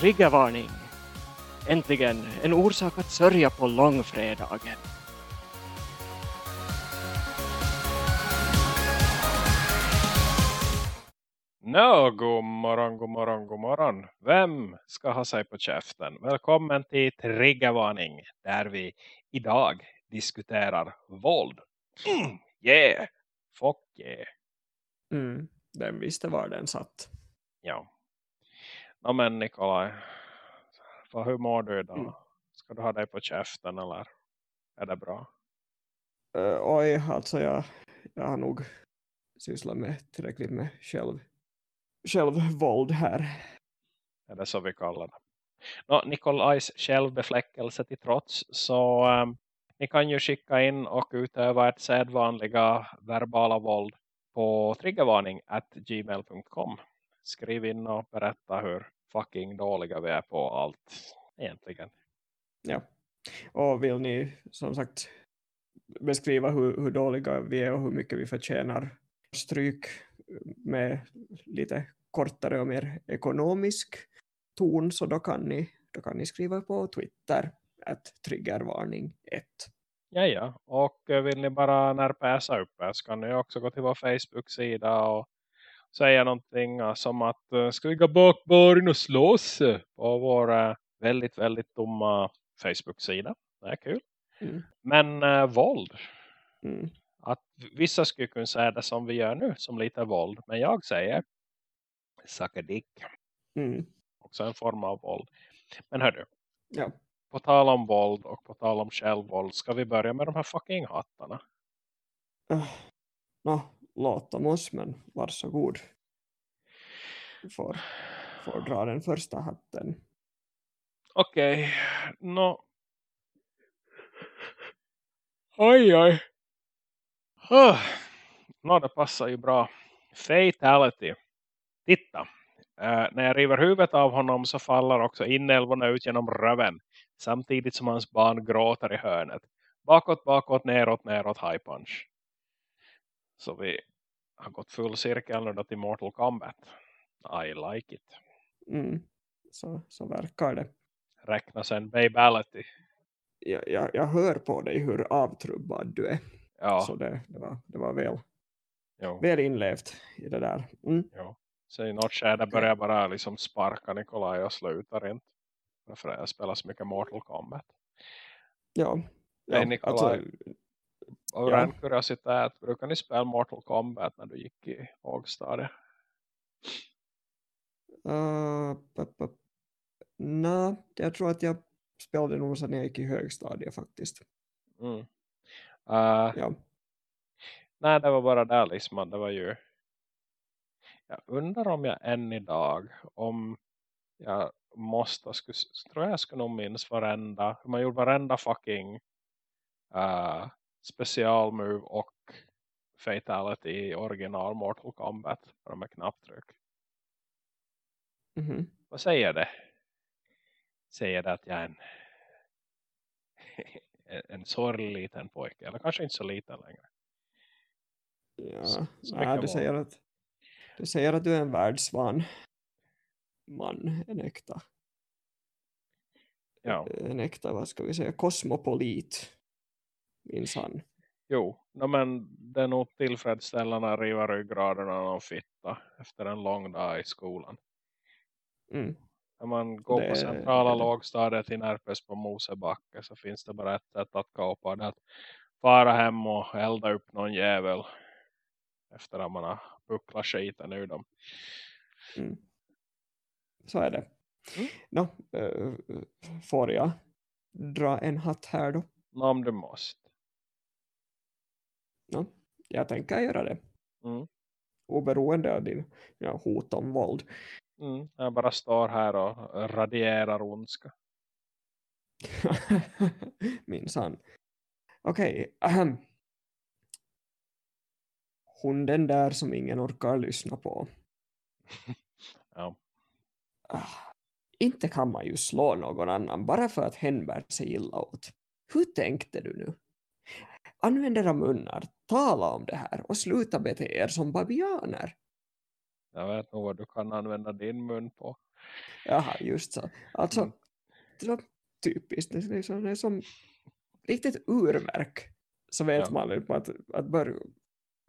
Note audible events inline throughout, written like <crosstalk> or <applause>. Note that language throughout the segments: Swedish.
triggervarning. Äntligen en orsak att sörja på långfredagen. Nå, god morgon, god morgon, god morgon. Vem ska ha sig på käften? Välkommen till Triggervarning där vi idag diskuterar våld. Mm, yeah! Fuck yeah! Mm, den visste var den satt. Ja. Nå men Nikolaj, för hur mår du idag? Mm. Ska du ha dig på käften eller är det bra? Uh, oj, alltså jag, jag har nog sysslat med tillräckligt med själv, självvåld här. Är det så vi kallar det? Nå, Nikolajs självbefläckelse till trots så um, ni kan ju skicka in och utöva ett sedvanliga verbala våld på triggervarning at gmail.com. Skriv in och berätta hur fucking dåliga vi är på allt egentligen. Ja. Och vill ni som sagt beskriva hur, hur dåliga vi är och hur mycket vi förtjänar stryk med lite kortare och mer ekonomisk ton så då kan ni, då kan ni skriva på Twitter att triggervarning 1. Ja, ja. Och vill ni bara närpäsa upp så kan ni också gå till vår Facebook-sida och säga någonting som att eh, ska vi gå bak baren och slåss på vår väldigt, väldigt dumma Facebook-sida. Det är kul. Mm. Men eh, våld. Mm. Att vissa skulle kunna säga det som vi gör nu som lite våld. Men jag säger sucka dick. Mm. Också en form av våld. Men hördu. Ja. På tal om våld och på tal om självvåld. Ska vi börja med de här fucking hattarna? Uh, låt om oss men varsågod. Du får, får dra den första hatten. Okej. Nå. Oj, oj. Oh. Nå, det passar ju bra. Fatality. Titta. Uh, när jag river huvudet av honom så faller också inälvorna ut genom röven. Samtidigt som hans barn gråter i hörnet. Bakåt, bakåt, neråt, neråt, high punch. Så vi har gått full cirkel nu då till Mortal Kombat. I like it. Mm. Så, så verkar det. Räknas en babality. Jag, jag, jag hör på dig hur avtrubbad du är. Ja, Så det, det, var, det var väl, jo, väl inlevt i det där. Mm. jo. Så i något skede börjar jag bara liksom sparka Nikolaj och slutar inte. För jag spelar så mycket Mortal Kombat. Ja, ja Nikolaj. alltså, Och Ja. ren kuriositet, brukar ni spela Mortal Kombat när du gick i högstadiet? Uh, Nej, jag tror att jag spelade nog sen jag gick i högstadiet faktiskt. Mm. Uh, Ja. nej, det var bara där liksom. Det var ju... Jag undrar om jag än idag, om jag måste, skulle, tror jag skulle nog minnas varenda, hur man gjorde varenda fucking uh, specialmove och fatality i original Mortal Kombat. Bara med knapptryck. Mhm. Vad säger det? Säger det att jag är en, <laughs> en, sorglig liten pojke. Eller kanske inte så liten längre. Ja. Så- så Nej, du, säger att, du säger att du är en världsvan man, en äkta, Ja, en äkta, vad ska vi säga, kosmopolit. Minsann. jo. No, men det är nog tillfredsställande att riva ryggraden av någon fitta efter en lång dag i skolan. Mm. När man går Det- på centrala lågstadiet i Närpes på Mosebacke så finns det bara ett sätt att kapa det. Att fara hem och elda upp någon jävel efter att man har bucklat skiten ur dem. Mm. Så är det. Mm. Nå, eh, får jag dra en hatt här då? No, om du måste. Nå, jag tänker göra det. Mm. Oberoende av din ja, hot om våld. Mm. Jag bara står här och radierar ondska. <laughs> Minsann. Okej. ahem. Hunden där som ingen orkar lyssna på. <laughs> Ja. Ah, inte kan man ju slå någon annan bara för att hen bär sig illa åt. Hur tänkte du nu? Använd era munnar, tala om det här och sluta bete er som babianer. Jag vet nog vad du kan använda din mun på. Jaha, just så. Alltså, Mm. det var typiskt. Det är, liksom, det är som riktigt urverk. Så vet Ja. man liksom att, att bör,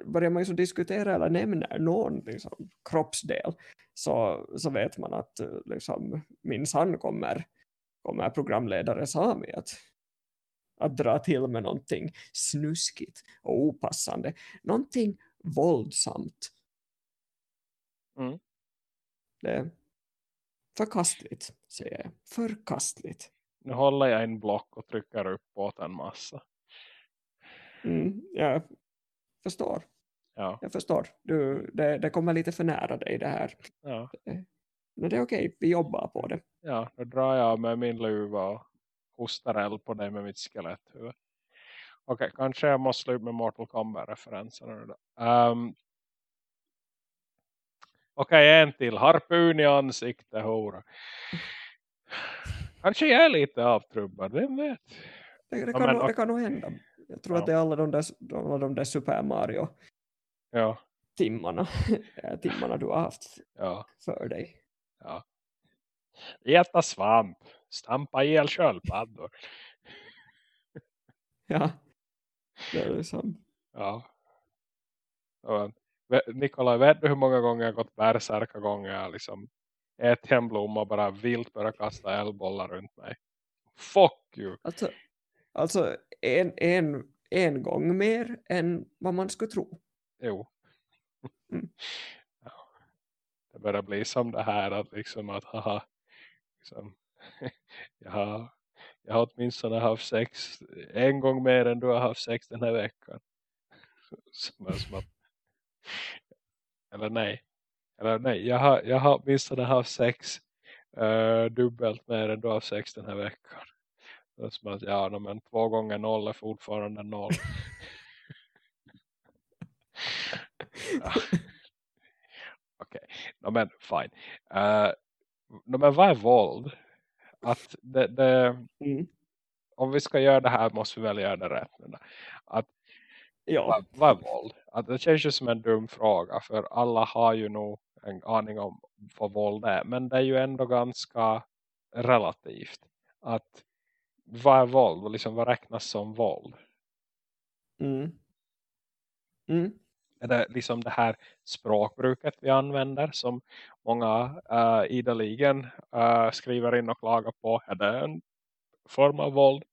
börjar man ju så diskutera eller nämna någon liksom, kroppsdel så, så vet man att eh, liksom, minsann kommer, kommer programledare Sami att, att dra till med någonting snuskigt och opassande. Någonting våldsamt. Mm. Det är förkastligt, säger jag. Förkastligt. Nu håller jag en block och trycker upp åt en massa. Mm, jag förstår. Ja, Jag förstår. Du, det, det kommer lite för nära dig det här. ja, Men det är okej, vi jobbar på det. ja. Då drar jag med min luva och hostar eld på dig med mitt skeletthuvud. Okej, kanske jag måste sluta med Mortal Kombat-referenserna. Um, Okej, en till. Harpun i ansikte, hora. Kanske jag är lite avtrubbad, vem vet? Det, det, Ja, kan, men nog, det kan nog hända. Jag tror Ja. att det är alla de där, alla de där Super Mario-timmarna Ja, <laughs> timmarna du har haft ja, för dig. ja. Äta svamp. Stampa ihjäl sköldpaddor. Ja, det är liksom... Ja. Nikolaj, vet du hur många gånger jag gått bärsärka gånger jag liksom ätit en blomma och bara vilt börja kasta eldbollar runt mig. Fuck you. Alltså, alltså en, en, en gång mer än vad man skulle tro. Jo. Mm. Ja. Det börjar bli som det här att liksom att haha, liksom, <laughs> jag, har, jag har åtminstone haft sex en gång mer än du har haft sex den här veckan. <laughs> Som är som att, eller nej. Eller nej, jag har, jag har åtminstone haft sex eh, dubbelt mer än du har haft sex den här veckan. Det är som att, ja, men två gånger noll är fortfarande noll. <laughs> Ja. Okej, no, men fine. Uh, no, men vad är våld? Att det, det, Mm. om vi ska göra det här måste vi väl göra det rätt. Att, Ja, vad, vad är våld? Att det känns ju som en dum fråga för alla har ju nog en aning om vad våld är. Men det är ju ändå ganska relativt. Att vad är våld? Liksom, vad räknas som våld? mm. Mm. Är det liksom det här språkbruket vi använder som många uh, ideligen uh, skriver in och klagar på. Är det en form av våld?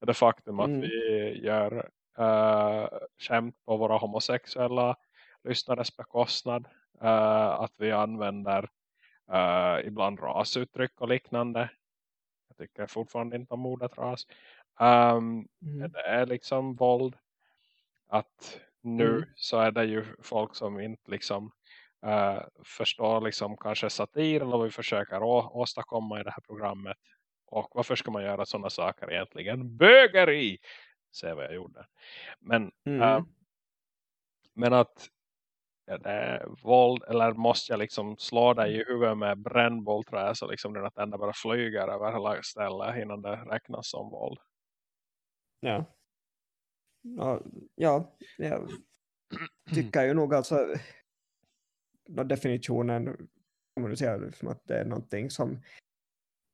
Är det faktum att Mm. vi gör uh, skämt på våra homosexuella lyssnares bekostnad? Uh, att vi använder uh, ibland rasuttryck och liknande. Jag tycker fortfarande inte om ordet ras. Um, Mm. det är liksom våld att nu Mm. så är det ju folk som inte liksom eh, förstår liksom kanske satir eller vad vi försöker å- åstadkomma i det här programmet och varför ska man göra sådana saker egentligen bögeri se vad jag gjorde men, Mm. eh, men att ja, det är våld eller måste jag liksom slå dig i huvudet med brännbollträ så liksom den att ända bara flyger över hela stället innan det räknas som våld Ja. Ja, ja, jag tycker ju nog alltså då definitionen kan man ju säga liksom att det är någonting som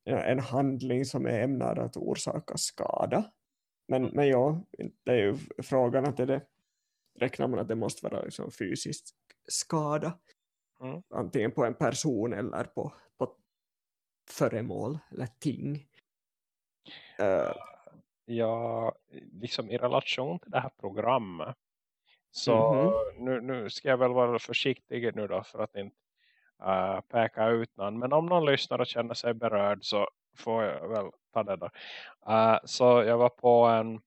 en handling som är ämnad att orsaka skada. Men, men ja, det är ju frågan att är det räknar man att det måste vara liksom fysisk skada Mm. antingen på en person eller på, på föremål eller ting. Eh, ja, liksom i relation till det här programmet så Mhm. nu, nu ska jag väl vara försiktig nu då för att inte uh, peka ut någon. Men om någon lyssnar och känner sig berörd så får jag väl ta det då. Eh, så jag var på en,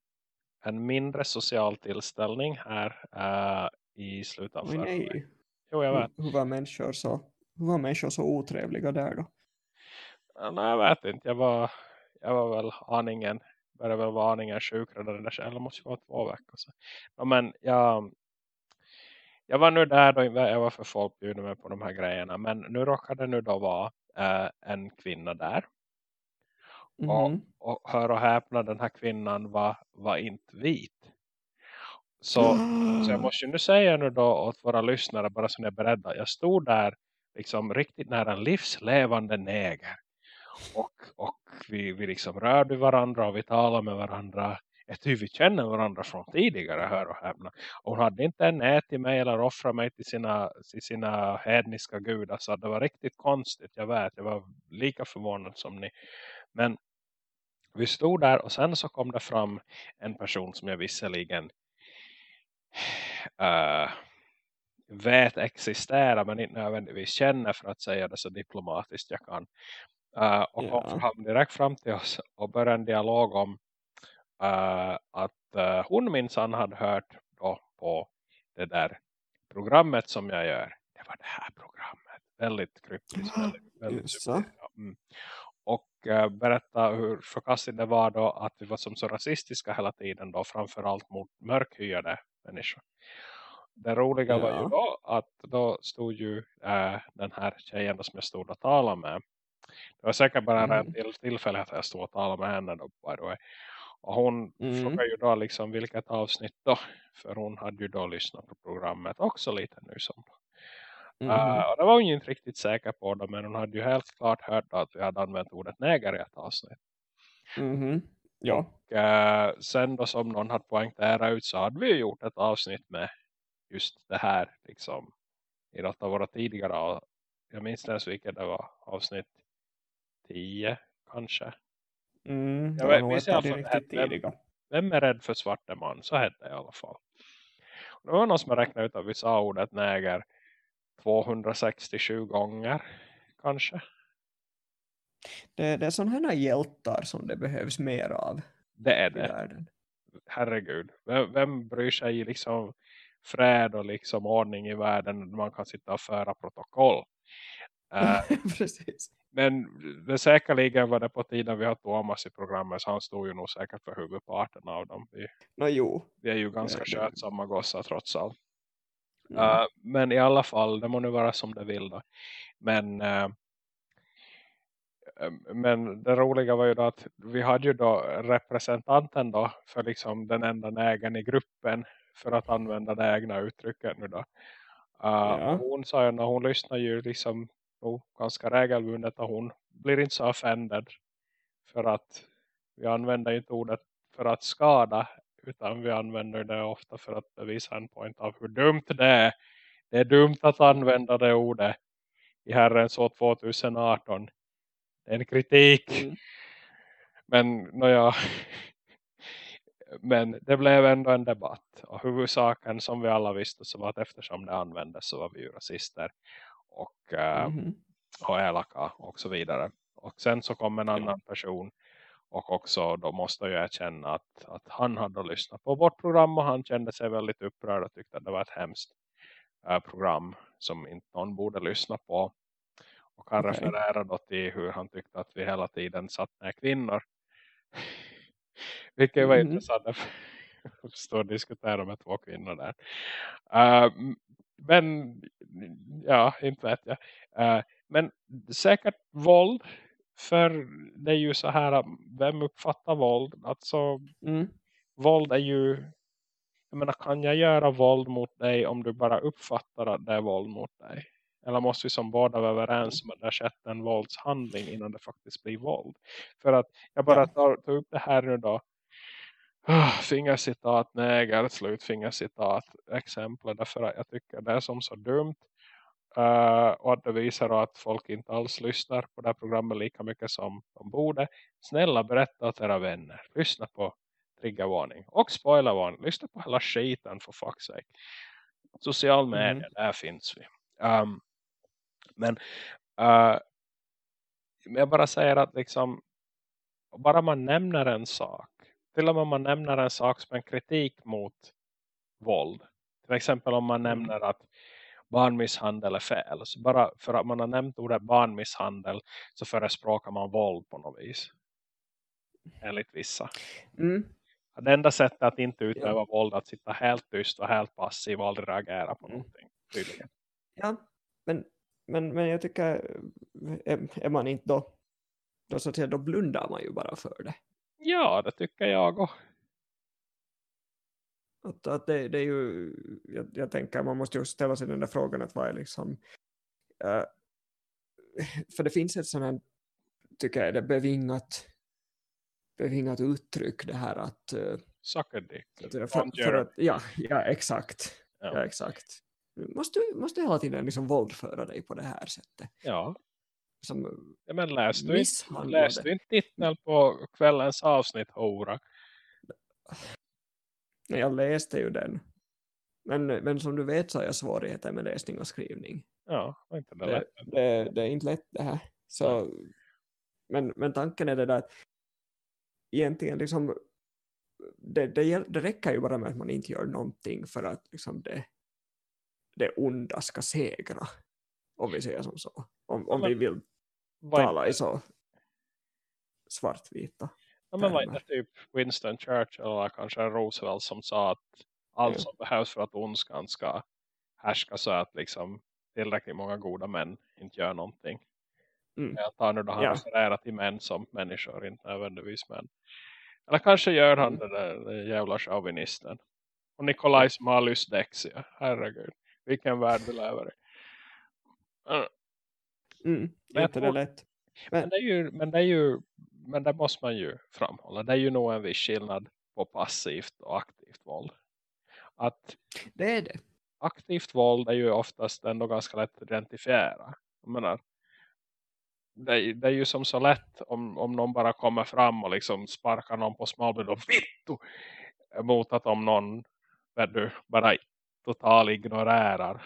en mindre social tillställning här eh, i slutet av förra nej. Jo, jag vet. Hur, hur, var människor så, hur var människor så otrevliga där då? Ja, Nej, jag vet inte. Jag var, jag var väl aningen började väl vara aningen sjuk redan där själv. Det måste ju vara två veckor sedan. Ja, men jag, jag var nu där då jag var för folk bjuder mig på de här grejerna. Men nu råkade det nu då vara eh, en kvinna där. Mhm. Och hör och häpna, den här kvinnan var, var inte vit. Så, så jag måste ju nu säga nu då åt våra lyssnare bara så ni är beredda. Jag stod där liksom riktigt nära en livslevande neger. Och, och vi, vi liksom rörde varandra och vi talade med varandra ett hur vi känner varandra från tidigare hör och hämna. Och hon hade inte en ät i mig eller offrat mig till sina, till sina hedniska gudar. Så det var riktigt konstigt, jag vet. Jag var lika förvånad som ni. Men vi stod där och sen så kom det fram en person som jag visserligen äh, vet existera men inte nödvändigtvis känner för att säga det så diplomatiskt jag kan. Uh, och kom fram direkt fram till oss och började en dialog om uh, att uh, hon minsann hade hört då på det där programmet som jag gör. Det var det här programmet. Väldigt kryptiskt. Ja, väldigt, väldigt ja. mm. Och uh, berätta hur förkastligt det var då att vi var som så rasistiska hela tiden då framförallt mot mörkhyade människor. Det roliga ja. var ju då att då stod ju den här tjejen som jag stod och talade med. Det var säkert bara mm. en till tillfälle att jag stod och talade med henne då, by the way. Och hon mm. frågade ju då liksom vilket avsnitt då. För hon hade ju då lyssnat på programmet också lite nu som Mm. Uh, och det var hon ju inte riktigt säker på det, men hon hade ju helt klart hört att vi hade använt ordet neger i ett avsnitt. Mm. Ja. Och uh, sen då som någon hade poängterat ut så hade vi gjort ett avsnitt med just det här liksom i något av våra tidigare jag minns inte ens vilket det var avsnitt 10 kanske Mm, jag vet, minns i alla fall, vem, vem är rädd för svarte man? Så hette det i alla fall. Det var någon som räknade ut att vi sa ordet näger 267 gånger kanske. Det, det är sådana här hjältar som det behövs mer av. Det är det. Världen. Herregud. Vem, vem bryr sig liksom fred och liksom ordning i världen man kan sitta och föra protokoll. Uh, <laughs> Precis. Men det säkerligen var det på tiden vi har Thomas i programmet så han stod ju nog säkert för huvudparten av dem. Vi, no, jo. vi är ju ganska ja, skötsamma gossar trots allt. Mm. Uh, men i alla fall, det må nu vara som det vill då. Men, uh, men det roliga var ju då att vi hade ju då representanten då för liksom den enda nägen i gruppen för att använda det egna uttrycket nu då. Uh, ja. Hon sa ju när hon lyssnar ju liksom nog ganska regelbundet och hon blir inte så offended för att vi använder inte ordet för att skada utan vi använder det ofta för att bevisa en point av hur dumt det är. Det är dumt att använda det ordet i herrens år 2018. Det är en kritik. Mm. Men nåja, men det blev ändå en debatt. Och huvudsaken som vi alla visste så var att eftersom det användes så var vi ju rasister. Och, mm -hmm. och elaka och så vidare. Och sen så kom en annan person. Och också då måste jag erkänna att, att han hade lyssnat på vårt program. Och han kände sig väldigt upprörd och tyckte att det var ett hemskt äh, program. Som inte någon borde lyssna på. Och han okay. refererade då till hur han tyckte att vi hela tiden satt med kvinnor. <laughs> Vilket var mm. intressant. <laughs> att stå och diskutera med två kvinnor där. Uh, men ja, inte vet jag. Uh, men säkert våld. För det är ju så här, vem uppfattar våld? Alltså, mm. våld är ju, jag menar, kan jag göra våld mot dig om du bara uppfattar att det är våld mot dig? Eller måste vi som båda vara överens om att det har skett en våldshandling innan det faktiskt blir våld? För att jag bara tar, tar upp det här nu då fingercitat, näger, slut fingercitat exempel därför att jag tycker det är som så dumt uh, och att det visar att folk inte alls lyssnar på det här programmet lika mycket som de borde. Snälla berätta åt era vänner. Lyssna på triggervarning och spoilervarning. Lyssna på hela skiten för fuck's sake. Social media, mm. där finns vi. Um, men uh, jag bara säger att liksom bara man nämner en sak till och med om man nämner en sak som en kritik mot våld. Till exempel om man mm. nämner att barnmisshandel är fel. Så bara för att man har nämnt ordet barnmisshandel så förespråkar man våld på något vis. Enligt vissa. Mm. Det enda sättet att inte utöva ja. våld att sitta helt tyst och helt passiv och aldrig reagera på mm. någonting. Tydligen. Ja, men, men, men jag tycker är, är man inte då, då, så säga, då blundar man ju bara för det. Ja, det tycker jag också. Att, att det, det, är ju, jag, jag, tänker man måste ju ställa sig den där frågan att vad är liksom, äh, för det finns ett sånt här, tycker jag, det bevingat, bevingat uttryck det här att, uh, Suckerdick. för, för, att ja, ja, exakt. Ja. Ja. exakt. Måste du måste hela tiden liksom våldföra dig på det här sättet. Ja. Som ja men läste misshandlade. läste du inte titeln på kvällens avsnitt, Hora? Jag läste ju den. Men, men som du vet så har jag svårigheter med läsning och skrivning. Ja, inte det Det, det, det är inte lätt det här. Så, men, men tanken är det där att egentligen liksom det, det, det räcker ju bara med att man inte gör någonting för att liksom det, det onda ska segra. Om vi säger som så. Om, om vi vill tala i så svartvita. ja, men var inte typ Winston Churchill eller kanske Roosevelt som sa att allt som behövs för att ondskan ska härska så att liksom tillräckligt många goda män inte gör någonting. Mm. Jag tar nu då han Ja. refererar till män som människor, inte nödvändigtvis män. Eller kanske gör han Mm. det där jävla chauvinisten. Och Nikolaj Malus Dexia. Herregud. Vilken värld vi lever i. Mm, jag inte det lätt. Men det är ju, men det är ju, men det måste man ju framhålla. Det är ju nog en viss skillnad på passivt och aktivt våld. Att Det är det. aktivt våld är ju oftast ändå ganska lätt att identifiera. Jag menar, det, är- det är ju som så lätt om, om någon bara kommer fram och liksom sparkar någon på smalben och vittu mot att om någon du, bara total ignorerar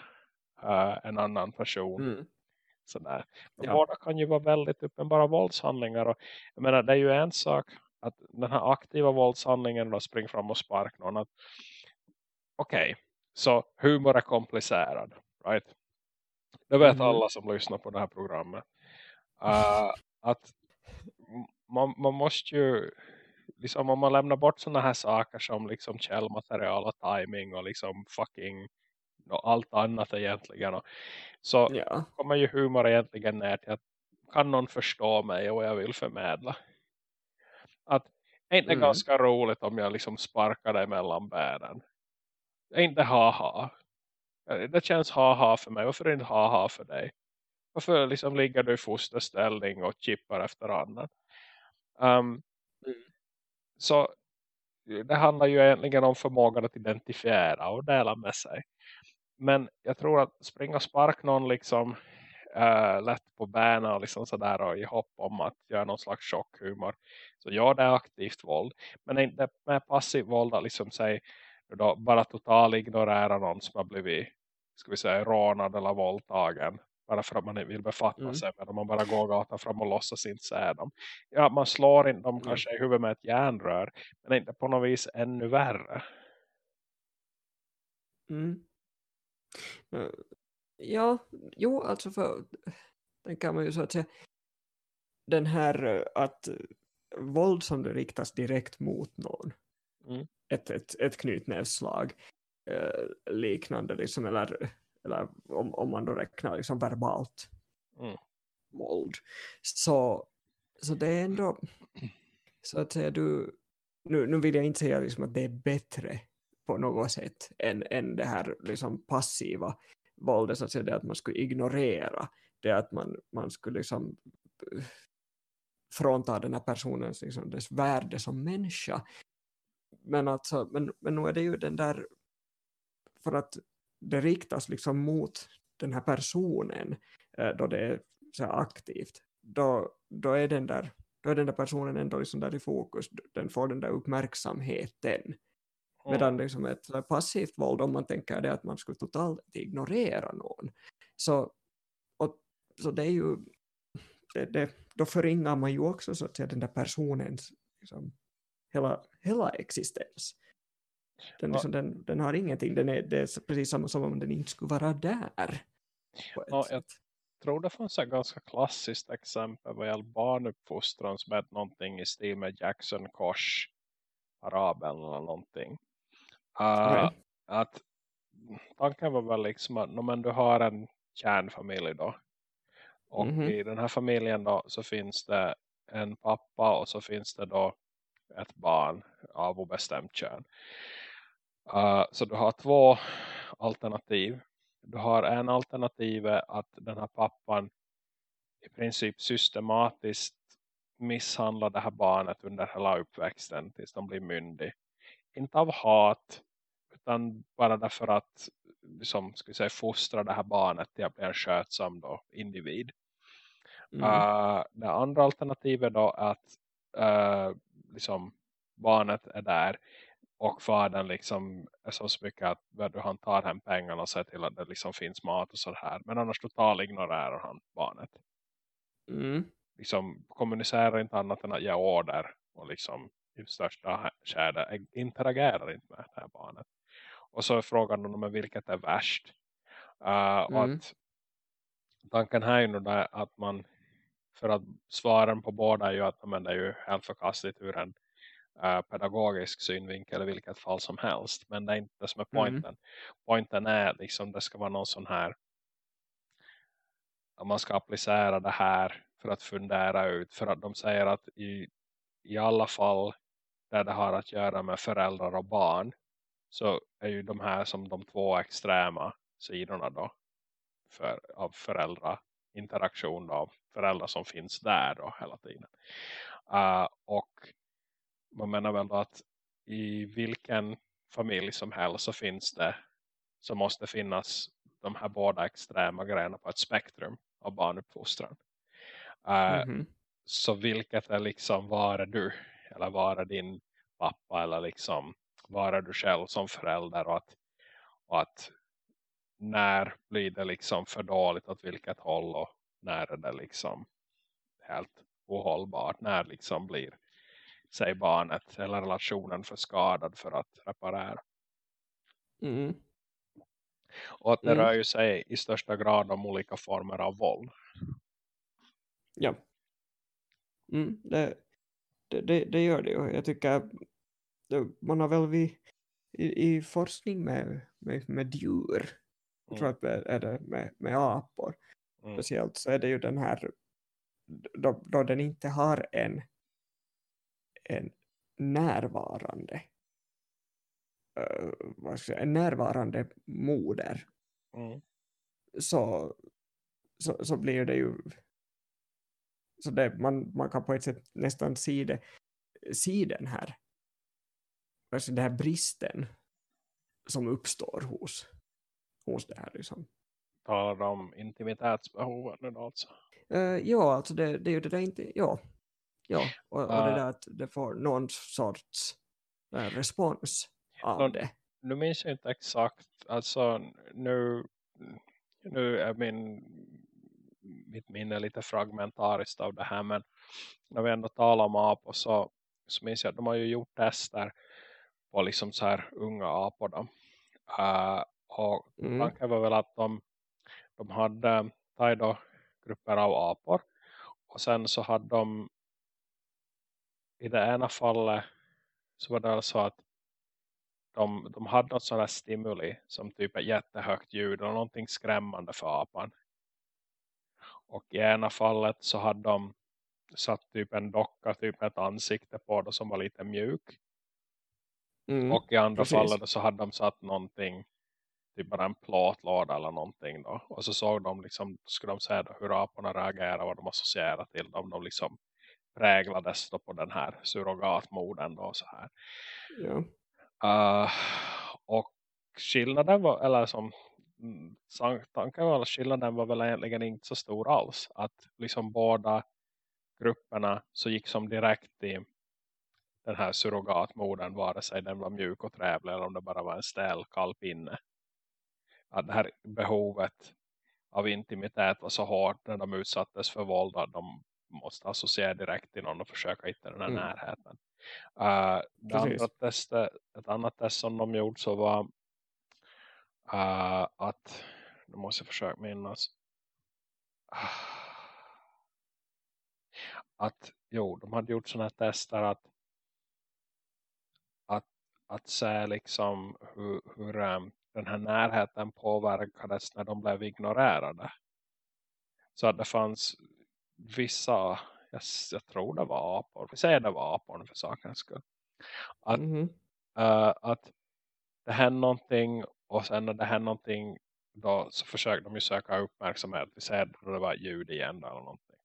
eh, en annan person. Mm. Sådär. Ja. Båda kan ju vara väldigt uppenbara våldshandlingar. Och, jag menar, det är ju en sak att den här aktiva våldshandlingen då springer fram och sparkar någon. Okej, så humor är komplicerad. Right? Det vet Mhm. alla som lyssnar på det här programmet. Uh, att man, man måste ju liksom om man lämnar bort sådana här saker som liksom källmaterial och timing och liksom fucking allt annat egentligen. Och, så Ja. kommer ju humor egentligen ner till att kan någon förstå mig och jag vill förmedla. Att är inte Mm. ganska roligt om jag liksom sparkar dig mellan bären. Är inte haha. Eh, Det känns haha för mig. Varför inte haha för dig? Varför liksom ligger du i fosterställning och chippar efter annan? Um, Mm. Så det handlar ju egentligen om förmågan att identifiera och dela med sig. Men jag tror att springa och spark någon liksom äh, lätt på benen och liksom sådär och i hopp om att göra någon slags chockhumor. Så ja, det är aktivt våld. Men inte med passiv våld att liksom säga då bara total ignorera någon som har blivit ska vi säga rånad eller våldtagen. Bara för att man inte vill befatta Mm. sig med dem. Man bara går gatan fram och låtsas inte se dem. Ja, man slår inte dem Mm. kanske i huvudet med ett järnrör. Men inte på något vis ännu värre. Mm. Eh, Ja, jo, alltså för den kan man ju så att säga den här eh, att våld som det riktas direkt mot någon Mm. ett, ett, ett knytnävsslag eh, liknande liksom, eller, eller om, om man då räknar liksom verbalt Mm. våld så, så det är ändå så att säga du nu, nu vill jag inte säga liksom att det är bättre på något sätt än, än det här liksom passiva våldet, så att säga, det att man skulle ignorera, det att man, man skulle liksom eh, frånta den här personens liksom, dess värde som människa. Men, alltså, men, men nu är det ju den där, för att det riktas liksom mot den här personen eh, då det är så här aktivt, då, då, är den där, då är den där personen ändå liksom där i fokus, den får den där uppmärksamheten. Medan liksom ett passivt våld, om man tänker det att man skulle totalt ignorera någon, så, och, så det är ju, det, det, då förringar man ju också så att säga den där personens liksom, hela, hela existens. Den, Ja. liksom, den, den har ingenting, den är, det är precis samma som om den inte skulle vara där. Ja, jag tror det fanns ett ganska klassiskt exempel vad gäller barnuppfostran som hette någonting i stil med Jackson Kors Arabeln eller någonting. Uh, Okej. Att tanken var väl liksom att men du har en kärnfamilj då. Och Mhm. i den här familjen då så finns det en pappa och så finns det då ett barn av obestämt kön. Uh, så du har två alternativ. Du har en alternativ att den här pappan i princip systematiskt misshandla det här barnet under hela uppväxten tills de blir myndig. Inte av hat utan bara därför att liksom, ska vi säga, fostra det här barnet till att bli en skötsam då, individ. Mm. Uh, det andra alternativet då är att uh, liksom, barnet är där och fadern liksom är så mycket att han tar hem pengarna och ser till att det liksom finns mat och så här. Men annars totalt ignorerar han barnet. Mm. Liksom kommunicerar inte annat än att ge order och liksom i största skärde interagerar inte med det här barnet. Och så är frågan om vilket är värst. Uh, Mm. att tanken här är ju där att man för att svaren på båda är ju att men det är ju helt förkastligt ur en uh, pedagogisk synvinkel i vilket fall som helst. Men det är inte det som är Mm. poängen. Poängen är liksom det ska vara någon sån här att man ska applicera det här för att fundera ut. För att de säger att i, i alla fall där det har att göra med föräldrar och barn så är ju de här som de två extrema sidorna då för, av föräldrainteraktion av föräldrar som finns där då hela tiden. Uh, och man menar väl då att i vilken familj som helst så finns det så måste finnas de här båda extrema grejerna på ett spektrum av barnuppfostran. Uh, Mhm. Så vilket är liksom, var är du? Eller var är din pappa? Eller liksom, var är du själv som förälder? Och att, och att när blir det liksom för dåligt åt vilket håll? Och när är det liksom helt ohållbart? När liksom blir säg barnet eller relationen för skadad för att reparera? Mm. Och att det Mm. rör ju sig i största grad om olika former av våld. Ja. Mm, det, det, det, gör det ju. Jag tycker man har väl vid, i, i forskning med, med, med djur, jag tror Mm. att det är det med, med apor Mm. speciellt, så är det ju den här då, då den inte har en, en närvarande eh, vad ska jag säga, en närvarande moder Mm. så, så, så blir det ju så det, man, man kan på ett sätt nästan se, det, se den här alltså den här bristen som uppstår hos, hos det här liksom. Talar om intimitetsbehoven alltså. Uh, ja, alltså det, det är ju det där inte, ja, ja och, och det Ja. där att det får någon sorts eh, respons av Någon- det. nu minns jag inte exakt. Alltså nu, nu är min, mitt minne lite fragmentariskt av det här. Men när vi ändå talar om apor så, så minns jag att de har ju gjort tester på liksom så här unga apor. Då. Uh, och Mm. tanken var väl att de, de hade då grupper av apor. Och sen så hade de i det ena fallet så var det alltså att de, de hade något sådant stimuli som typ ett jättehögt ljud och någonting skrämmande för apan. Och i ena fallet så hade de satt typ en docka, typ ett ansikte på det som var lite mjuk. Mm. Och i andra precis. fallet så hade de satt någonting, typ bara en plåtlåda eller någonting då. Och så såg de liksom, skulle de säga då hur aporna reagerar, vad de associerar till dem. De liksom präglades då på den här surrogatmoden då så här. Ja. Uh, och skillnaden var, eller som mm, tanken var att skillnaden var väl egentligen inte så stor alls. Att liksom båda grupperna så gick som direkt i den här surrogatmoden vare sig den var mjuk och trevlig eller om det bara var en ställ kall pinne. Att det här behovet av intimitet var så hårt när de utsattes för våld att de måste associera direkt till någon och försöka hitta den här Mm. närheten. Uh, andra testet, ett annat test som de gjorde så var uh, att, nu måste jag försöka minnas, att jo, de hade gjort sådana här tester att att, se liksom hur, hur um, den här närheten påverkades när de blev ignorerade. Så att det fanns vissa, jag, jag tror det var apor, vi säger det var apor för sakens skull. Att, Mhm. uh, att det hände någonting och sen när det hände någonting då så försökte de ju söka uppmärksamhet. Vi säger att det var ljud igen eller någonting.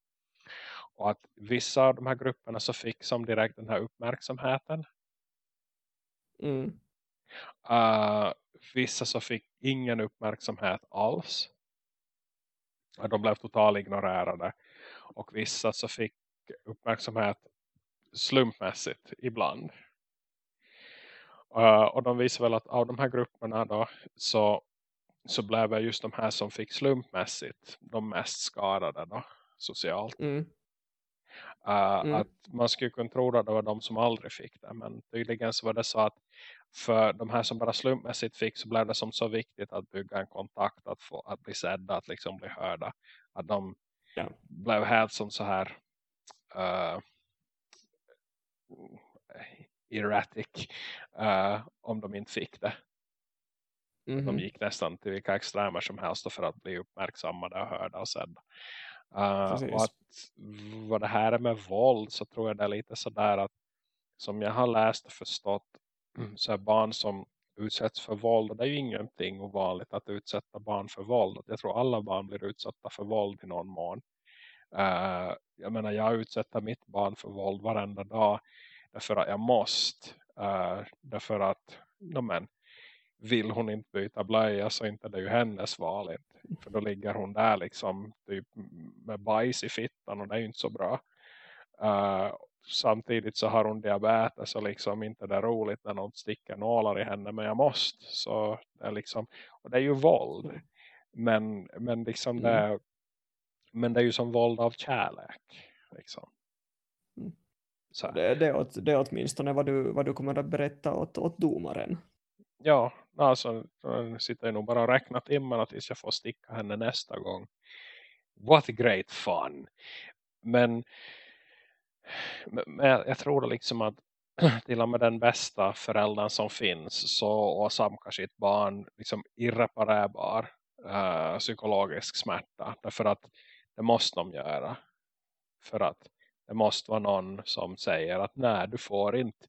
Och att vissa av de här grupperna så fick som direkt den här uppmärksamheten. Mm. Uh, vissa så fick ingen uppmärksamhet alls. De blev totalt ignorerade. Och vissa så fick uppmärksamhet slumpmässigt ibland. Uh, och de visar väl att av de här grupperna då så, så blev just de här som fick slumpmässigt de mest skadade då socialt. Mm. Uh, Mm. Att man skulle kunna tro att det var de som aldrig fick det. Men tydligen så var det så att för de här som bara slumpmässigt fick så blev det som så viktigt att bygga en kontakt. Att, få, att bli sedda, att liksom bli hörda. Att de Ja. blev helt som så här uh, erratic uh, om de inte fick det. Mhm. De gick nästan till vilka extremer som helst för att bli uppmärksammade och hörda och sedda. Uh, och att vad det här är med våld så tror jag det är lite sådär att som jag har läst och förstått Mm, så barn som utsätts för våld och det är ju ingenting ovanligt att utsätta barn för våld. Jag tror alla barn blir utsatta för våld i någon mån. Uh, jag menar jag utsätter mitt barn för våld varenda dag därför att jag måste. Uh, därför att no, men, vill hon inte byta blöja så inte det är ju hennes val. Inte. För då ligger hon där liksom typ med bajs i fittan och det är ju inte så bra. Uh, samtidigt så har hon diabetes och liksom inte det är roligt när någon sticker nålar i henne men jag måste. Så det är liksom, och det är ju våld. Men, men liksom Mm. det är, men det är ju som våld av kärlek. Liksom. Mm. Så. Det, det, är det är åtminstone vad du, vad du kommer att berätta åt, åt domaren. Ja, alltså sitter jag nog bara och räknar timmarna tills jag får sticka henne nästa gång. What great fun! Men jag jag tror liksom att <clears throat> till och med den bästa föräldern som finns så åsamkar sitt barn liksom irreparerbar eh, psykologisk smärta. Därför att det måste de göra. För att det måste vara någon som säger att nej du får inte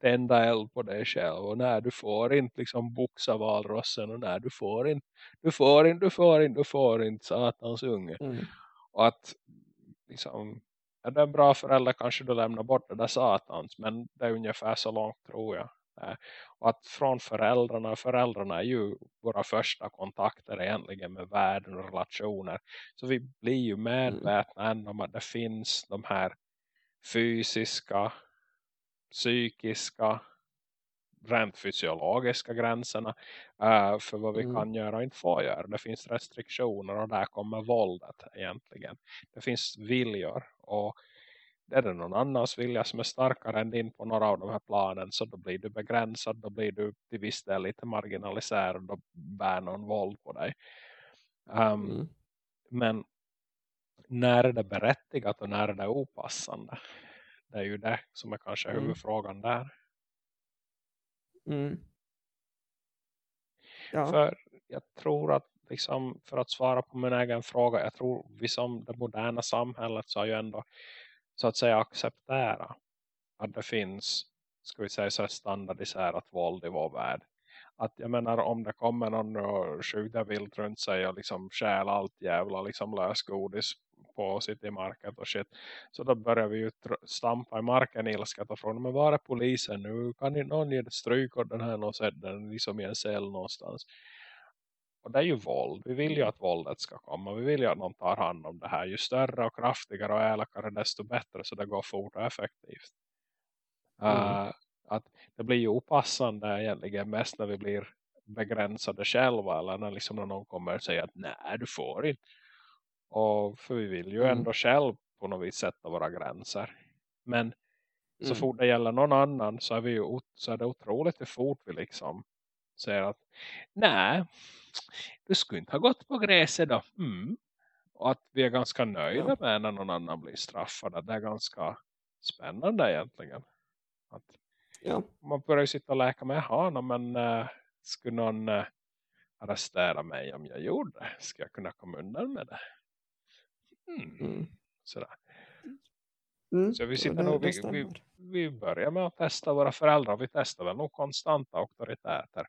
tända eld på dig själv och när du får inte liksom boxa valrossen och när du får inte du får inte, du får inte, du får inte satans unge Mm. och att liksom är det en bra förälder kanske du lämnar bort det där satans men det är ungefär så långt tror jag Eh, och att från föräldrarna föräldrarna är ju våra första kontakter egentligen med världen och relationer så vi blir ju medvetna mm. om att det finns de här fysiska psykiska rent fysiologiska gränserna uh, för vad vi Mm. kan göra och inte få göra. Det finns restriktioner och där kommer våldet egentligen. Det finns viljor och är det någon annans vilja som är starkare än din på några av de här planen så då blir du begränsad, då blir du till viss del lite marginaliserad och då bär någon våld på dig. Um, Mm. Men när är det berättigat och när är det opassande? Det är ju det som är kanske Mm. huvudfrågan där. Mm. Ja. För jag tror att liksom, för att svara på min egen fråga, jag tror vi som det moderna samhället så har ju ändå så att säga acceptera att det finns, ska vi säga så standardiserat våld i vår värld. Att jag menar om det kommer någon och skjuter vilt runt sig och liksom stjäl allt jävla liksom lösgodis på sitt i market och shit. Så då börjar vi ju stampa i marken ilskat och fråga men var är polisen nu? Kan ni någon ge stryk åt den här och sätta den liksom i en cell någonstans? Och det är ju våld. Vi vill ju att våldet ska komma. Vi vill ju att någon tar hand om det här. Ju större och kraftigare och elakare desto bättre så det går fort och effektivt. Mm. Uh, att det blir ju opassande egentligen mest när vi blir begränsade själva eller när liksom någon kommer och säger att nej du får inte. Och för vi vill ju Mm. ändå själv på något vis sätta våra gränser. Men så Mm. fort det gäller någon annan så är, vi ju, så är det otroligt hur fort vi liksom säger att nej, du skulle inte ha gått på gräset då. Mm. Och att vi är ganska nöjda med när någon annan blir straffad. Det är ganska spännande egentligen. Att Ja. man börjar ju sitta och läka med jaha, men äh, skulle någon äh, arrestera mig om jag gjorde det? Ska jag kunna komma undan med det? Mm. Mm. Sådär. Mm. Så vi sitter nog, vi, vi, vi börjar med att testa våra föräldrar. Vi testar väl nog konstanta auktoriteter.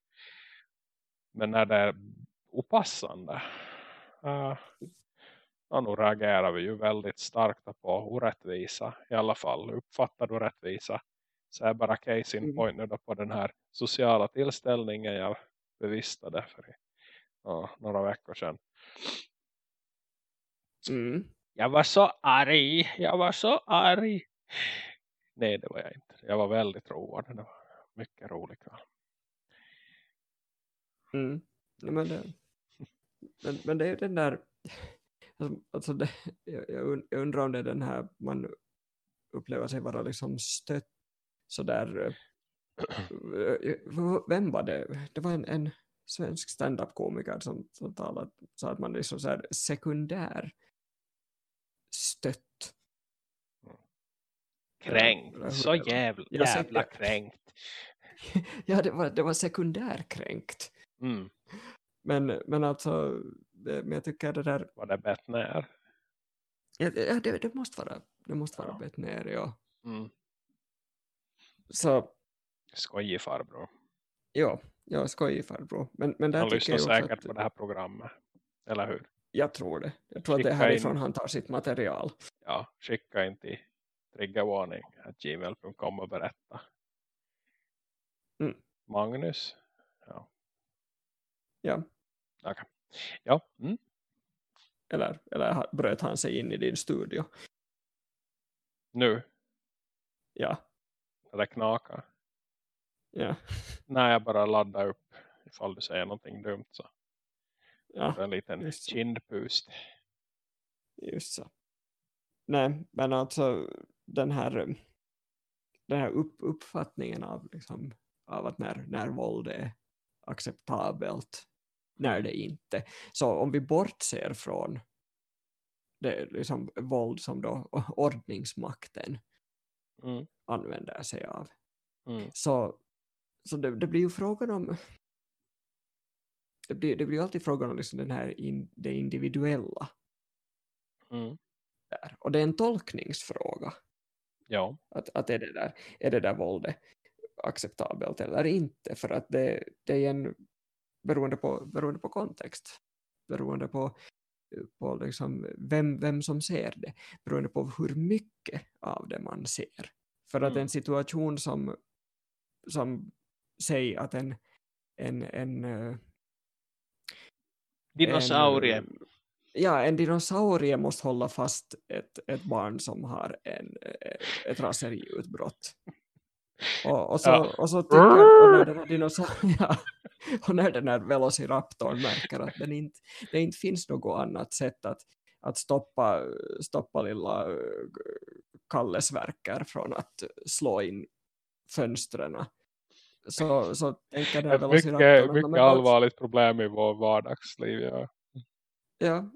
Men när det är opassande. Uh, ja, nu reagerar vi ju väldigt starkt på orättvisa. I alla fall uppfattad orättvisa. Så är bara case in Mm. point nu då på den här sociala tillställningen jag bevistade för ja, några veckor sedan. Mm. Jag var så arg. Jag var så arg. Nej, det var jag inte. Jag var väldigt road. Det var mycket roligt. kväll. Mm. Ja, men, det, men, men det är ju den där alltså, alltså det, jag, jag und- jag undrar om det är den här man upplever sig vara liksom stött sådär eh, eh, vem var det? Det var en, en svensk stand-up-komiker som, som talade, sa att man är liksom så här sekundär stött. Kränkt. Så det jävla, jävla kränkt. <laughs> ja, det var, det var sekundärkränkt. Mm. Men, men alltså, det, men jag tycker det där, Var det bett ner? ja, ja, det, det måste vara, det måste vara Ja. bett ner, ja. Mm. Så, Skojig farbror. ja, ja skojig farbror. Men, men där Han tycker lyssnar säkert att, på det här programmet. Eller hur? jag tror det. Jag tror att det är Skicka in- härifrån han tar sitt material. Ja, skicka in till triggervarning gmail.com och berätta. Mm. Magnus? Ja, Ja. Mm. eller, eller bröt han sig in i din studio? Nu. Ja, När det knakar. ja, <laughs> När jag bara laddar upp. Ifall du säger någonting dumt så. ja, En liten just kindpust. just så. Nej, men alltså den här, den här upp, uppfattningen av, liksom, av att när, när våld är acceptabelt, när det inte. Så om vi bortser från det liksom våld som då <laughs> ordningsmakten Mm. använder sig av. Mm. Så, så det, det blir ju frågan om det blir, det blir alltid frågan om liksom den här in, det individuella Mm. där. Och det är en tolkningsfråga. Ja. Att, att är, det där, är det där våldet acceptabelt eller inte? För att det, det är en beroende på, beroende på kontext. Beroende på, på liksom vem, vem som ser det. Beroende på hur mycket av det man ser. För att Mm. en situation som, som säger att en, en, en eh, Dinosaurie. En, ja, en dinosaurie måste hålla fast ett, ett barn som har en, ett raseriutbrott. Och, och, så, Ja. och så tycker och när den här <laughs> dinosaurien, <laughs> och när den här velociraptorn märker att den inte, det inte finns något annat sätt att, att stoppa, stoppa lilla Kalles verkar från att slå in fönstren så, så tänker den Ett mycket, att, "Ja, mycket allvarligt problem i vår vardagsliv. Ja. Ja,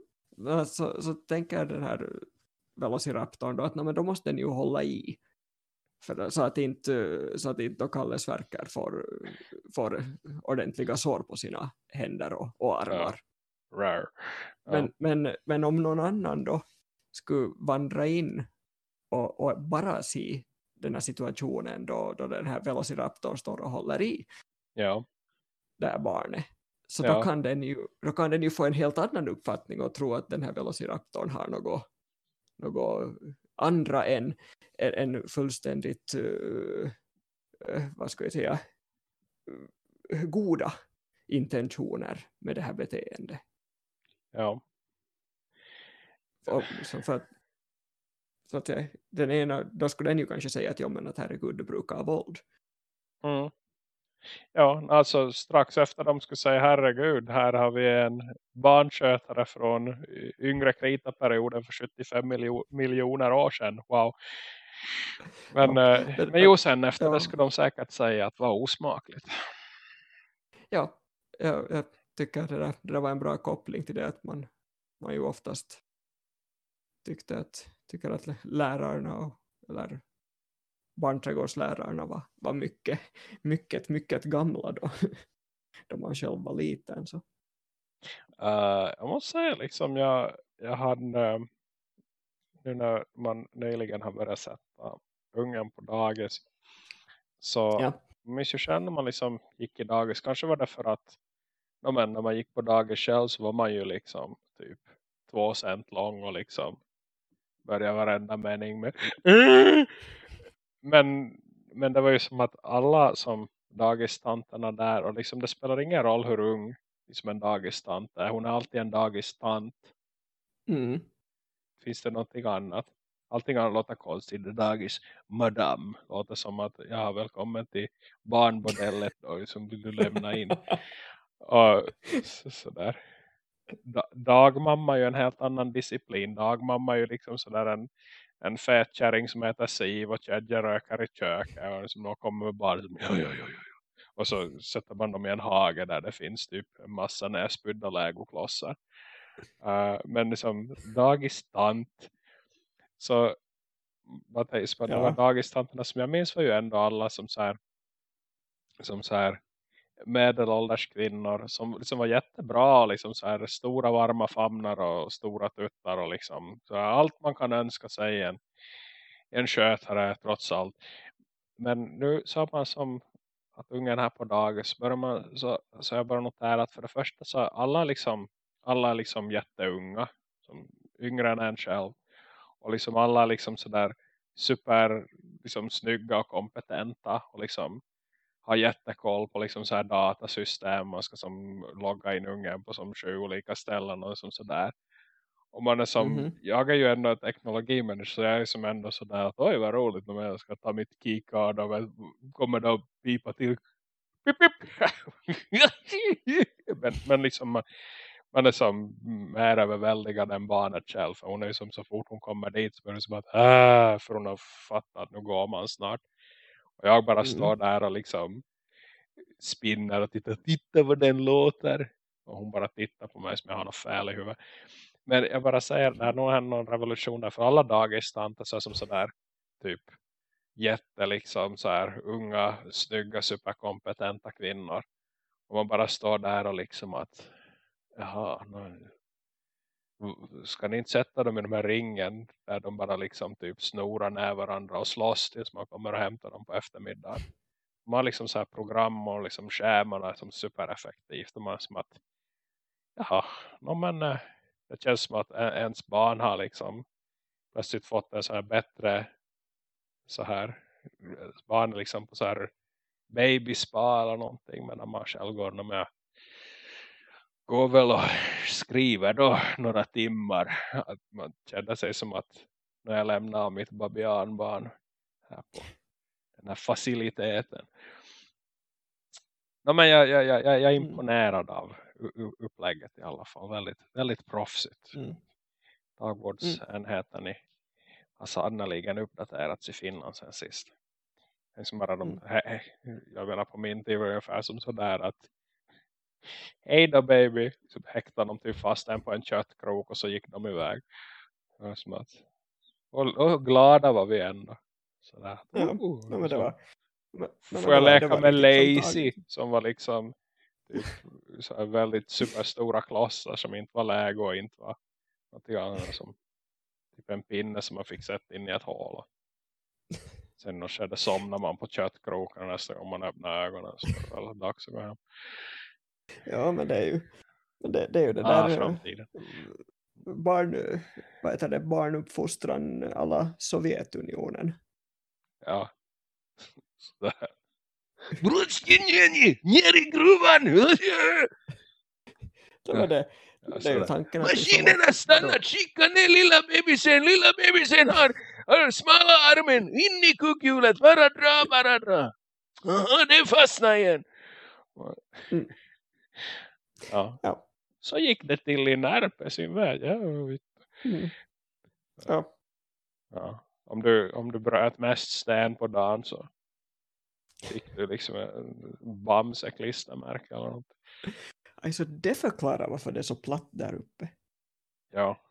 så, så tänker den här velociraptorn då att "Nej, men då måste den ju hålla i. För, så att inte, så att inte då Kalles verkar får, får ordentliga sår på sina händer och, och armar. Rare. Ja. Men, men, men om någon annan då skulle vandra in och, och bara se den här situationen då, då den här velociraptorn står och håller i ja. det här barnet. Så Ja. då, kan den ju, då kan den ju få en helt annan uppfattning och tro att den här velociraptorn har något, något andra än, än, än fullständigt, uh, vad ska jag säga, goda intentioner med det här beteendet. ja. Och, så för att, så att den ena, då skulle den ju kanske säga att, ja, men att herregud, du brukar våld. Mm. Ja, alltså strax efter de skulle säga herregud, här har vi en barnskötare från yngre kritaperioden för 75 miljo miljoner år sedan. Wow. Men, Ja, eh, men- jo, sen efter ja. det skulle de säkert säga att det var osmakligt. Ja, jag, jag tycker det där, det där var en bra koppling till det att man, man ju oftast tyckte att, tycker att lärarna och, eller barnträdgårdslärarna var, var mycket, mycket, mycket gamla då, <laughs> då man själv var liten. Så. Eh, jag måste säga liksom jag, jag hade eh, nu när man nyligen har börjat sätta ungen på dagis så Ja. minns ju själv när man liksom gick i dagis kanske var det för att ja, men när man gick på dagis själv så var man ju liksom typ två cent lång och liksom börjar varenda mening med men, men det var ju som att alla som dagistanterna där och liksom det spelar ingen roll hur ung liksom en dagistant är. Hon är alltid en dagistant. Mm. Finns det någonting annat? Allting annat låter konstigt. Det dagis, madame. Låter som att ja, välkommen till barnbordellet då, som vill du lämna in. <laughs> och så, sådär. Da, dagmamma är ju en helt annan disciplin. Dagmamma är ju liksom sådär en, en fet kärring som heter Siv och kedjerökar i köket. Och som då kommer med barn som, ja, ja, ja, ja. Och så sätter man dem i en hage där det finns typ en massa näsbudda lägoklossar. Uh, men liksom dagistant så vad på, ja. de här dagistanterna som jag minns var ju ändå alla som så här som så här medelålders kvinnor som liksom var jättebra liksom så här stora varma famnar och stora tuttar och liksom så här, allt man kan önska sig en, en skötare trots allt. Men nu sa man som att ungen här på dagis börjar man så, så jag bara notera att för det första så alla liksom alla är liksom jätteunga som yngre än en själv och liksom alla liksom sådär super liksom snygga och kompetenta och liksom har jättekoll på liksom så här datasystem. Man ska som logga in ungen på som sju olika ställen och som sådär. Och man är som, mm -hmm. jag är ju ändå en teknologimänniska så jag är som ändå sådär att oj vad roligt om jag ska ta mitt keycard och kommer då pipa till pip, pip. <laughs> men, men liksom man, man är som mer överväldigad än barnet själv för hon är ju som så fort hon kommer dit så börjar det som att äh, för hon har fattat att nu går man snart och jag bara mm. står där och liksom spinner och tittar, titta vad den låter. Och hon bara tittar på mig som jag har något fel i huvudet. Men jag bara säger, det är nog någon revolution där för alla dagistanter så som sådär typ jätte liksom så här unga, snygga, superkompetenta kvinnor. Och man bara står där och liksom att jaha, nu, ska ni inte sätta dem i de här ringen där de bara liksom typ snorar ner varandra och slåss tills man kommer och hämtar dem på eftermiddagen. Man har liksom så här program och liksom scheman som supereffektivt och man är som att jaha, no, men eh, det känns som att ens barn har liksom plötsligt fått en så här bättre så här eh, barn liksom på så här babyspa eller någonting medan man själv går med går väl och skriver då några timmar. Att man känner sig som att när jag lämnar mitt babianbarn här på den här faciliteten. No, men jag, jag, jag, jag är mm. imponerad av upplägget i alla fall. Väldigt, väldigt proffsigt. Mm. Dagvårdsenheten i, har sannoliken uppdaterats i Finland sen sist. Det bara de, mm. jag menar på min tid var ungefär som sådär att hej då baby. Så häktade de typ fast en på en köttkrok och så gick de iväg. Som att, och, och glada var vi ändå. Sådär. Ja, oh, men det var, men, Får jag leka med Lazy som var liksom typ, så väldigt superstora klossar som inte var läge och inte var någonting annat som typ en pinne som man fick sätta in i ett hål. Sen då skedde somnar man på köttkrokarna nästa gång man öppnar ögonen så det var dags att gå hem. Ja, men det är ju det, det, är ju det ah, där framtiden. barn, vad heter det, barnuppfostran alla Sovjetunionen. Ja. Sådär. Brottskinjeni, ner i gruvan! <laughs> det var det. Det är ju tanken Maskinerna stannar, kika ner lilla bebisen, lilla bebisen har, har smala armen, in i kugghjulet, bara dra, bara dra. Aha, det fastnar igen. Mm. Ja. ja. Så gick det till i Närpe sin väg. Ja, mm. ja. ja. Om, du, om du bröt mest sten på dagen så fick du liksom en bamse klistermärke eller något. Alltså det förklarar varför det är så platt där uppe. Ja.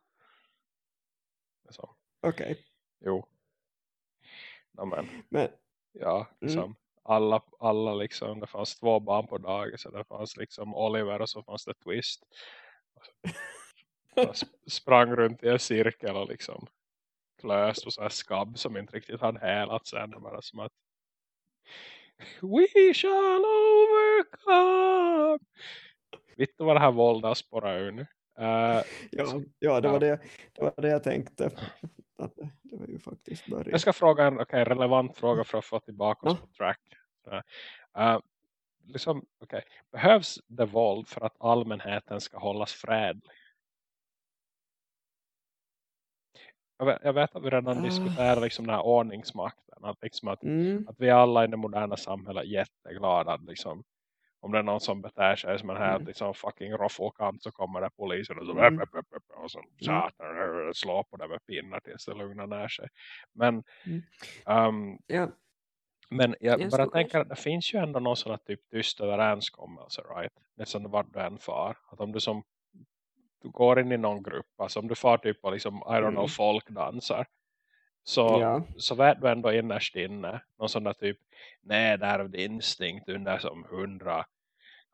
Okej. Okay. Jo. No, men. men. Ja, liksom. Mm alla, alla liksom, det fanns två barn på dagen så det fanns liksom Oliver och så fanns det Twist. Jag sprang runt i en cirkel och liksom klöst och så här skabb som inte riktigt hade helat sen. Det bara som att We shall overcome! Vet du vad det här våldet spårar ur nu? Uh, ja, ja, det. Var det, det var det jag tänkte. Det var ju faktiskt början. Jag ska fråga en okay, relevant fråga för att få tillbaka oss Ja. på track. Uh, liksom, okay. Behövs det våld för att allmänheten ska hållas fredlig? Jag vet, jag vet att vi redan Ah. diskuterar liksom den här ordningsmakten. Att, liksom att, Mm. att vi alla i det moderna samhället är jätteglada. Att liksom, om det är någon som beter sig som en helt Mm. liksom, fucking roffelkant så kommer det polisen och så, Mm. upp, upp, upp, upp, och så satan, slår på det med pinnar tills det lugnar ner sig. Men, Mm. um, Ja, men jag bara tänker att det finns ju ändå någon sån här typ tyst överenskommelse, right? Nästan vart du än far. Att om du som du går in i någon grupp, alltså om du far typ på liksom, I don't know, Mm. folkdansar. Så, ja. så vet du ändå innerst inne någon sån där typ nedärvd instinkt under som hundra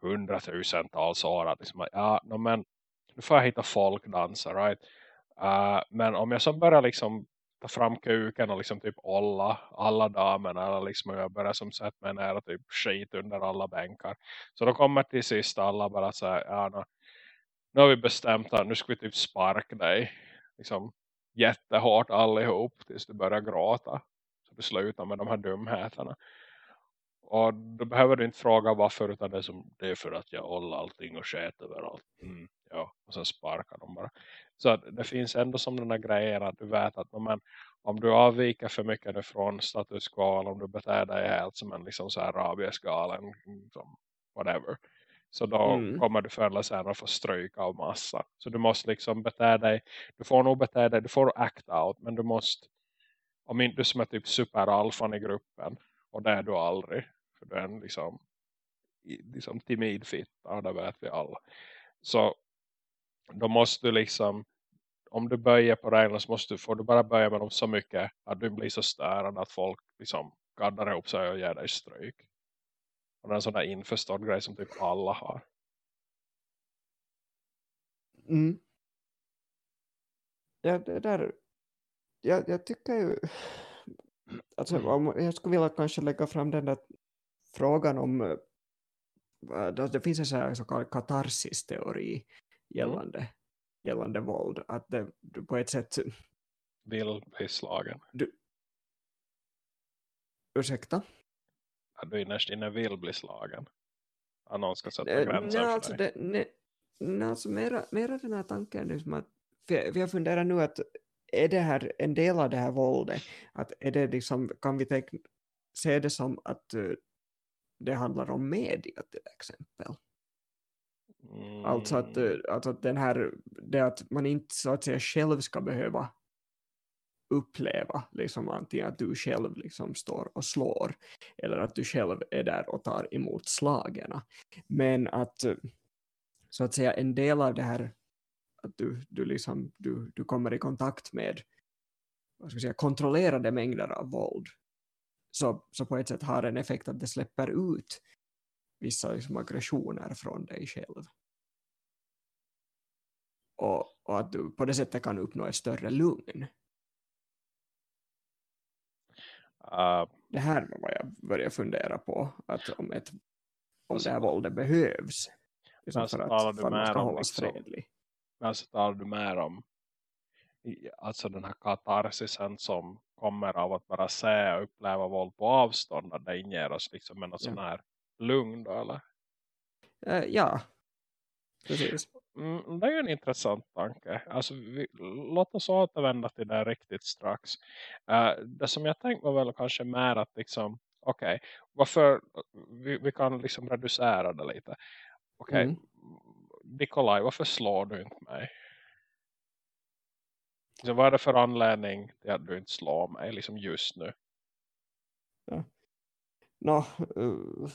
hundratusentals år att liksom, ja, no, men nu får jag hitta folkdansar, right? Uh, men om jag så börjar liksom ta fram kuken och liksom typ olla alla damerna eller liksom jag börjar som sätta mig nära typ skit under alla bänkar. Så då kommer till sist alla bara säga, ja nu, nu har vi bestämt att nu ska vi typ sparka dig liksom jättehårt allihop tills du börjar gråta. Så du slutar med de här dumheterna. Och då behöver du inte fråga varför utan det är, som, det är för att jag håller allting och sket överallt. Mm, ja, och sen sparkar de bara. Så det finns ändå som den här grejen att du vet att men, om du avviker för mycket från status quo eller om du beter dig helt som en liksom så här rabiesgalen som whatever. Så då Mm. kommer du förr eller senare få stryk av massa. Så du måste liksom bete dig, du får nog bete dig, du får act out men du måste, om inte du som är typ superalfan i gruppen och det är du aldrig. För du är en liksom, liksom timid fitta och det vet vi alla. Så då måste du liksom, om du böjer på reglerna så måste du, får du bara böja med dem så mycket att du blir så störande att folk liksom gaddar ihop sig och ger dig stryk. Och det är en sån där införstådd grej som typ alla har. Mm. Ja, det där, jag, jag tycker ju, alltså Mm. jag skulle vilja kanske lägga fram den där frågan om, eh, vad- det finns en så, här, så kallad katarsis-teori gällande, gällande våld, att det, du på ett sätt, <laughs> Vill bli slagen. ursäkta? Att du innerst inne vill bli slagen. Att någon ska sätta Eh, gränser nej, för alltså dig. det, nej, nej, alltså mera, mera den här tanken liksom att, för jag, för jag funderar nu att är det här en del av det här våldet, att är det liksom, kan vi teckna, se det som att eh, det handlar om media till exempel? Alltså att, alltså att den här, det att man inte så att säga själv ska behöva uppleva liksom antingen att du själv liksom står och slår eller att du själv är där och tar emot slagerna. Men att eh, så att säga en del av det här att du, du, liksom, du, du kommer i kontakt med vad ska jag säga, kontrollerade mängder av våld så, så på ett sätt har en effekt att det släpper ut vissa liksom, aggressioner från dig själv. Och, och att du på det sättet kan uppnå ett större lugn. Uh, Det här var vad jag började fundera på. Att om, ett, om Alltså- det här våldet behövs. Liksom Men så för att, du för att man mer ska liksom- fredlig. Men så talar du mer om alltså den här katarsisen som kommer av att bara se och uppleva våld på avstånd. Att det inger oss liksom något Ja. sån här lugn då, eller? Eh, ja, precis. Mm, det är ju en intressant tanke. Alltså, vi, låt oss återvända till det riktigt strax. Eh, det som jag tänkte var väl kanske mer att liksom, okej, varför, vi, vi kan liksom reducera det lite. Okej, Mm. Nikolaj, varför slår du inte mig? Så vad är det för anledning till att du inte slår mig liksom just nu? Nå, eh,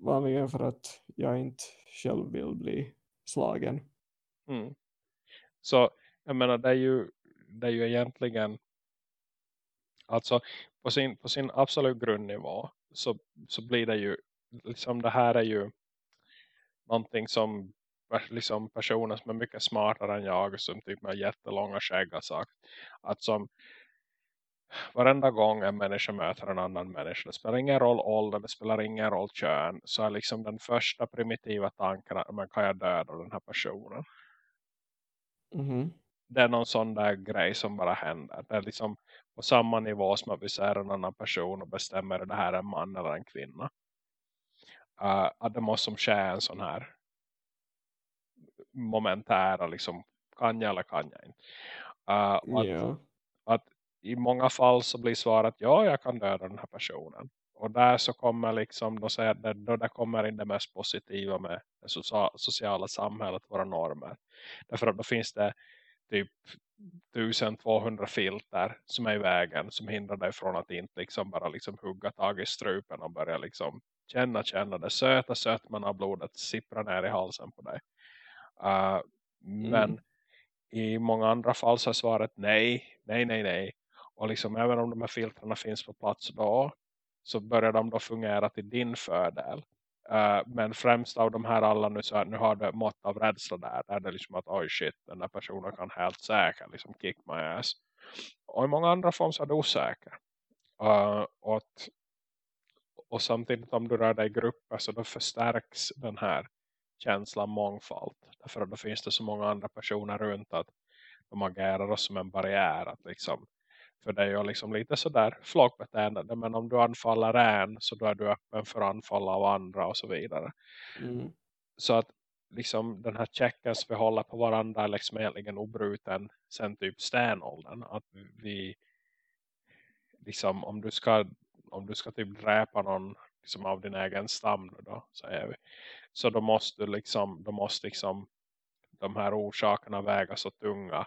vanligen för att jag inte själv vill bli slagen. Mm. Så jag menar det är ju, det är ju egentligen alltså på sin, på sin absolut grundnivå så, så blir det ju liksom det här är ju någonting som liksom personer som är mycket smartare än jag som typ med jättelånga skägg har sagt att som varenda gång en människa möter en annan människa, det spelar ingen roll ålder, det spelar ingen roll kön, så är liksom den första primitiva tanken att man kan jag döda den här personen. Mhm. det är någon sån där grej som bara händer. Det är liksom på samma nivå som att vi ser en annan person och bestämmer det här är en man eller en kvinna. Uh, att det måste som ske en sån här momentära liksom kan jag eller kan jag inte. Uh, att i många fall så blir svaret ja jag kan döda den här personen. Och där så kommer liksom då, säger, då det kommer in det mest positiva med det socia- sociala samhället, våra normer. Därför att då finns det typ 1200 filter som är i vägen som hindrar dig från att inte liksom bara liksom hugga tag i strupen och börja liksom känna, känna det söta sötman av blodet sippra ner i halsen på dig. Uh, men Mm. i många andra fall så är svaret nej, nej, nej, nej. Och liksom även om de här filtrarna finns på plats då så börjar de då fungera till din fördel. Uh, men främst av de här alla nu så här, nu har det mått av rädsla där. Där det är liksom att oj shit, den där personen kan helt säkert liksom kick my ass. Och i många andra former så är det osäker. Uh, och, att, och samtidigt om du rör dig i grupper så då förstärks den här känslan mångfald. Därför att då finns det så många andra personer runt att de agerar som en barriär. Att liksom, för det är ju liksom lite sådär flockbeteende. Men om du anfaller en så då är du öppen för anfall av andra och så vidare. Mm. Så att liksom den här checken som vi håller på varandra är liksom egentligen obruten sen typ stenåldern. Att vi liksom om du ska om du ska typ dräpa någon liksom av din egen stam då, säger vi. Så då måste liksom, då måste liksom de här orsakerna väga så tunga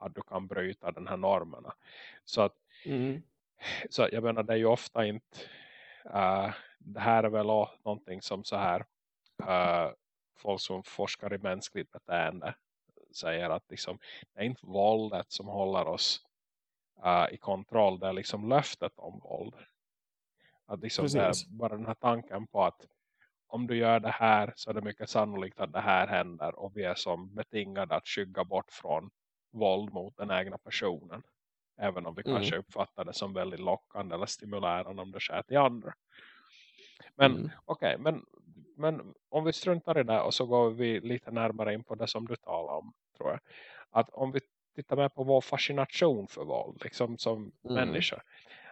att du kan bryta den här normerna. Så att Mm. så jag menar det är ju ofta inte uh, det här är väl någonting som så här uh, folk som forskar i mänskligt beteende säger att liksom, det är inte våldet som håller oss uh, i kontroll, det är liksom löftet om våld. Att liksom det Precis. är bara den här tanken på att om du gör det här så är det mycket sannolikt att det här händer och vi är som betingade att skygga bort från våld mot den egna personen. Även om vi Mm. kanske uppfattar det som väldigt lockande eller stimulerande om det sker till andra. Men Mm. okej, men, men om vi struntar i det och så går vi lite närmare in på det som du talar om, tror jag. Att om vi tittar med på vår fascination för våld, liksom som Mm. människor.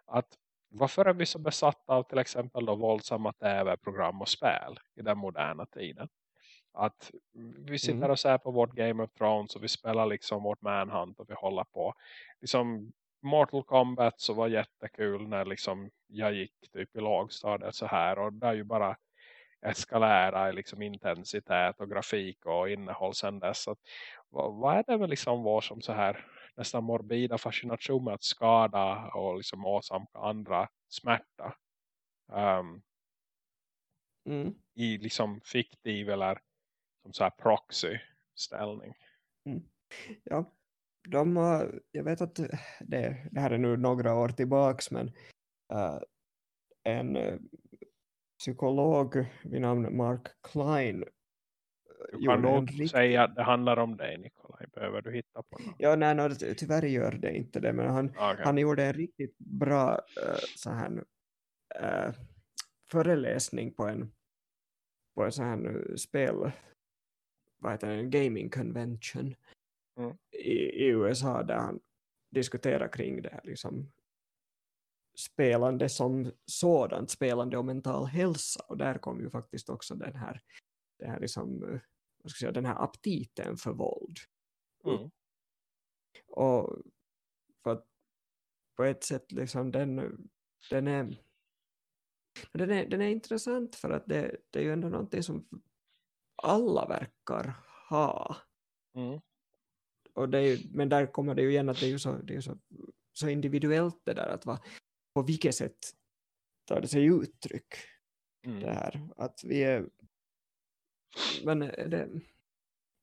Att varför är vi så besatta av till exempel då våldsamma tv-program och spel i den moderna tiden? Att vi sitter Mm. och ser på vårt Game of Thrones och vi spelar liksom vårt Manhunt och vi håller på. Liksom Mortal Kombat så var jättekul när liksom jag gick typ i lågstadiet så här och det är ju bara eskalera i liksom intensitet och grafik och innehåll sen dess. Att, vad, vad är det med liksom vår som så här nästan morbida fascination med att skada och liksom åsamka andra smärta um, Mm. i liksom fiktiv eller som så här proxy ställning. Ja, de har, jag vet att det, det här är nu några år tillbaks men äh, en äh, psykolog vid namn Mark Klein äh, Du kan nog riktigt... säga att det handlar om dig Nikolaj. Behöver du hitta på något? Ja, nej, no, ty- tyvärr gör det inte det, men han, Okay. han gjorde en riktigt bra äh, så här, äh, föreläsning på en, på en sån här spel, vad heter det, gaming convention Mm. i, i USA där han diskuterar kring det här liksom spelande som sådant, spelande och mental hälsa och där kom ju faktiskt också den här, den här, liksom, vad ska jag säga, den här aptiten för våld Mm. och för att på ett sätt liksom den, den är den är, den är intressant för att det, det är ju ändå någonting som alla verkar ha Mm. och det ju, men där kommer det ju igen att det är ju så, det är så, så individuellt det där att va, på vilket sätt tar det sig uttryck Mm. det här att vi är men det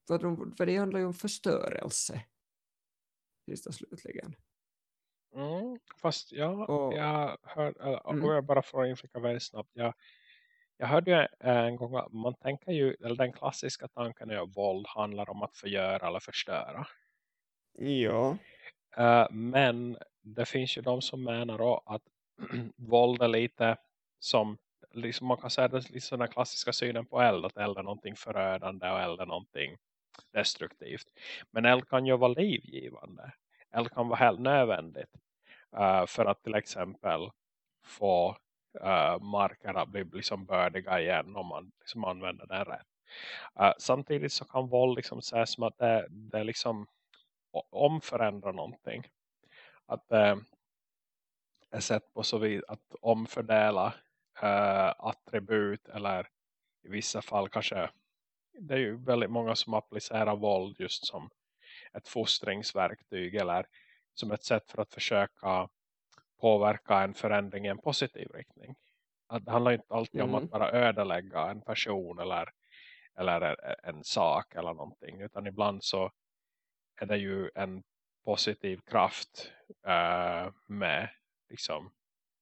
för, de, för det handlar ju om förstörelse sist och slutligen Mm. Fast ja, Och- jag hör, eller, Mm. jag bara får inflika väldigt snabbt. Jag, jag hörde ju en gång att man tänker ju, eller den klassiska tanken är att våld handlar om att förgöra eller förstöra. ja Eh, men det finns ju de som menar då att <clears throat> våld är lite som, liksom man kan säga det är lite sån där klassiska synen på eld, att eld är någonting förödande och eld är någonting destruktivt. Men eld kan ju vara livgivande. Eld kan vara helt nödvändigt. Uh, för att till exempel få uh, blir liksom bördiga igen om man liksom använder den rätt. Uh, samtidigt så kan våld liksom sägas som att det, det liksom omförändrar någonting. Att det uh, är sätt på så vis att omfördela uh, attribut eller i vissa fall kanske det är ju väldigt många som applicerar våld just som ett fostringsverktyg eller som ett sätt för att försöka påverka en förändring i en positiv riktning. Att det handlar inte alltid mm. om att mm. bara ödelägga en person eller, eller en sak eller någonting. Utan ibland så är det ju en positiv kraft uh, med liksom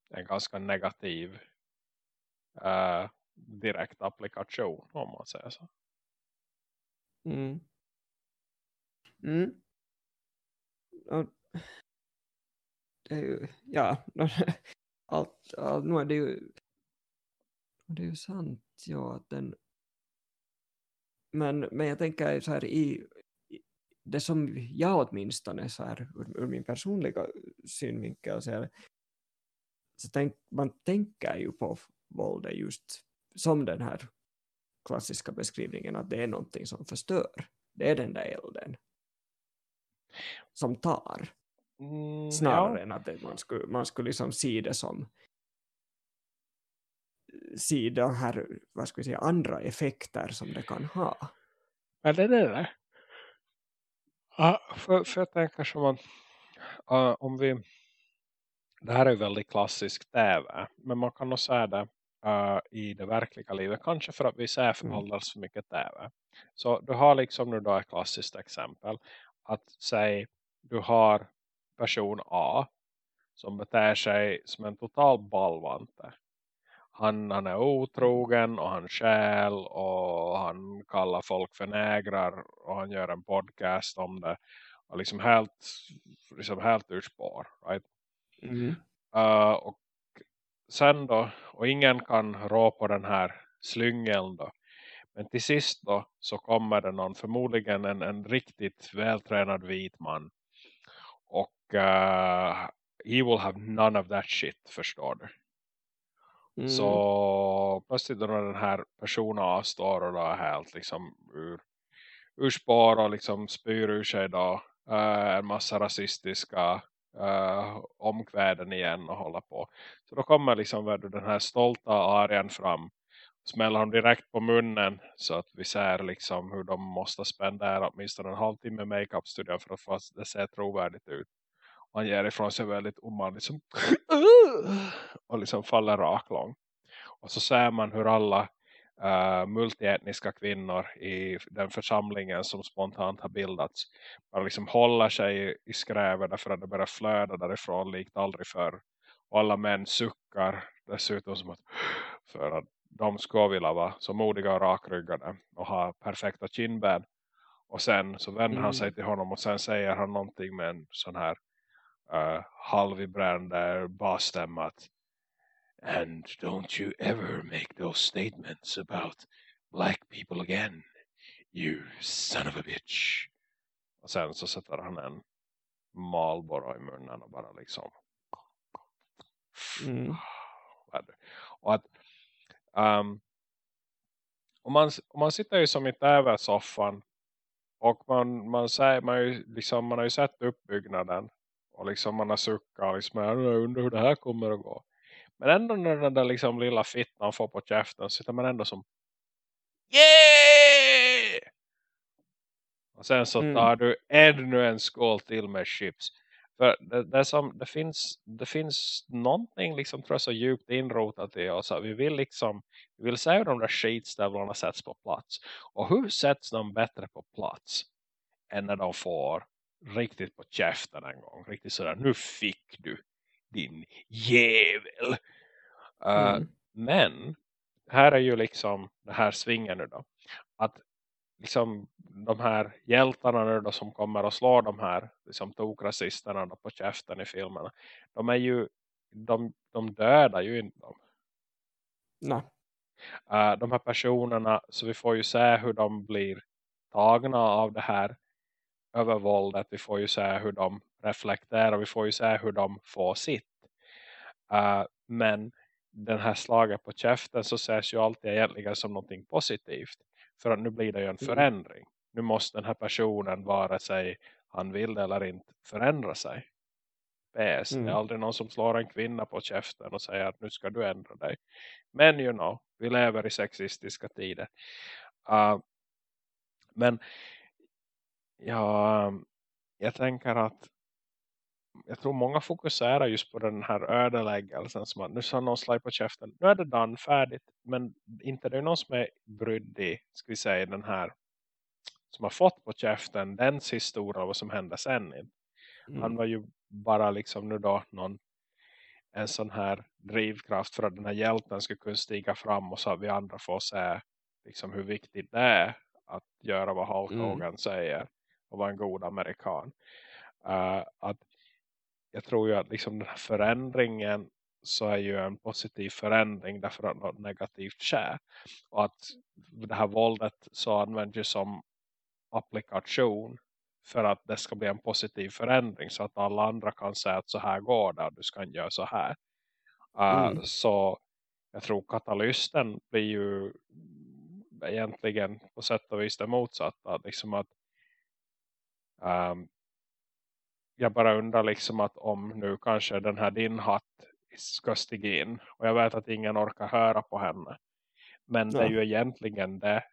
en ganska negativ uh, direkt applikation om man säger så. Mm. Mm. Och ju, ja, <laughs> allt, allt, nu är det ju det är ju sant, ja, att den men, men jag tänker så här i, det som jag åtminstone så här ur, ur min personliga synvinkel så, här, så tänk, man tänker ju på våldet just som den här klassiska beskrivningen att det är någonting som förstör. Det är den där elden som tar. Mm, snarare ja. än att man skulle, man skulle liksom se det som se de här vad ska vi säga, andra effekter som det kan ha. Ja, det är det. Ja, för, för jag tänker som att uh, om vi det här är väldigt klassisk tv men man kan nog säga det uh, i det verkliga livet kanske för att vi ser för mm. alldeles för mycket tv. Så du har liksom nu då ett klassiskt exempel att säg du har person A som beter sig som en total ballvante. Han, han är otrogen och han skäl och han kallar folk för nägrar och han gör en podcast om det och liksom helt, liksom helt ur spår. Right? Mm. Uh, och sen då, och ingen kan rå på den här slyngeln då. Men till sist då så kommer det någon, förmodligen en, en riktigt vältränad vit man uh, he will have none of that shit, förstår du. Mm. Så plötsligt då den här personen avstår och då är helt liksom ur, ur spår och liksom spyr ur sig då uh, en massa rasistiska uh, omkväden igen och hålla på. Så då kommer liksom den här stolta arien fram smäller dem direkt på munnen så att vi ser liksom hur de måste spendera åtminstone en halvtimme makeup-studion för att få det se trovärdigt ut han ger ifrån sig väldigt omanligt som <laughs> och liksom faller raklång. Och så ser man hur alla uh, multietniska kvinnor i den församlingen som spontant har bildats bara liksom håller sig i skräver därför att det börjar flöda därifrån likt aldrig förr. Och alla män suckar dessutom som att <gasps> för att de ska vilja vara så modiga och rakryggade och ha perfekta kindben. Och sen så vänder mm. han sig till honom och sen säger han någonting med en sån här uh, halvvibrande basstämma att And don't you ever make those statements about black people again, you son of a bitch. Och sen så sätter han en Marlboro i munnen och bara liksom mm. och att um, om, man, om man sitter ju som i tv-soffan och man, man, säger, man, ju, liksom, man har ju sett uppbyggnaden och liksom man har suckat liksom, jag undrar hur det här kommer att gå. Men ändå när den där liksom lilla fittan får på käften så sitter man ändå som Yeah! Och sen så mm. tar du ännu en skål till med chips. För det, det, som, det, finns, det finns någonting liksom tror jag så djupt inrotat i oss. Vi vill liksom vi vill se hur de där skitstävlarna sätts på plats. Och hur sätts de bättre på plats än när de får riktigt på käften en gång. Riktigt sådär, nu fick du din jävel. Uh, mm. Men här är ju liksom det här svingen nu då. Att liksom de här hjältarna nu då som kommer och slår de här liksom tokrasisterna då på käften i filmerna. De är ju, de, de dödar ju inte dem. Nej. Uh, de här personerna, så vi får ju se hur de blir tagna av det här övervåldet. Vi får ju se hur de reflekterar. Vi får ju se hur de får sitt. Uh, men den här slaget på käften så ses ju alltid egentligen som någonting positivt. För att nu blir det ju en Mm. förändring. Nu måste den här personen vare sig han vill eller inte förändra sig. PS. Det Mm. är aldrig någon som slår en kvinna på käften och säger att nu ska du ändra dig. Men you know, vi lever i sexistiska tider. Uh, men ja, jag tänker att jag tror många fokuserar just på den här ödeläggelsen som att nu sa någon slag på käften. Nu är det done, färdigt. Men inte det är någon som är brydd i, ska vi säga, den här som har fått på käften, dens historia vad som hände sen. Han Mm. var ju bara liksom nu då någon en sån här drivkraft för att den här hjälten skulle kunna stiga fram och så att vi andra får se liksom hur viktigt det är att göra vad Hulk Mm. Säger och vara en god amerikan. Uh, att jag tror ju att liksom den här förändringen så är ju en positiv förändring därför att något negativt sker. Och att det här våldet så används ju som applikation för att det ska bli en positiv förändring så att alla andra kan säga att så här går det och du ska inte göra så här. Uh, Mm. Så jag tror katalysten blir ju egentligen på sätt och vis det motsatta. Liksom att um, jag bara undrar liksom att om nu kanske den här din hatt ska stiga in. Och jag vet att ingen orkar höra på henne. Men det är Ja. ju egentligen det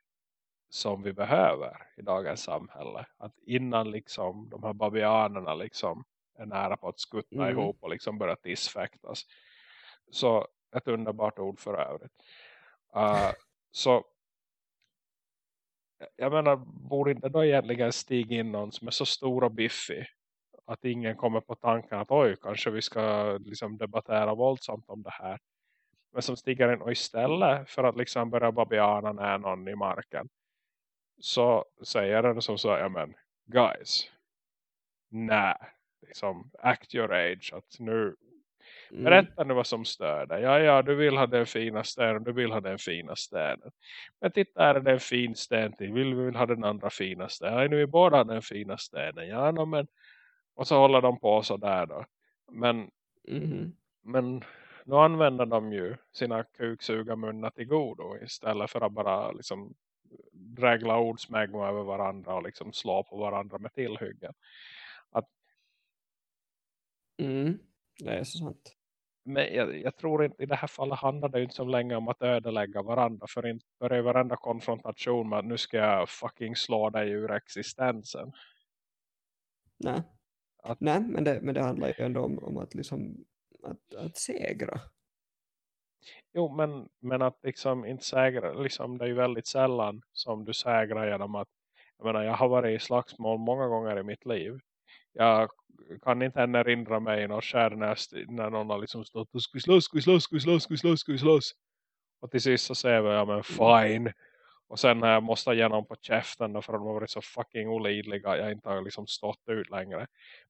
som vi behöver i dagens samhälle. Att innan liksom de här babianerna liksom är nära på att skutta Mm. ihop och liksom börja tissfäktas. Så ett underbart ord för övrigt. Uh, så jag menar, borde inte då egentligen stiga in någon som är så stor och biffig att ingen kommer på tanken att oj, kanske vi ska liksom debattera våldsamt om det här. Men som stiger in och istället för att liksom börja babiana när någon i marken så säger den som så, ja men guys, nej, liksom act your age, att nu Mm. Berätta nu vad som stör dig. Ja, ja, du vill ha den fina stenen. Du vill ha den fina stenen. Men titta, här är det en fin sten till. Vill vi vill ha den andra fina stenen? Ja, nu vill båda ha den fina stenen. Ja, no, men... Och så håller de på så där då. Men, Mhm. men nu använder de ju sina kuksugarmunnar till godo. Istället för att bara liksom drägla ordsmägma över varandra. Och liksom slå på varandra med tillhyggen. Mm. Det är så sant. Men jag, jag tror inte i det här fallet handlar det inte så länge om att ödelägga varandra. För inte börjar varenda konfrontation med att nu ska jag fucking slå dig ur existensen. Nej. Att- Nej, men det, men det handlar ju ändå om, om att, liksom, att, att segra. Jo, men, men att liksom inte sägra, liksom det är ju väldigt sällan som du sägrar genom att, jag menar jag har varit i slagsmål många gånger i mitt liv. Jag kan inte än erinra mig någon kärnäst när, någon har liksom stått och ska slåss, ska slåss, ska slåss, ska slåss, ska slåss. Och till sist så säger jag, ja men fine. Och sen när jag måste igenom på käften då för att de har varit så fucking olidliga. Jag inte har liksom stått ut längre.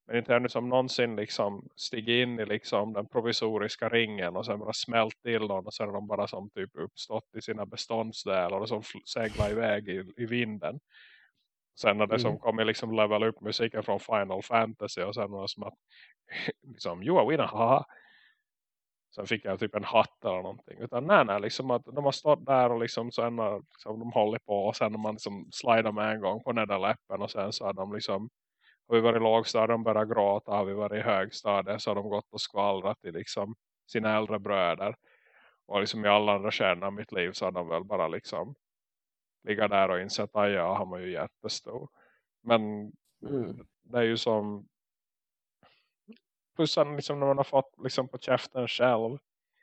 Men inte ännu som någonsin liksom stigit in i liksom den provisoriska ringen. Och sen bara smält till någon. Och sen har de bara som typ uppstått i sina beståndsdelar. Och som seglar iväg i, i vinden. Sen när det Mm. som kommer liksom level upp musiken från Final Fantasy. Och sen var det som att <laughs> liksom, you are winner, haha. Sen fick jag typ en hatt eller någonting. Utan nej, nej, liksom att de har stått där och liksom sen har liksom, de håller på. Och sen har man liksom slidar med en gång på nederläppen. Och sen så har de liksom, har vi varit i lågstadiet börjat gråta. Har vi varit i högstadiet så har de gått och skvallrat till liksom sina äldre bröder. Och liksom i alla andra kärnor av mitt liv så har de väl bara liksom ligga där och insett att ja, han var ju jättestor. Men Mm. det är ju som plus liksom när man har fått liksom på käften själv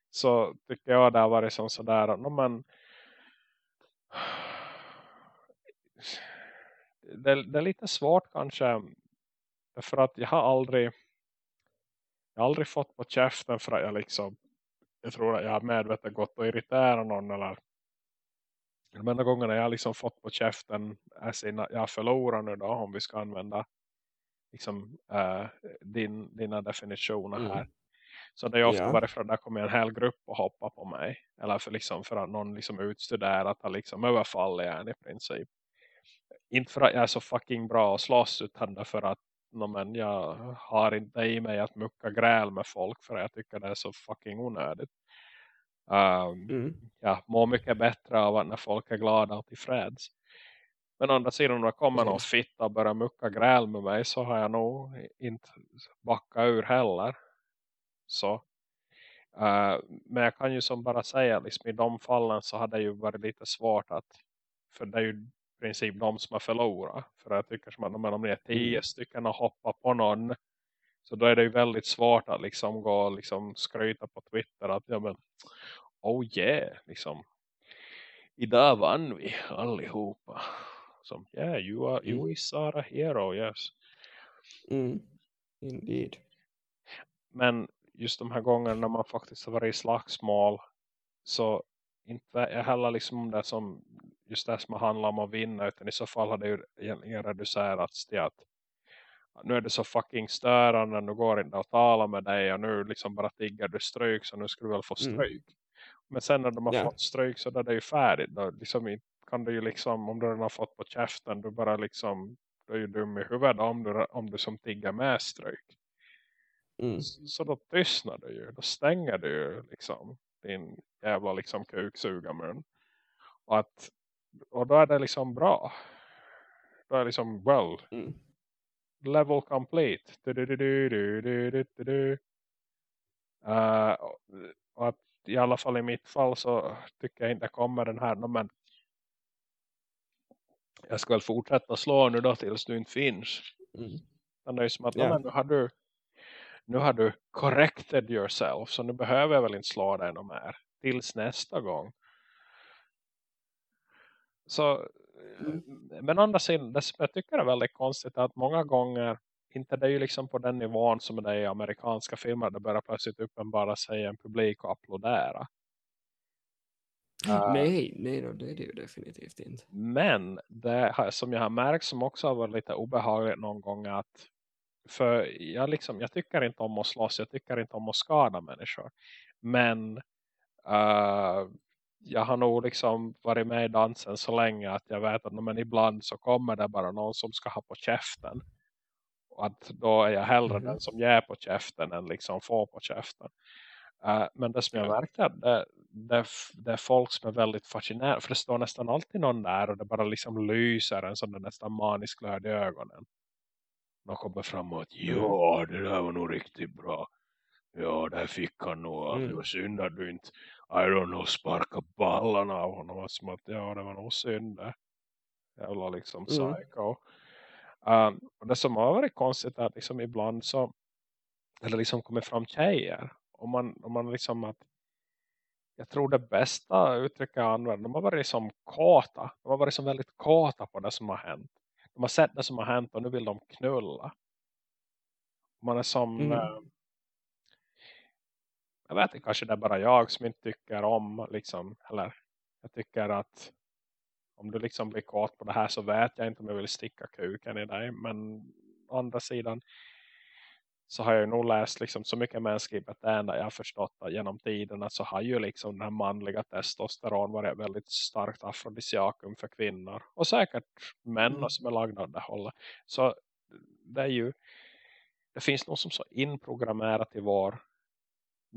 så tycker jag det har varit som sådär no, men, det, det är lite svårt kanske för att jag har aldrig jag har aldrig fått på käften för att jag liksom jag tror att jag har medvetet gått och irriterat någon eller de enda gångerna jag liksom fått på käften är sina, jag förlorar nu då om vi ska använda liksom äh, din, dina definitioner Mm. här. Så det är ofta Ja. bara för att där kommer en hel grupp och hoppa på mig. Eller för, liksom, för att någon liksom utstuderat har liksom överfallit en i princip. inte för att jag är så fucking bra att slåss utan därför att no, men jag har inte i mig att mucka gräl med folk för jag tycker det är så fucking onödigt. Um, Mm. jag mår mycket bättre av att när folk är glada och tillfreds. Men å andra sidan om det kommer någon fitta och börjar mucka gräl med mig så har jag nog inte backat ur heller. Så. Uh, men jag kan ju som bara säga liksom, i de fallen så hade det ju varit lite svårt att för det är ju i princip de som har förlorat. För jag tycker som att om ni är tio Mm. stycken och hoppar på någon så då är det ju väldigt svårt att liksom gå och liksom skryta på Twitter att ja men oh yeah liksom idag vann vi allihopa. Som yeah you are you Mm. is are a hero yes. Mm. Indeed. Men just de här gångerna när man faktiskt har varit i slagsmål så inte heller liksom det som just det som handlar om att vinna utan i så fall har det ju egentligen reducerats till att nu är det så fucking störande nu går inte att tala med dig och nu liksom bara tiggar du stryk så nu ska du väl få Mm. stryk. Men sen när de har Ja. fått stryk så är det ju färdigt. Då liksom kan du ju liksom, om du har fått på käften, du bara liksom, du är ju dum i huvudet om du, om du som tiggar med stryk. Mm. Så, så då tystnar du ju, då stänger du ju liksom din jävla liksom kuksugarmun. Och, att, och då är det liksom bra. Då är det liksom, well, Mm level complete. Du, du, du, uh, att i alla fall i mitt fall så tycker jag inte kommer den här. No, men jag ska väl fortsätta slå nu då tills du inte finns. Mm. Det är som att yeah. men, nu har du nu har du corrected yourself så nu behöver jag väl inte slå dig någon mer tills nästa gång. Så men å andra sidan det som jag tycker är väldigt konstigt är att många gånger inte det är ju liksom på den nivån som det är i amerikanska filmer det börjar plötsligt uppenbara sig en publik och applådera. Uh, Nej, nej då, det är det ju definitivt inte. Men det som jag har märkt som också har varit lite obehagligt någon gång att för jag, liksom, jag tycker inte om att slåss, jag tycker inte om att skada människor. Men uh, jag har nog liksom varit med i dansen så länge att jag vet att men ibland så kommer det bara någon som ska ha på käften. Och att då är jag hellre Mhm. den som ger på käften än liksom får på käften. Uh, men det som jag Ja. märkte är det, det, det är folk som är väldigt fascinerade. För det står nästan alltid någon där och det bara liksom lyser en sån där nästan manisk glöd i ögonen. De kommer fram och att ja, det där var nog riktigt bra. Ja, där fick han nog allt. Det Mm. var synd att du inte, I don't know, sparka ballarna av honom. Och Som att, ja, det var nog synd det. Jävla liksom Mm. psycho. Um, och det som har varit konstigt är att liksom ibland så, eller liksom kommer fram tjejer. Om man, om man liksom att, jag tror det bästa uttrycket jag använder, de har varit som kåta. De har varit som väldigt kåta på det som har hänt. De har sett det som har hänt och nu vill de knulla. Man är som, Mm. Jag vet inte, kanske det är bara jag som inte tycker om liksom, eller jag tycker att om du liksom blir kåt på det här så vet jag inte om jag vill sticka kuken i dig. Men å andra sidan så har jag nog läst liksom så mycket mänskligt beteende jag har förstått att genom tiderna så har ju liksom den här manliga testosteron varit väldigt starkt afrodisiakum för kvinnor. Och säkert män Mm. som är lagda åt det hållet. Så det är ju det finns något som så inprogrammerat i vår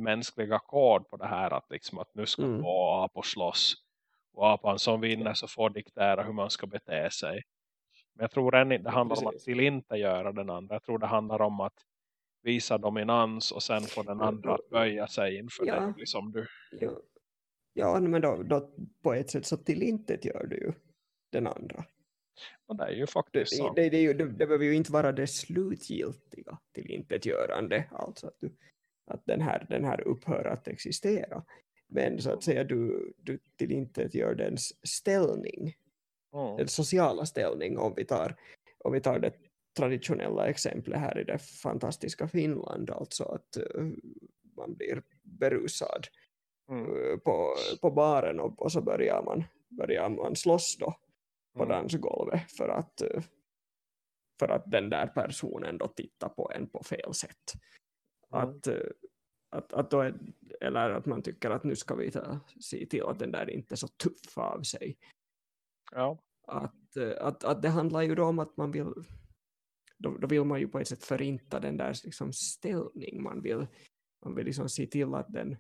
mänskliga kod på det här att liksom att nu ska Mm. två apor slåss och apan som vinner så får diktera hur man ska bete sig. Men jag tror än det handlar om att Precis. till inte göra den andra. Jag tror det handlar om att visa dominans och sen får den Ja, andra att böja sig inför Ja. dig. Liksom du. Ja, ja men då, då på ett sätt så till intet gör du ju den andra. Och det är ju Det, faktiskt det, det, är ju, det, det behöver ju inte vara det slutgiltiga till intet görande. Alltså att, du, att den, här, den här upphör att existera. Men så att säga du, du till intet gör dens ställning. Mm. Den sociala ställning om vi tar, om vi tar det traditionella exemplet här i det fantastiska Finland. Alltså att eh, man blir berusad Mm. eh, på, på baren och, och så börjar man, börjar man slåss då på Mm. dansgolvet för att, eh, för att den där personen då tittar på en på fel sätt. Att, eh, att, att då är, eller att man tycker att nu ska vi ta, se till att den där inte är så tuff av sig. Ja. Att, att, eh, att, att det handlar ju då om att man vill då, då vill man ju på ett sätt förinta den där liksom ställning man vill, man vill liksom se till att den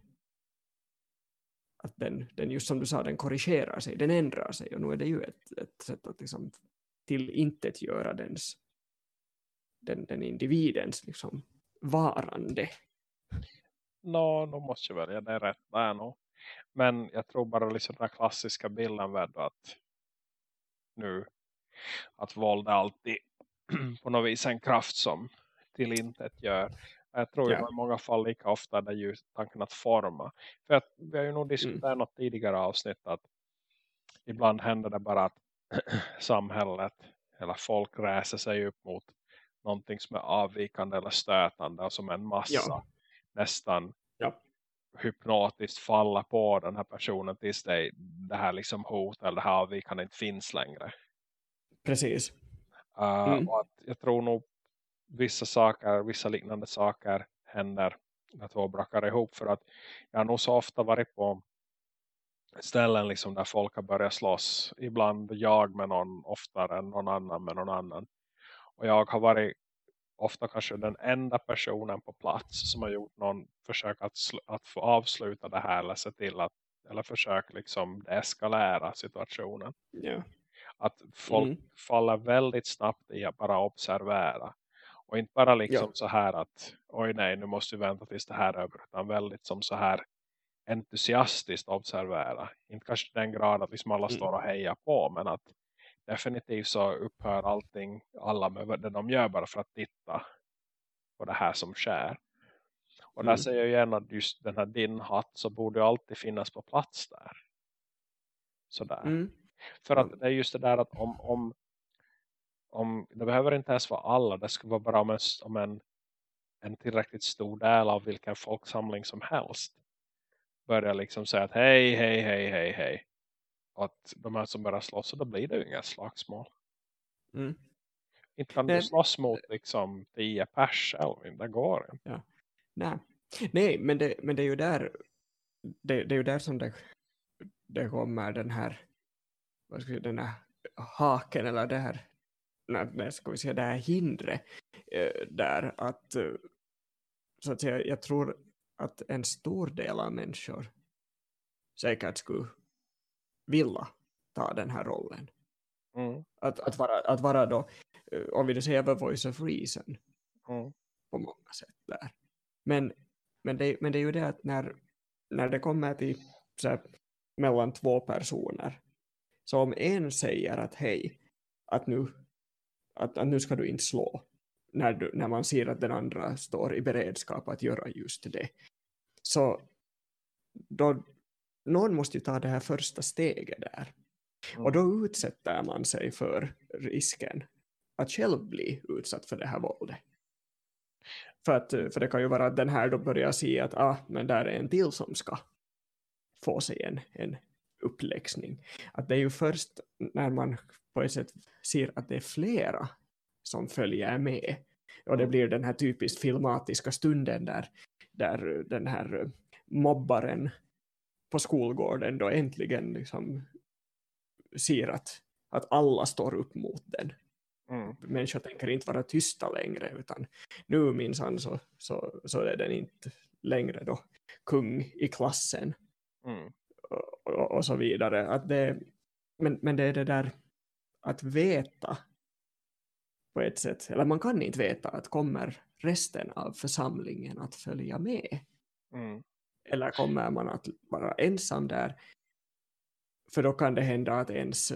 att den, den just som du sa, den korrigerar sig, den ändrar sig och nu är det ju ett, ett sätt att liksom till intet göra dens, den, den individens liksom varande. Nå, no, måste jag välja det rätt där nog. Men jag tror bara liksom den här klassiska bilden med att nu att våld är alltid <clears throat> på något vis en kraft som till intet gör. Jag tror ja. i många fall lika ofta det är ju tanken att forma. För att vi har ju nog diskuterat mm. något tidigare avsnitt att ibland händer det bara att <clears throat> samhället eller folk räser sig upp mot någonting som är avvikande eller stötande som en massa ja. nästan ja. hypnotiskt falla på den här personen tills det, det här liksom hot eller det här avvikande inte finns längre. Precis. Uh, mm. att jag tror nog vissa saker, vissa liknande saker händer när två brakar ihop för att jag har nog så ofta varit på ställen liksom där folk har börjat slåss. Ibland jag med någon oftare än någon annan med någon annan. Och jag har varit ofta kanske den enda personen på plats som har gjort någon försök att, att få avsluta det här eller se till att eller försök liksom eskalera situationen. Yeah. Att folk mm. faller väldigt snabbt i att bara observera. Och inte bara liksom ja. så här att oj nej nu måste vi vänta tills det här är över. Utan väldigt som så här entusiastiskt observera. Inte kanske den grad att liksom alla mm. står och hejar på. Men att definitivt så upphör allting, alla med det de gör bara för att titta på det här som sker. Och mm. där säger jag igen att just den här din hatt så borde alltid finnas på plats där. Sådär. Mm. För att det är just det där att om, om, om det behöver inte ens vara alla, det skulle vara bara om en, om en, en tillräckligt stor del av vilken folksamling som helst börjar liksom säga att hej, hej, hej, hej, hej. Att de här som börjar slåss, så då blir det ju inga slagsmål. Mm. Inte kan du slåss mot liksom tio pers, Elvin, det går inte. Ja. Nej. Nej, men det, men det är ju där det, det är ju där som det, det kommer den här vad ska jag, den här haken eller det här, nej, ska vi säga, det här hindret eh, där att eh, så att säga, jag tror att en stor del av människor säkert skulle vilja ta den här rollen. Mm. Att, att, vara, att vara då, eh, om vi säger the voice of reason mm. på många sätt där. Men, men, det, men det är ju det att när, när det kommer till så här, mellan två personer så om en säger att hej, att nu, att, att nu ska du inte slå när, du, när man ser att den andra står i beredskap att göra just det. Så då, någon måste ju ta det här första steget där. Mm. Och då utsätter man sig för risken att själv bli utsatt för det här våldet. För, att, för det kan ju vara att den här då börjar se att ah, men där är en till som ska få sig en, en uppläxning. Att det är ju först när man på ett sätt ser att det är flera som följer med och det blir den här typiskt filmatiska stunden där, där den här mobbaren på skolgården då äntligen liksom ser att, att alla står upp mot den. Mm. Människor tänker inte vara tysta längre utan nu minsann så, så, så är den inte längre då kung i klassen. Mm och, och så vidare. Att det, men, men det är det där att veta på ett sätt, eller man kan inte veta att kommer resten av församlingen att följa med? Mm. Eller kommer man att vara ensam där? För då kan det hända att ens,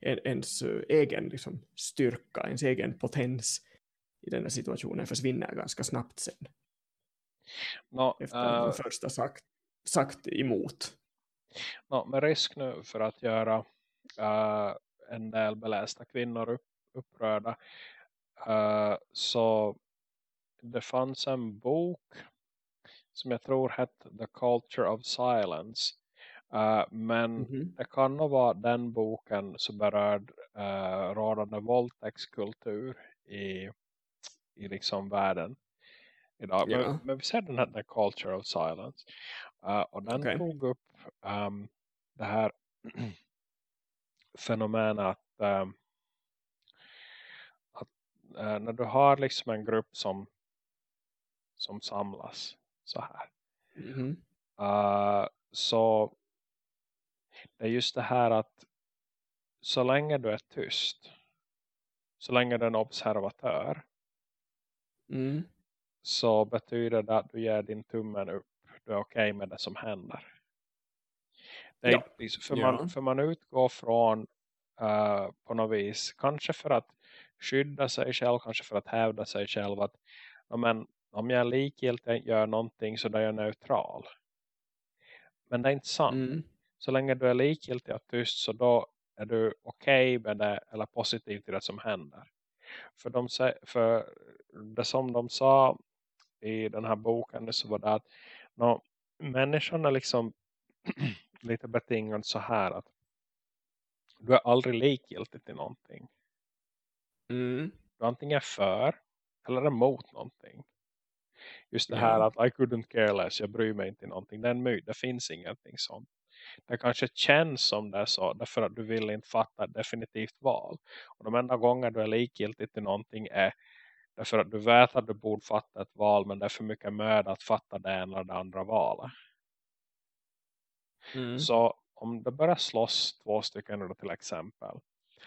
ens egen liksom, styrka, ens egen potens i den här situationen försvinner ganska snabbt sen. No, Efter uh, första sagt, sagt emot. No, med risk nu för att göra uh, en del belästa kvinnor upp, upprörda uh, så det fanns en bok som jag tror hette The Culture of Silence uh, men mm -hmm. det kan nog vara den boken som berörd uh, rådande våldtäktskultur i, i liksom världen idag. Yeah. Men, men vi ser den här The Culture of Silence Uh, och den okay. tog upp um, det här <clears throat> fenomen att, äh, att äh, när du har liksom en grupp som som samlas så här. Mhm. Uh, så det är just det här att så länge du är tyst så länge du är en observatör Mm. så betyder det att du ger din tummen upp. Du är okej med det som händer. Det är Ja. för, Ja. man, för man utgår från uh, på något vis, kanske för att skydda sig själv, kanske för att hävda sig själv att ja, men, om jag är likgiltig gör någonting så då är jag neutral. Men det är inte sant. Mm. Så länge du är likgiltig och tyst så då är du okej med det eller positiv till det som händer. För, de, för det som de sa i den här boken så var det att nå, människan är liksom <clears throat> lite betingad så här att du är aldrig likgiltig till någonting. Mm. Du är antingen för eller emot någonting. Just det här att I couldn't care less, jag bryr mig inte någonting. Det är en myt, det finns ingenting sånt. Det kanske känns som det är så därför att du vill inte fatta ett definitivt val. Och de enda gånger du är likgiltig till någonting är därför att du vet att du borde fatta ett val men det är för mycket möda att fatta det ena eller det andra valet. Mm. Så om det börjar slåss två stycken då till exempel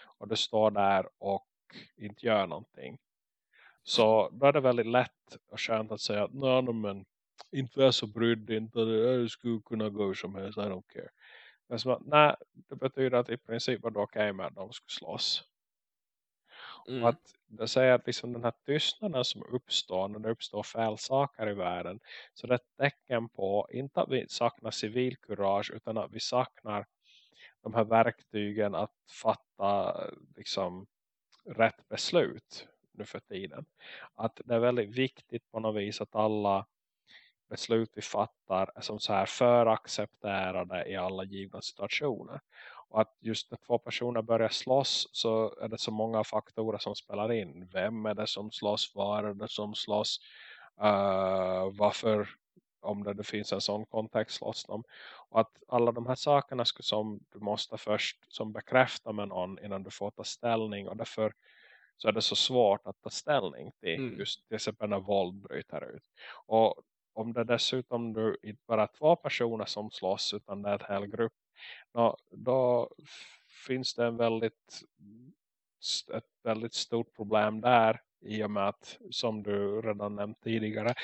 och du står där och inte gör någonting så då är det väldigt lätt och skönt att säga att nej men inte är så brydd inte jag skulle kunna gå hur som helst I don't care. Men som att, nej, det betyder att i princip var det okej med att de skulle slåss. Mm. Och att det säger att liksom den här tystnaden som uppstår när det uppstår fel saker i världen. Så det är ett tecken på, inte att vi saknar civilkurage utan att vi saknar de här verktygen att fatta liksom rätt beslut nu för tiden. Att det är väldigt viktigt på något vis att alla beslut vi fattar är som så här föraccepterade i alla givna situationer. Och att just när två personer börjar slåss så är det så många faktorer som spelar in. Vem är det som slåss? Var är det som slåss? Uh, varför? Om det, det finns en sån kontext slåss de. Och att alla de här sakerna som du måste först som bekräfta med någon innan du får ta ställning. Och därför så är det så svårt att ta ställning till Mm. just till exempel när våld bryter ut. Och om det dessutom du inte bara två personer som slåss utan det är en hel grupp då, finns det en väldigt ett väldigt stort problem där i och med att som du redan nämnt tidigare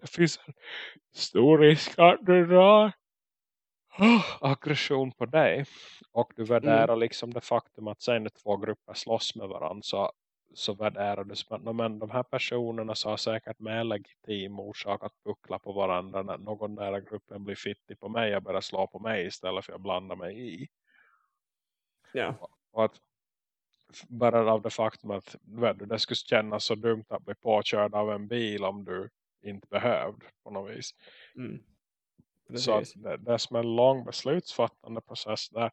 det finns en stor risk att du drar aggression på dig och du värderar liksom det faktum att sen två grupper slåss med varandra så, så värderar du som att "Nå, men de här personerna så har säkert med legitim orsak att buckla på varandra när någon där gruppen blir fittig på mig och börjar slå på mig istället för att blanda mig i. Ja. Och att bara av det faktum att vet du, det skulle kännas så dumt att bli påkörd av en bil om du inte behövde på något vis. Mm. Så att det, det är som en lång beslutsfattande process där.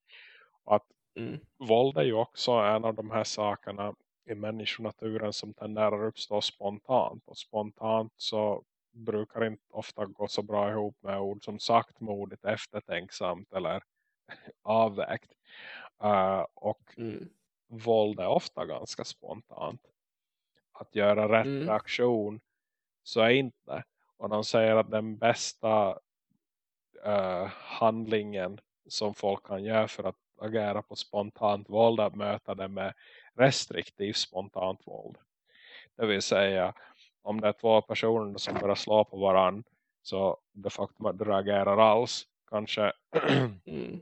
Och att Mm. våld är ju också en av de här sakerna i människonaturen som tenderar att uppstå spontant. Och spontant så brukar inte ofta gå så bra ihop med ord som saktmodigt, eftertänksamt eller <laughs> avvägt. Uh, och Mm. våld är ofta ganska spontant. Att göra rätt Mm. reaktion så är inte. Och de säger att den bästa eh, handlingen som folk kan göra för att agera på spontant våld är att möta det med restriktivt spontant våld. Det vill säga om det är två personer som börjar slå på varandra så det faktum att du reagerar alls kanske <clears throat> Mm.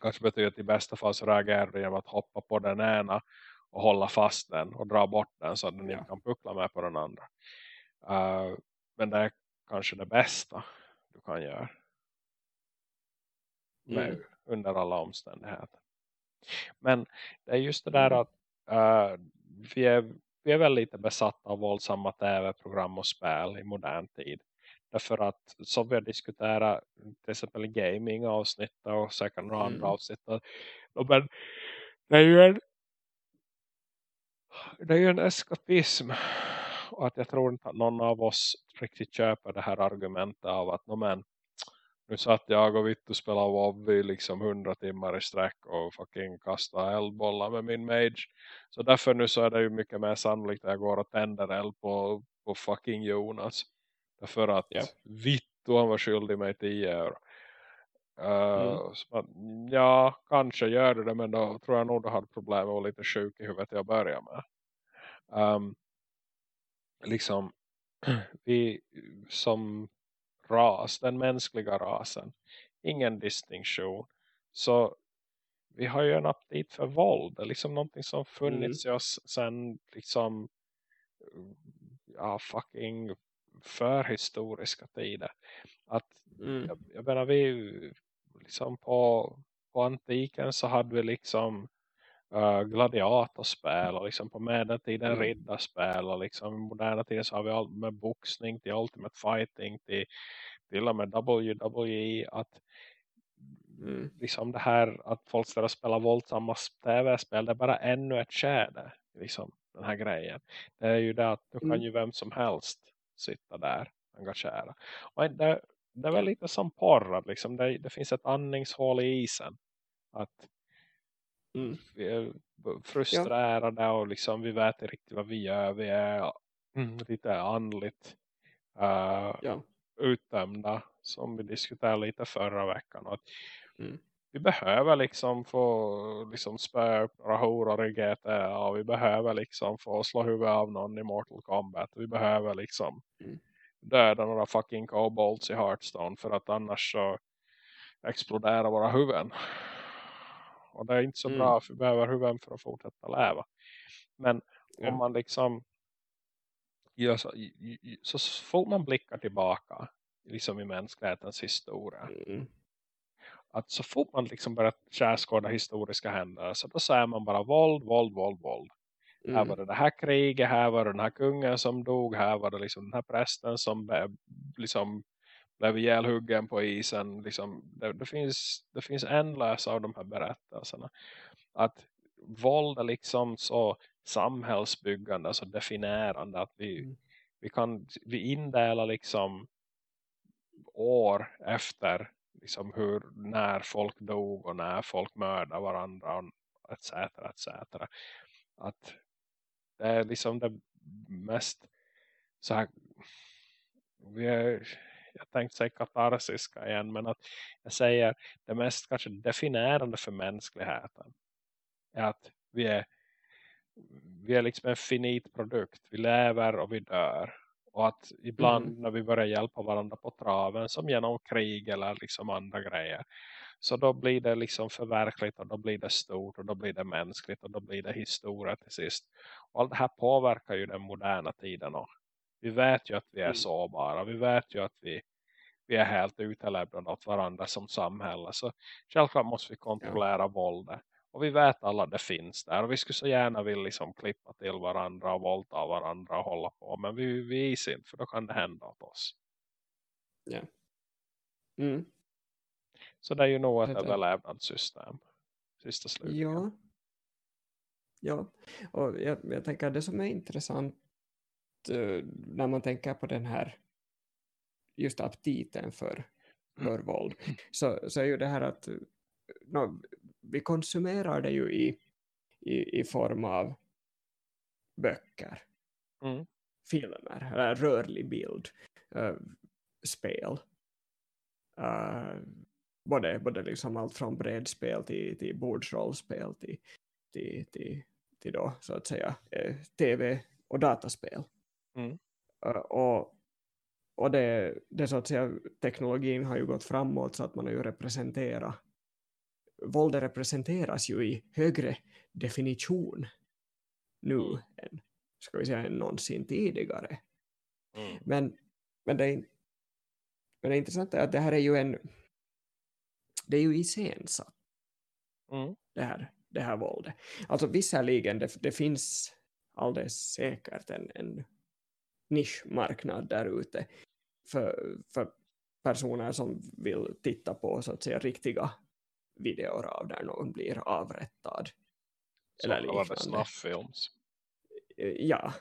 kanske betyder att i bästa fall så reagerar du genom att hoppa på den ena och hålla fast den och dra bort den så att den inte kan puckla med på den andra. Eh, men det är kanske det bästa du kan göra med, Mm. under alla omständigheter. Men det är just det där Mm. att eh, vi, är, vi är väl lite besatta av våldsamma tv-program och spel i modern tid. Därför att som vi har diskuterat till exempel i gaming-avsnitt och säkert några Mm. andra avsnitt. Men det är ju en det är ju en eskapism och att jag tror inte att någon av oss riktigt köper det här argumentet av att "Nå men, nu satt jag och Vittu spelade i liksom hundra timmar i sträck och fucking kastade eldbollar med min mage. Så därför nu så är det ju mycket mer sannolikt att jag går och tänder eld på, på fucking Jonas. Därför att Ja. Vittu han var skyldig mig 10 euro. Uh, Mm. ja, kanske gör det men då tror jag nog du hade problem med att lite sjuk i huvudet till att börja med. Um, liksom <clears throat> vi som ras, den mänskliga rasen, ingen distinktion. Så vi har ju en aptit för våld. Det är liksom någonting som funnits i oss sen liksom ja, fucking förhistoriska tider. Att Mm. jag, jag menar vi liksom på, på antiken så hade vi liksom uh, gladiatorspel och liksom på medeltiden Mm. riddarspel och liksom i moderna tider så har vi allt med boxning till ultimate fighting till till och med WWE att Mm. liksom det här att folk ska spela våldsamma tv-spel det är bara ännu ett skäde liksom den här grejen. Det är ju det att nu kan Mm. ju vem som helst sitta där engagera. Och det, det är väl lite som porr att liksom det, det finns ett andningshål i isen. Att Mm. vi är frustrerade och liksom vi vet inte riktigt vad vi gör. Vi är mm, lite andligt uh, Ja. utdömda som vi diskuterade lite förra veckan. Att Mm. Vi behöver liksom få liksom spö upp några horor i GTA och vi behöver liksom få slå huvudet av någon i Mortal Kombat. Vi behöver liksom Mm. döda några fucking kobolds i Hearthstone för att annars så exploderar våra huvuden. Och det är inte så Mm. bra för huvuden för att fortsätta leva. Men Ja. om man liksom gör så, så fort man blickar tillbaka liksom i mänsklighetens historia Mm. att så fort man liksom börjar kärskåda historiska händelser då säger man bara våld, våld, våld, våld. Här Mm. var det det här kriget, här var det den här kungen som dog, här var det liksom den här prästen som liksom blev ihjälhuggen på isen. Liksom, det, det, finns, det finns ändlösa av de här berättelserna. Att våld är liksom så samhällsbyggande, så definierande att vi, Mm. vi kan vi indelar liksom år efter liksom hur när folk dog och när folk mördade varandra etc. etc. Att det är liksom det mest så här vi är, jag tänkte säga katarsiska igen men att jag säger det mest kanske definierande för mänskligheten är att vi är vi är liksom en finit produkt. Vi lever och vi dör. Och att ibland Mm. när vi börjar hjälpa varandra på traven som genom krig eller liksom andra grejer. Så då blir det liksom förverkligt och då blir det stort och då blir det mänskligt och då blir det historia till sist. Och allt det här påverkar ju den moderna tiden också. Vi vet ju att vi är Mm. sårbara. Vi vet ju att vi, vi är helt utelämnade åt varandra som samhälle. Så självklart måste vi kontrollera våldet. Och vi vet alla det finns där. Och vi skulle så gärna vilja liksom klippa till varandra och våldta varandra och hålla på. Men vi, vi är inte för då kan det hända åt oss. Mm. Så det är ju nog ett överlevnadssystem. Sista slutligen. Ja. Ja, och jag, jag tänker att det som är intressant när man tänker på den här just aptiten för, för våld så, så är ju det här att eh, nå, vi konsumerar det ju i, i, i form av böcker, Mm. filmer, eller rörlig bild, eh, spel. Eh, både, både liksom allt från bredspel till, till bordsrollspel till, till, till, till då så att säga eh, tv och dataspel. Mm. Eh, och och det, det så att säga teknologin har ju gått framåt så att man har ju representerat våldet representeras ju i högre definition nu Mm. än, ska vi säga, än någonsin tidigare. Mm. Men, men, det, men det intressanta är att det här är ju en det är ju iscensatt Mm. det här, det här våldet. Alltså visserligen, det, det finns alldeles säkert en, en nischmarknad där ute för, för personer som vill titta på så att säga riktiga videor av där någon blir avrättad. Så Eller liknande. snufffilms. Eh, Ja,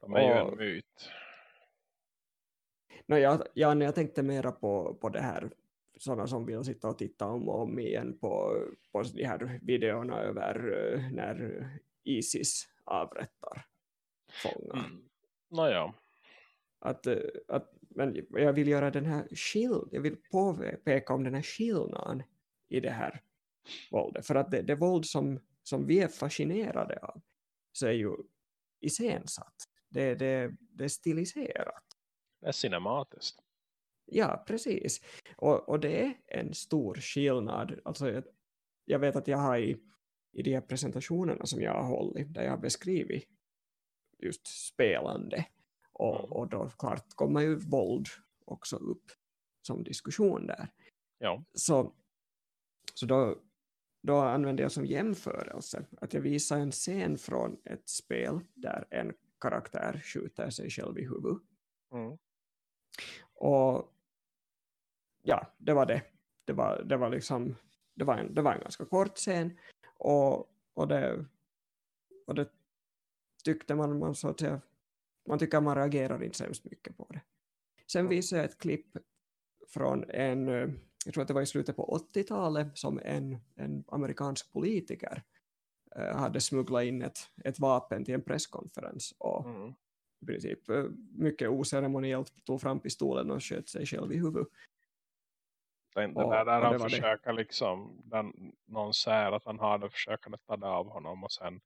De är ju Och- en myt. no, jag, ja, när jag tänkte mera på, på det här sådana som vill sitta och titta om och om igen på, på de här videorna över uh, när Isis avrättar fångar. Mm. Nåja. Att, uh, att, men jag vill göra den här skill jag vill påpeka om den här skillnaden i det här våldet. För att det, det våld som, som vi är fascinerade av så är ju iscensatt. Det, det, det är stiliserat. Det är cinematiskt. Ja, precis. Och, och det är en stor skillnad. Alltså, jag, jag vet att jag har i, i de här presentationerna som jag har hållit, där jag har beskrivit just spelande. Och, och då klart kommer ju våld också upp som diskussion där. Ja. Så, så då, då använder jag som jämförelse att jag visar en scen från ett spel där en karaktär skjuter sig själv i huvudet. Mm. Och ja, det var det. Det var, det var liksom det var, en, det var en ganska kort scen och, och, det, och det tyckte man, man så att säga, man tycker man reagerar inte så mycket på det. Sen visade jag ett klipp från en, jag tror att det var i slutet på 80-talet som en, en amerikansk politiker eh, hade smugglat in ett, ett vapen till en presskonferens och mm. i princip eh, mycket oceremoniellt tog fram pistolen och sköt sig själv i huvudet. Inte och, där, där han försöker det. liksom, den, någon säger att han försöker att ta det av honom och sen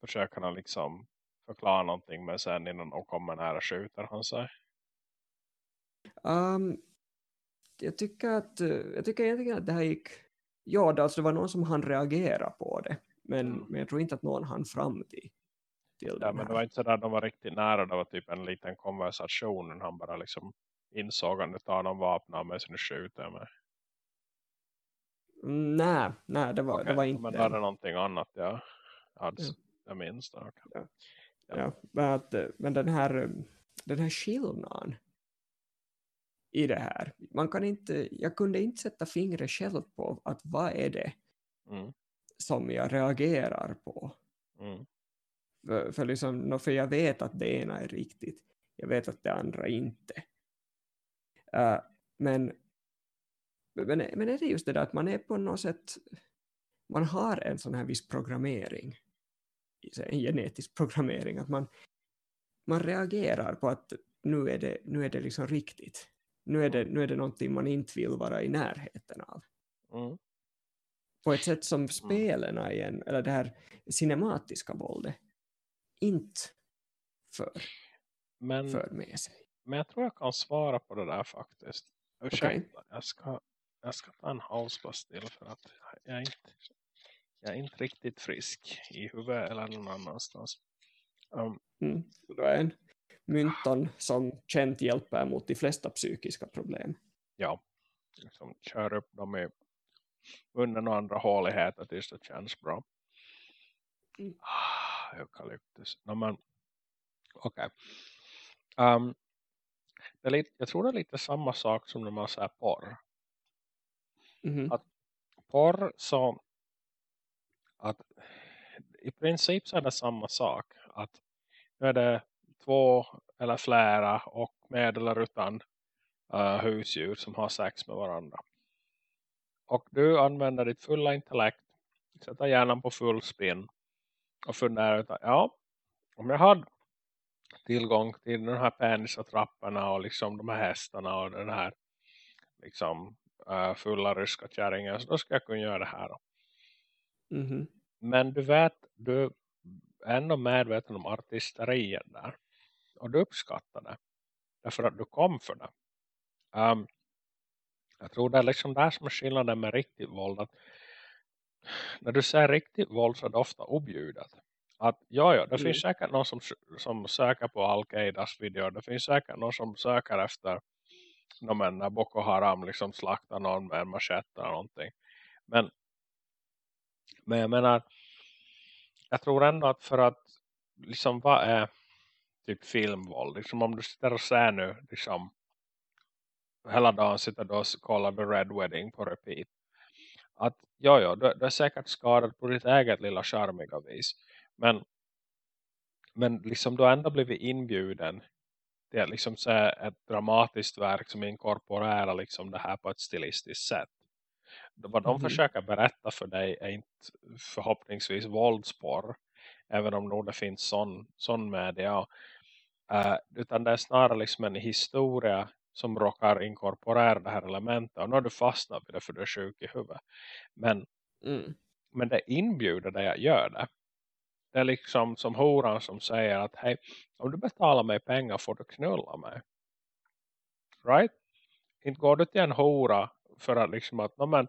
försöker han liksom förklara någonting men sen innan de kommer nära skjuter han sig. Um, jag tycker att jag tycker egentligen att det här gick ja, det, alltså det var någon som han reagera på det men, mm. men jag tror inte att någon hann fram till, till ja, men det var inte så där de var riktigt nära, det var typ en liten konversation han bara liksom insåg att nu tar de vapnen med sig och skjuter med. Mm, nej, nej det, var, okay. det var inte Men det hade någonting annat, ja. Hade, ja. Jag minns det. Okay. Ja. Ja. men, att, men den här den här skillnaden i det här. Man kan inte, jag kunde inte sätta fingret själv på att vad är det mm. som jag reagerar på. Mm. För, för, liksom, för jag vet att det ena är riktigt. Jag vet att det andra inte. Uh, men, men, men är det just det där att man är på något sätt man har en sån här viss programmering en genetisk programmering att man, man reagerar på att nu är det, nu är det liksom riktigt. Nu är, det, nu är det någonting man inte vill vara i närheten av. Mm. på ett sätt som spelarna igen, eller det här cinematiska våldet inte för, men, för med sig. Men jag tror jag kan svara på det där faktiskt. Ursäkta, okay. jag, ska, jag ska ta en halspastill för att jag inte, jag är inte riktigt frisk i huvudet eller någon annanstans. Um, mm, du är en mynton som känt hjälper mot de flesta psykiska problem. Ja, liksom kör upp dem i munnen och andra håligheter tills det känns bra. Mm. Ah, eukalyptus. No, men. Okay. Um, jag tror det är lite samma sak som när man säger porr. Mm. Att porr så att i princip så är det samma sak. Att nu är det två eller flera och med eller utan uh, husdjur som har sex med varandra. Och du använder ditt fulla intellekt, sätter hjärnan på full spin och funderar ut ja, om jag hade tillgång till de här penisatrapporna och liksom de här hästarna och den här liksom uh, fulla ryska kärringen så då ska jag kunna göra det här. Mm -hmm. Men du vet, du är ändå medveten om artisteriet där och du uppskattar det. Därför att du kom för det. Um, jag tror det är liksom där som är skillnaden med riktigt våld. Att när du säger riktigt våld så är det ofta objudet. Att ja, ja, det mm. finns säkert någon som, som söker på Al-Qaidas video. Det finns säkert någon som söker efter när Boko Haram liksom slaktar någon med en machete eller någonting. Men, men jag menar, jag tror ändå att för att liksom vad är typ filmvåld. Liksom om du sitter och ser nu liksom hela dagen sitter du och kollar The Red Wedding på repeat. Att ja, ja, du, du är säkert skadad på ditt eget lilla charmiga vis. Men, men liksom du har ändå blivit inbjuden till att liksom ett dramatiskt verk som inkorporerar liksom det här på ett stilistiskt sätt. Vad de Mhm. försöker berätta för dig är inte förhoppningsvis våldsporr. Även om nog det finns sån, sån media. Uh, utan det är snarare liksom en historia som råkar inkorporera det här elementet. Och nu har du fastnat vid det för du är sjuk i huvudet. Men, Mm. men det inbjuder dig att göra det. Det är liksom som horan som säger att hej, om du betalar mig pengar får du knulla mig. Right? Inte går du till en hora för att liksom att, no, men,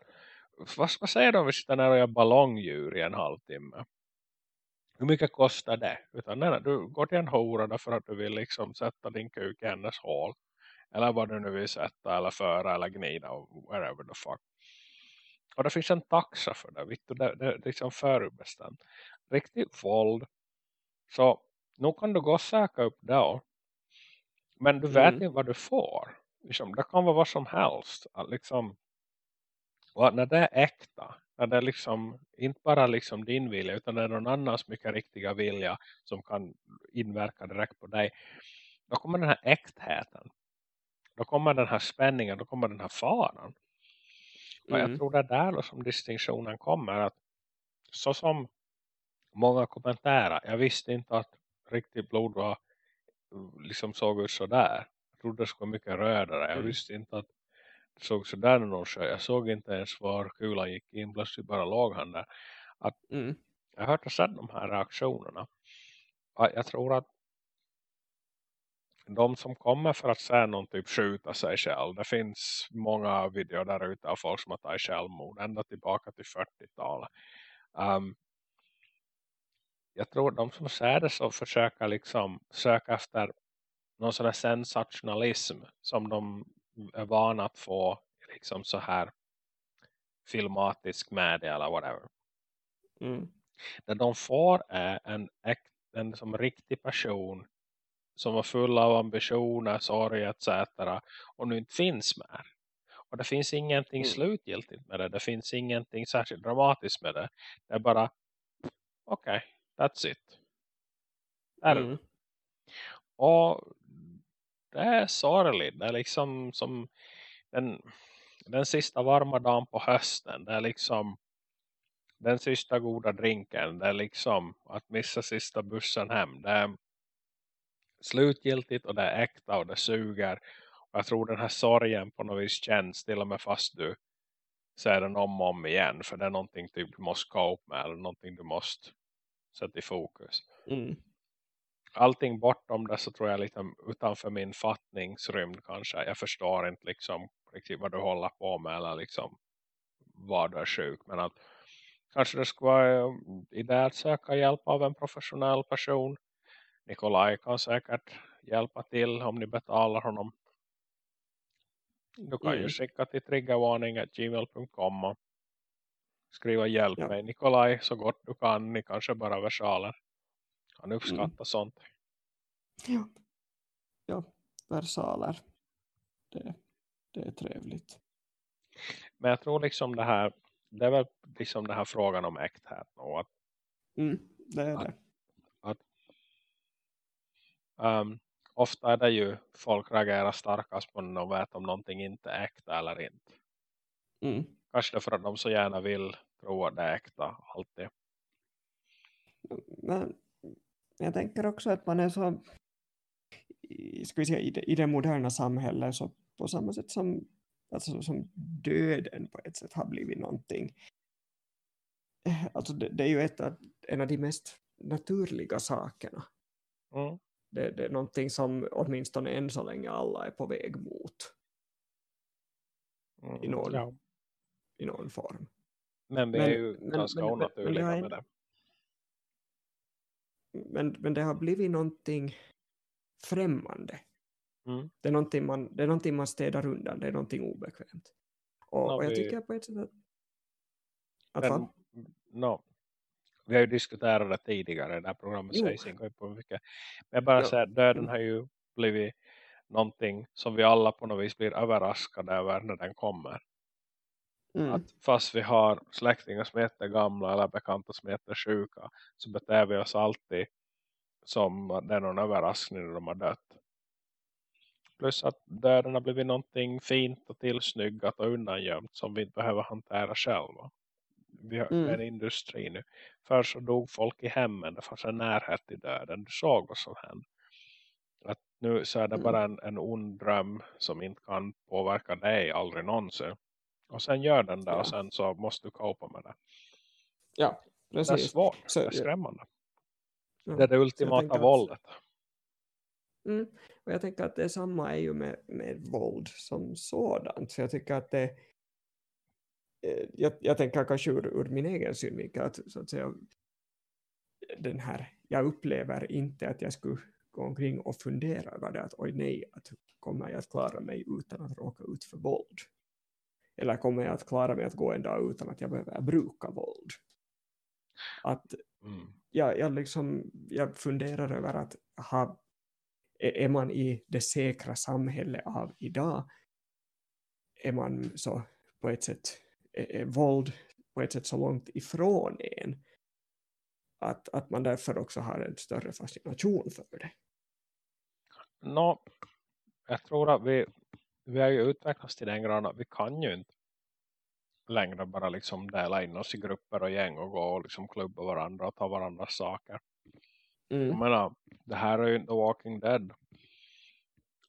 vad, vad säger de om vi sitter ner och gör ballongdjur i en halvtimme? Hur mycket kostar det? Utan nej, nej, du går till en hora därför att du vill liksom sätta din kuk i hennes hål. Eller vad du nu vill sätta eller föra eller gnida och wherever the fuck. Och det finns en taxa för det. Vet du, det, det är liksom förutbestämt. Riktigt våld. Så nu kan du gå och söka upp det. Men du vet Mm. inte vad du får. Liksom, det kan vara vad som helst. Att liksom, och när det är äkta. När det är liksom inte bara liksom din vilja utan det är någon annans mycket riktiga vilja som kan inverka direkt på dig. Då kommer den här äktheten. Då kommer den här spänningen. Då kommer den här faran. Och jag Mm. tror det är där som distinktionen kommer. att Så som många kommenterar. Jag visste inte att riktigt blod var liksom såg ut sådär. Trodde det skulle vara mycket rödare. Jag Mm. visste inte att det såg sådär någon sjö. Jag såg inte ens var kulan gick in. Plötsligt bara låg han där. Mm. Jag har hört och sett de här reaktionerna. Jag tror att de som kommer för att säga någon typ skjuta sig själv. Det finns många videor där ute av folk som har tagit självmord. Ända tillbaka till 40-talet. Um, jag tror de som säger det så försöker liksom söka efter någon sån här sensationalism som de är vana att få liksom så här filmatisk media eller whatever. Mm. Det de får är en, en som riktig person som var full av ambitioner, sorg etc. och nu inte finns mer. Och det finns ingenting Mm. slutgiltigt med det. Det finns ingenting särskilt dramatiskt med det. Det är bara okej, okay, that's it. Där. Mm. Och det är sorgligt. Det är liksom som den, den sista varma dagen på hösten. Det är liksom den sista goda drinken. Det är liksom att missa sista bussen hem. Det är slutgiltigt och det är äkta och det suger. Och jag tror den här sorgen på något vis känns till och med fast du säger den om och om igen. För det är någonting typ du måste cope med eller någonting du måste sätta i fokus. Mm allting bortom det så tror jag lite utanför min fattningsrymd kanske. Jag förstår inte liksom riktigt vad du håller på med eller liksom vad du är sjuk. Men att kanske det skulle vara idé att söka hjälp av en professionell person. Nikolaj kan säkert hjälpa till om ni betalar honom. Du kan ju Mm. skicka till triggervarning.gmail.com och skriva hjälp Ja. mig Nikolaj så gott du kan. Ni kanske bara versaler. Han uppskattar Mm. sånt. Ja. ja, versaler. Det, det är trevligt. Men jag tror liksom det här det är väl liksom den här frågan om äkthet och att Mm, det är det. um, ofta är det ju folk reagerar starkast på när de vet om någonting inte är äkta eller inte. Mm. Kanske det för att de så gärna vill tro att det är äkta alltid. Men jag tänker också att man är så ska vi säga, i, det, i det moderna samhället så på samma sätt som, alltså, som döden på ett sätt har blivit någonting. Eh, Alltså det, det är ju ett av, en av de mest naturliga sakerna. Mm. Det, det är någonting som åtminstone än så länge alla är på väg mot Mm. I någon Ja. i någon form. Men vi Men- är ju men- ganska men- men- men onaturliga har med det. Men, men det har blivit någonting främmande. Mm. Det, är någonting man, det är någonting man städar undan, det är någonting obekvämt. Och, Ja, och jag vi- tycker på ett sätt att... att Men, no, vi har ju diskuterat det tidigare det här programmet Jo. sägs inte på mycket. Men jag bara Ja. säger att döden har ju blivit någonting som vi alla på något vis blir överraskade över när den kommer. Mm. Att fast vi har släktingar som är jättegamla eller bekanta som är jättesjuka så beter vi oss alltid som det är någon överraskning när de har dött. Plus att döden har blivit någonting fint och tillsnyggat och undangömt som vi inte behöver hantera själva. Vi har Mm. en industri nu. Förr så dog folk i hemmen. Det fanns en närhet till döden. Du såg vad som hände. Att nu så är det Mm. bara en, en ond dröm som inte kan påverka dig aldrig någonsin. Och sen gör den det Ja. och sen så måste du copa med det. Ja, Det är precis. svårt. Så, det är skrämmande. Ja. Det är det ultimata våldet. Mm. Och jag tänker att det samma är ju med, med våld som sådant. Så jag tycker att det eh, jag, jag tänker kanske ur, ur min egen synvinkel att, så att säga den här, jag upplever inte att jag skulle gå omkring och fundera över det att oj nej, att kommer jag att klara mig utan att råka ut för våld? Eller kommer jag att klara mig att gå en dag utan att jag behöver bruka våld? Att Mm. jag, jag, liksom, jag funderar över att ha, är man i det säkra samhälle av idag är man så på ett sätt är, är våld på ett sätt så långt ifrån en att, att man därför också har en större fascination för det. Nå, jag tror att vi, vi har ju utvecklats till den graden att vi kan ju inte längre bara liksom dela in oss i grupper och gäng och gå och liksom klubba varandra och ta varandras saker. Jag Mm. menar, det här är ju inte Walking Dead.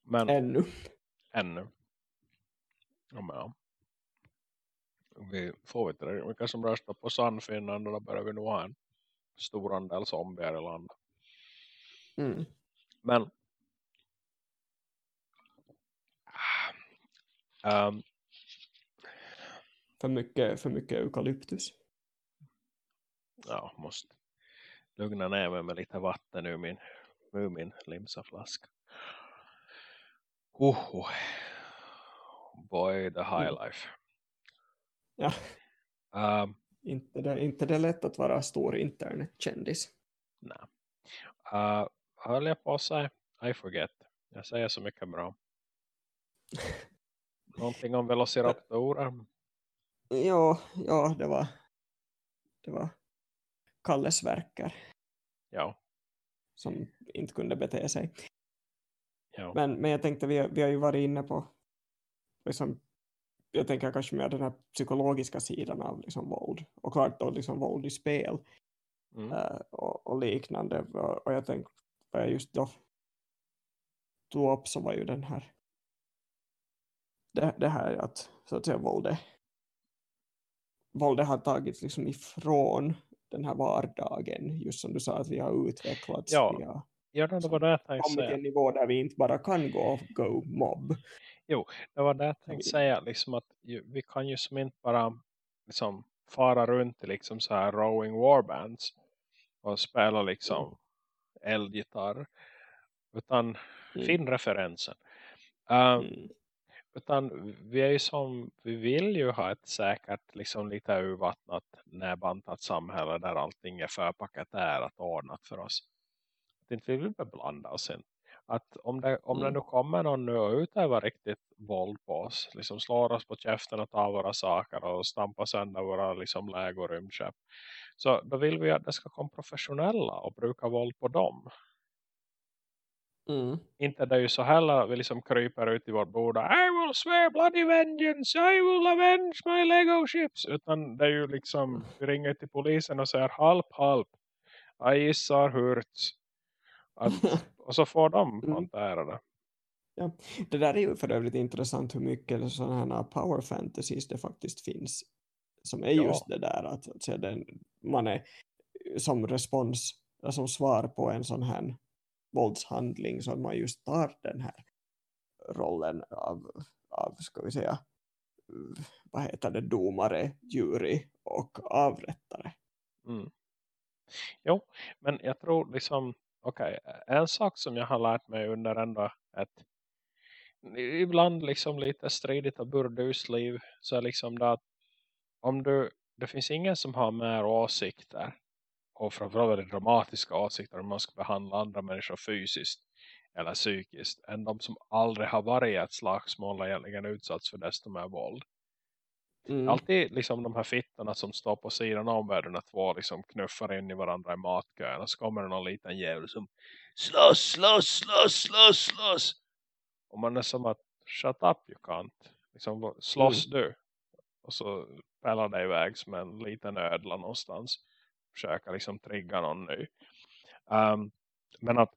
Men Ännu. ännu. Jag menar, vi får inte det. Vilka som röstar på Sannfinland då börjar vi nog ha en stor andel zombier i landet. Mm. Men um, För, mycket, för mycket eukalyptus. ja, måste lugna ner mig med lite vatten ur min, ur min limsaflaska. Oh, oh. Boy, the high Mm. life. Ja, Um, inte det, inte det lätt att vara stor internetkändis. nej. Uh, höll jag på säga? I forget. Jag säger så mycket bra. <laughs> Någonting om velociraptorer. Ja, ja det var det var Kalles verkar Ja, som inte kunde bete sig. ja. Men, men jag tänkte, vi, har- vi har ju varit inne på liksom, jag tänker kanske mer den här psykologiska sidan av liksom våld. Och klart då liksom våld i spel Mm. eh, och, och liknande. Och, och jag tänkte, vad jag just då tog upp så var ju den här det, det här att så att säga våldet våldet har tagits liksom ifrån den här vardagen. Just som du sa att vi har utvecklats. Ja, vi har Ja, det var det jag tänkte säga. en nivå där vi inte bara kan gå och go mob. Det var det jag tänkte säga. Liksom att vi kan ju som inte bara liksom fara runt i liksom så här rowing warbands och spela liksom eldgitarr. Utan Mm. fin referensen. Uh, Mm. Utan vi är ju som, vi vill ju ha ett säkert, liksom lite urvattnat, näbantat samhälle där allting är förpaketerat och ordnat för oss. Att inte vill vi beblanda oss in. Att om det, om det Mm. nu kommer någon nu och utövar riktigt våld på oss, liksom slår oss på käften och tar våra saker och stampar sönder våra liksom läge och rymdskepp. Så då vill vi att det ska komma professionella och bruka våld på dem Mm. inte det är ju så heller vi liksom kryper ut i vårt bord och I will swear bloody vengeance, I will avenge my Lego ships. Utan det är ju liksom, vi ringer till polisen och säger halp, halp. Jag gissar hurts. <laughs> Och så får de Mm. hantera det. Det där är ju för övrigt intressant hur mycket sådana här power fantasies det faktiskt finns. Som är Ja. just det där att, att den, man är som respons, som svar på en sån här våldshandling som man just tar den här rollen av, av ska vi säga, vad heter det, domare, jury och avrättare. Mm. Jo, men jag tror liksom, okej, en sak som jag har lärt mig under ändå ett ibland liksom lite stridigt och burdust liv så är liksom det att om du, det finns ingen som har mer åsikter och framförallt väldigt dramatiska åsikter om man ska behandla andra människor fysiskt eller psykiskt än de som aldrig har varit i ett slagsmål egentligen utsatts för desto mer våld. Mm. Alltid liksom de här fittorna som står på sidan om världen att två liksom knuffar in i varandra i matkön och så kommer det någon liten jävel som slåss, slåss, slåss, slåss, slåss. Och man är som att shut up you can't. Liksom, slåss mm. du. Och så fäller det iväg som en liten ödla någonstans. Försöka liksom trigga någon ny. Um, men att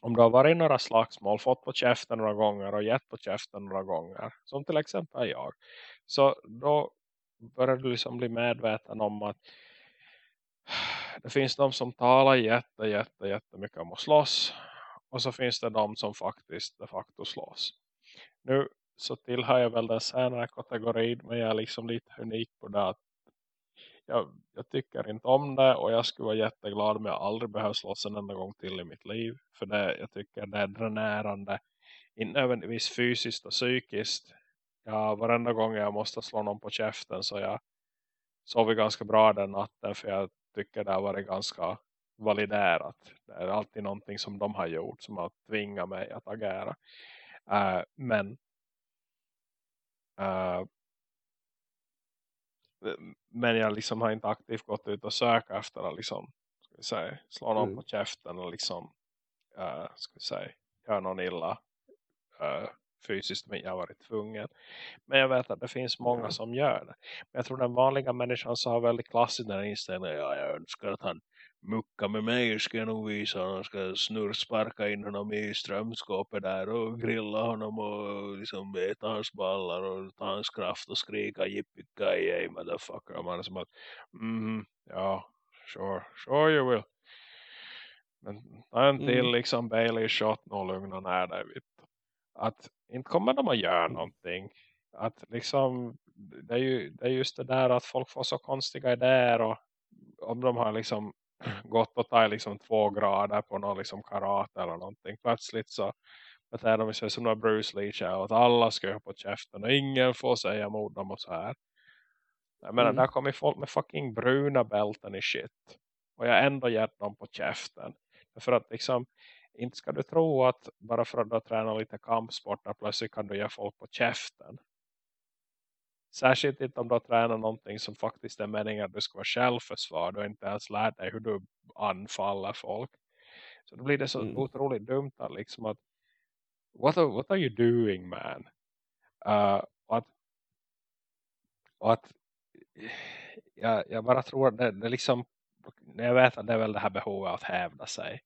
om du har varit i några slagsmål, fått på käften några gånger och gett på käften några gånger, som till exempel jag, så då börjar du liksom bli medveten om att det finns de som talar jätte, jätte, jättemycket om att slåss och så finns det de som faktiskt de facto slåss. Nu så tillhör jag väl den senare kategorin men jag är liksom lite unik på det att jag, jag, tycker inte om det och jag skulle vara jätteglad om jag aldrig behöver slåss en enda gång till i mitt liv. För det, jag tycker det är dränerande. Inte nödvändigtvis fysiskt och psykiskt. Ja, varenda gång jag måste slå någon på käften så jag sover ganska bra den natten för jag tycker det har varit ganska validerat. Det är alltid någonting som de har gjort som har tvingat mig att agera. Uh, men uh, men jag liksom har inte aktivt gått ut och sökt efter att liksom, ska vi säga, slå någon mm. på käften och liksom uh, ska vi säga, göra någon illa uh, fysiskt men jag har varit tvungen. Men jag vet att det finns många som gör det. Men jag tror den vanliga människan så har väldigt klassiskt den inställningen. Ja, jag önskar att han mucka med mig ska jag nog visa honom. ska snurrsparka in honom i strömskåpet där och grilla honom och liksom äta hans ballar och ta hans kraft och skrika yippee motherfucker. Och man är som att, mm, ja, sure, sure you will. Men ta en till mm. liksom Bailey shot och lugna ner dig. Vet. Att inte kommer de att göra någonting. Att liksom, det är ju det är just det där att folk får så konstiga idéer och om de har liksom gått och tagit liksom två grader på någon liksom karate eller någonting. Plötsligt så beter de sig som några Bruce Lee och att alla ska på käften och ingen får säga emot dem och så här. Jag menar, mm. där kommer folk med fucking bruna bälten i shit. Och jag ändå gett dem på käften. För att liksom, inte ska du tro att bara för att du tränar lite kampsport plötsligt kan du ge folk på käften. Särskilt inte om du tränar någonting som faktiskt är meningen att du ska vara självförsvar. Du har inte ens lärt dig hur du anfaller folk. Så då blir det så mm. otroligt dumt att liksom att what are, what are you doing man? Uh, och att, och att jag, jag bara tror att det, det liksom jag vet att det är väl det här behovet att hävda sig.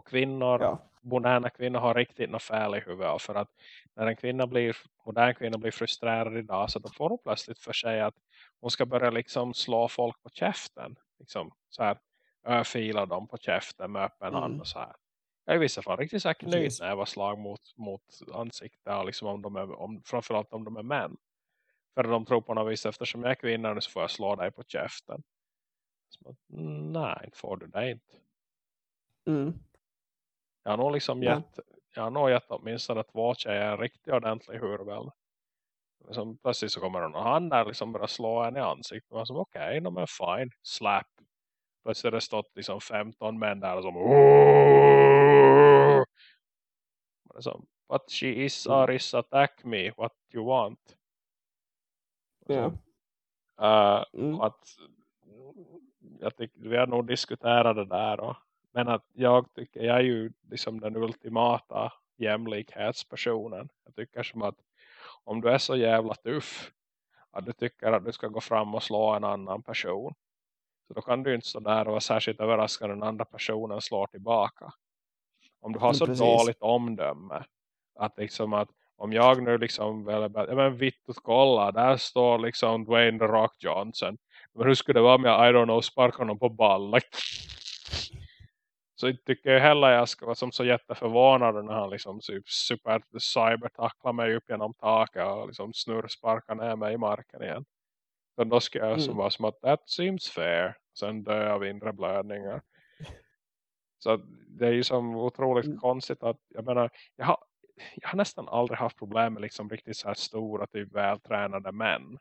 Och kvinnor, ja. moderna kvinnor har riktigt något fel i huvudet. För att när en kvinna blir, modern kvinna blir frustrerad idag så då får hon plötsligt för sig att hon ska börja liksom slå folk på käften. Liksom så här, örfila dem på käften med öppen mm. hand och så här. Jag är i vissa fall riktigt säkert nöjd när jag var slag mot, mot ansiktet. Liksom om de är, om, framförallt om de är män. För de tror på något vis eftersom jag är kvinna så får jag slå dig på käften. Så, nej, inte får du det inte. Mm. Jag har nog liksom gett, jag har nog gett åtminstone två tjejer en riktigt ordentlig hurvel. Liksom, plötsligt så kommer någon och han där liksom börjar slå en i ansiktet. Och som okej, okay, är fine. Slap. Plötsligt har det stått liksom 15 män där som som, But she is mm. Aris attack me. What you want? Ja. Uh, mm. att, jag tycker vi har nog diskuterat det där och men att jag tycker, jag är ju liksom den ultimata jämlikhetspersonen. Jag tycker som att om du är så jävla tuff att du tycker att du ska gå fram och slå en annan person. Så då kan du inte stå där och vara särskilt överraskad när den andra personen slår tillbaka. Om du har så Precis. dåligt omdöme att liksom att om jag nu liksom väl, ja men vitt att kolla, där står liksom Dwayne The Rock Johnson. Men hur skulle det vara om jag, I don't know, sparkar honom på ball? Så tycker jag heller jag ska vara som så jätteförvånad när han liksom typ super cybertacklar mig upp genom taket och liksom snurrsparkar ner mig i marken igen. Så då ska jag mm. vara som att that seems fair. Sen dö av inre blödningar. Så det är ju som otroligt mm. konstigt att jag menar, jag har, jag har nästan aldrig haft problem med liksom riktigt så här stora typ vältränade män.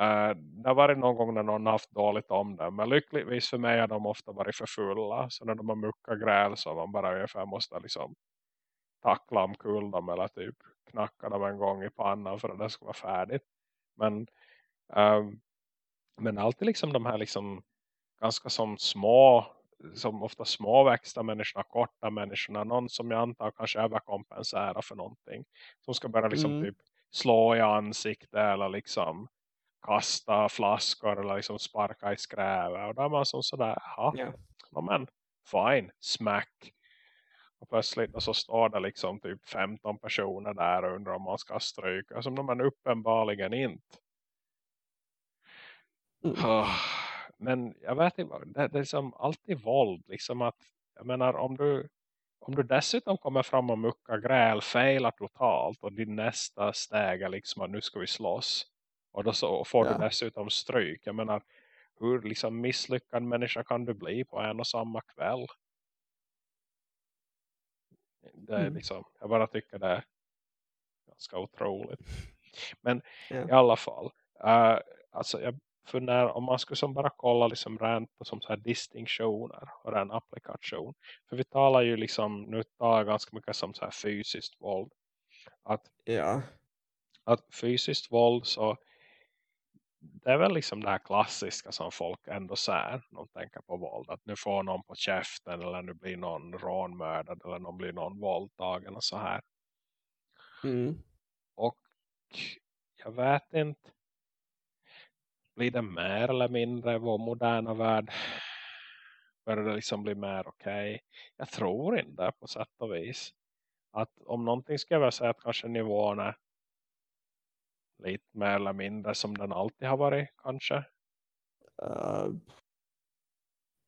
Uh, det har varit någon gång när någon haft dåligt om dem. Men lyckligtvis för mig har de ofta varit för fulla. Så när de har muckat gräl så man bara ungefär måste liksom tackla omkull dem. Eller typ knacka dem en gång i pannan för att det ska vara färdigt. Men, uh, men alltid liksom de här liksom ganska som små som ofta småväxta människorna, korta människorna, någon som jag antar kanske överkompensera för någonting. Som ska bara liksom Mm. typ slå i ansiktet eller liksom kasta flaskor eller liksom sparka i skrävet. Och då är man som sådär, ja, ja men fine, smack. Och plötsligt och så står det liksom typ 15 personer där och undrar om man ska stryka. Som de är uppenbarligen inte. Mm. Ah, Men jag vet inte, det, det är liksom alltid våld. Liksom att, jag menar om du, om du dessutom kommer fram och muckar gräl, failar totalt och din nästa steg är liksom att nu ska vi slåss. Och då så får Ja. du dessutom stryk. Jag menar, hur liksom misslyckad människa kan du bli på en och samma kväll? Det är Mm. liksom, jag bara tycker det är ganska otroligt. Men Ja. i alla fall, eh, alltså jag funderar om man skulle som bara kolla liksom rent på som så här distinktioner och en applikation. För vi talar ju liksom, nu talar ganska mycket som så här fysiskt våld. Att, ja. att fysiskt våld så det är väl liksom det här klassiska som folk ändå säger när de tänker på våld. Att nu får någon på käften eller nu blir någon rånmördad eller någon blir någon våldtagen och så här. Mm. Och jag vet inte. Blir det mer eller mindre i vår moderna värld? Börjar det liksom bli mer okej? Jag tror inte på sätt och vis. Att om någonting ska jag väl säga att kanske nivån är lite mer eller mindre som den alltid har varit kanske. Uh,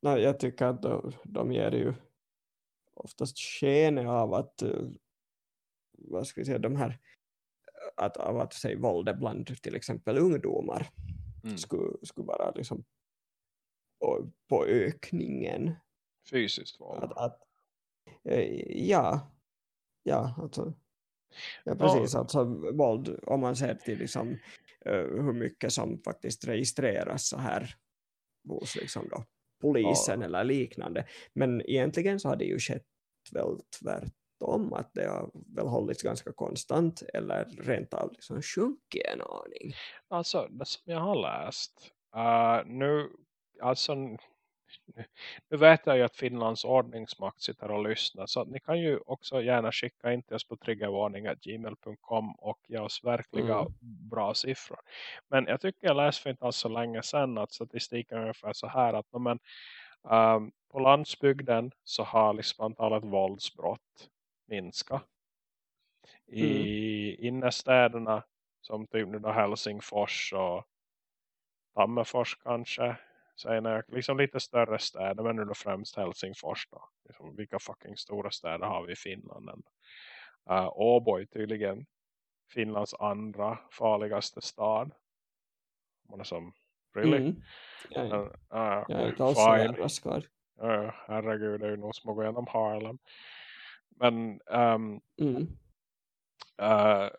nej, jag tycker att de, de ger ju oftast skenet av att uh, vad ska vi säga, de här att, av att säga våldet bland till exempel ungdomar Mm. skulle, skulle vara liksom på, på ökningen. Fysiskt våld. Att, att, eh, ja, ja, alltså, ja, precis, Ja. alltså våld, om man ser till liksom, eh, hur mycket som faktiskt registreras så här hos liksom då, polisen eller liknande. Men egentligen så har det ju skett väl tvärtom, att det har väl hållits ganska konstant eller rent av liksom sjunkit en aning. Alltså det som jag har läst. eh, nu, alltså nu vet jag ju att Finlands ordningsmakt sitter och lyssnar. Så ni kan ju också gärna skicka in till oss på triggervarning.gmail.com och ge oss verkliga Mm. bra siffror. Men jag tycker jag läste för inte alls så länge sedan att statistiken är ungefär så här att men, ehm, på landsbygden så har liksom antalet våldsbrott minskat. I innerstäderna som typ nu då Helsingfors och Tammerfors kanske. Säger jag, liksom lite större städer men nu då främst Helsingfors då. Liksom, vilka fucking stora städer har vi i Finland ändå? Uh, Åbo är tydligen Finlands andra farligaste stad. Man är som, really? Mm. Ja, ja. Uh, Jag är inte alls överraskad. Uh, herregud, det är ju nog som att gå genom Harlem. Men um, Mm. Uh,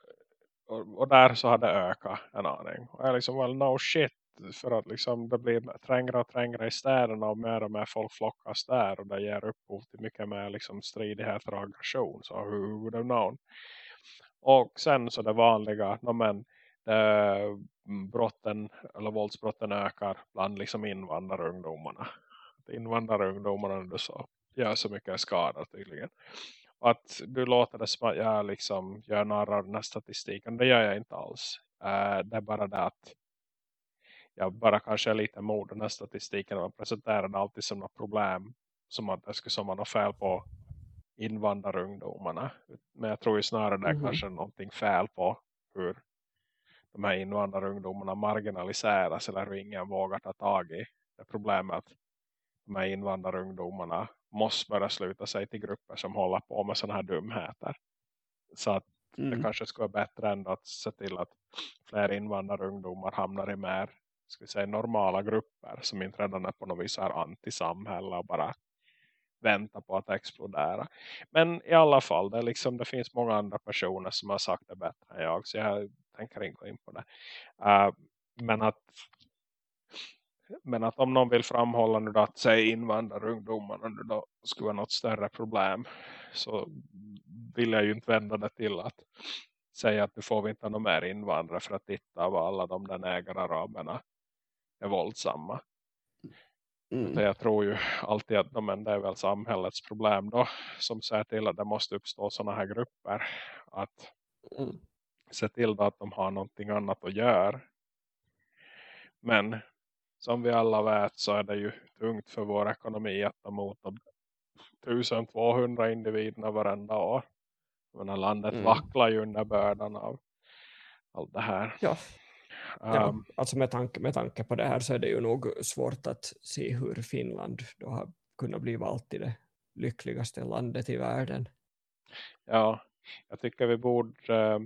och, och där så har det ökat en aning. Och jag liksom, well no shit. För att liksom det blir trängre och trängre i städerna och mer och mer folk flockas där. Och det ger upphov till mycket mer liksom stridigheter och aggression. Så who would have known. Och sen så det vanliga, no, men det, mm, brotten eller våldsbrotten ökar bland liksom invandrarungdomarna. Invandrarungdomarna du så gör så mycket skada tydligen. Och att du låter det som att jag liksom gör narr av den här statistiken. Det gör jag inte alls. Eh, det är bara det att jag bara kanske är lite mod den här statistiken. Man presenterar det alltid som något problem. Som att det skulle som man har fel på invandrarungdomarna. Men jag tror ju snarare det är Mhm. kanske någonting fel på hur de här invandrarungdomarna marginaliseras. Eller hur ingen vågar ta tag i det problemet att de här invandrarungdomarna måste börja sluta sig till grupper som håller på med sådana här dumheter. Så att det Mm. kanske skulle vara bättre än att se till att fler invandrarungdomar hamnar i mer ska vi säga, normala grupper som inte redan är på något vis är antisamhälle och bara väntar på att explodera. Men i alla fall, det, är liksom, det finns många andra personer som har sagt det bättre än jag så jag tänker inte gå in på det. Uh, men att men att om någon vill framhålla nu då att säg invandrarungdomarna nu då skulle vara något större problem så vill jag ju inte vända det till att säga att nu får vi inte ha någon mer invandrare för att titta vad alla de där negeraraberna är våldsamma. Mm. Jag tror ju alltid att men, det är väl samhällets problem då som säger till att det måste uppstå sådana här grupper. Att Mm. se till att de har någonting annat att göra. Men som vi alla vet så är det ju tungt för vår ekonomi att ta emot de 1200 individerna varenda år. Men landet Mm. vacklar ju under bördan av allt det här. Ja, ja. Um, alltså med tanke, med tanke på det här så är det ju nog svårt att se hur Finland då har kunnat bli valt till det lyckligaste landet i världen. Ja, jag tycker vi borde, eh,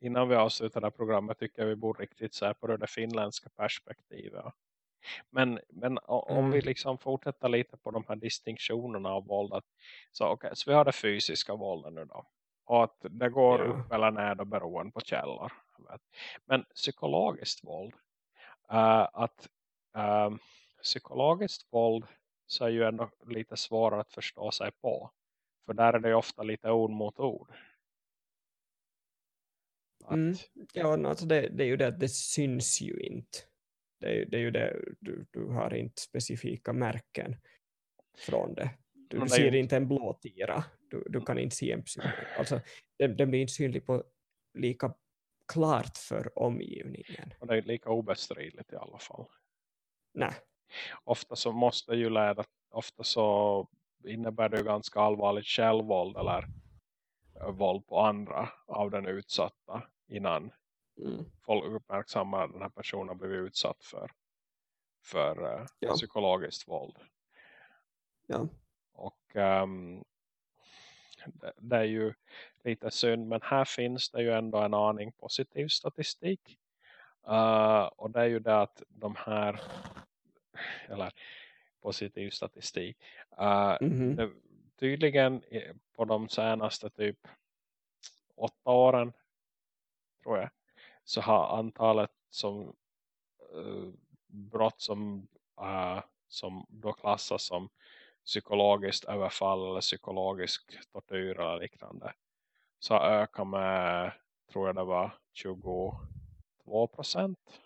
innan vi avslutar det här programmet tycker jag vi borde riktigt se på det, finländska perspektivet. Men, men om Mm. vi liksom fortsätter lite på de här distinktionerna av våld. Att, så, okay, så vi har det fysiska våldet nu då. Och att det går Ja. upp eller ner då beroende på källor. Vet. Men psykologiskt våld. eh, att eh, psykologiskt våld så är ju ändå lite svårare att förstå sig på. För där är det ju ofta lite ord mot ord. Att, Mm. Ja, alltså det, det är ju det att det syns ju inte. Det ju- det är ju det, du, du har inte specifika märken från det. Du, du ju ser inte- inte en blå tira. Du, du kan inte se en psykolog. Alltså, den, den blir inte synlig på lika klart för omgivningen. och det är lika obestridligt i alla fall. Nej. ofta så måste ju leda, ofta så innebär det ju ganska allvarligt självvåld eller eh, våld på andra av den utsatta innan Mm. folk uppmärksammar att den här personen blivit utsatt för, för eh, Ja. psykologiskt våld. Ja. Och ehm, det, det är ju lite synd men här finns det ju ändå en aning positiv statistik. Eh, och det är ju det att de här eller positiv statistik. Eh, Mhm. det, tydligen på de senaste typ åtta åren tror jag så har antalet som eh, brott som, eh, som då klassas som psykologiskt överfall eller psykologisk tortyr eller liknande så har ökat med tror jag det var 22 procent.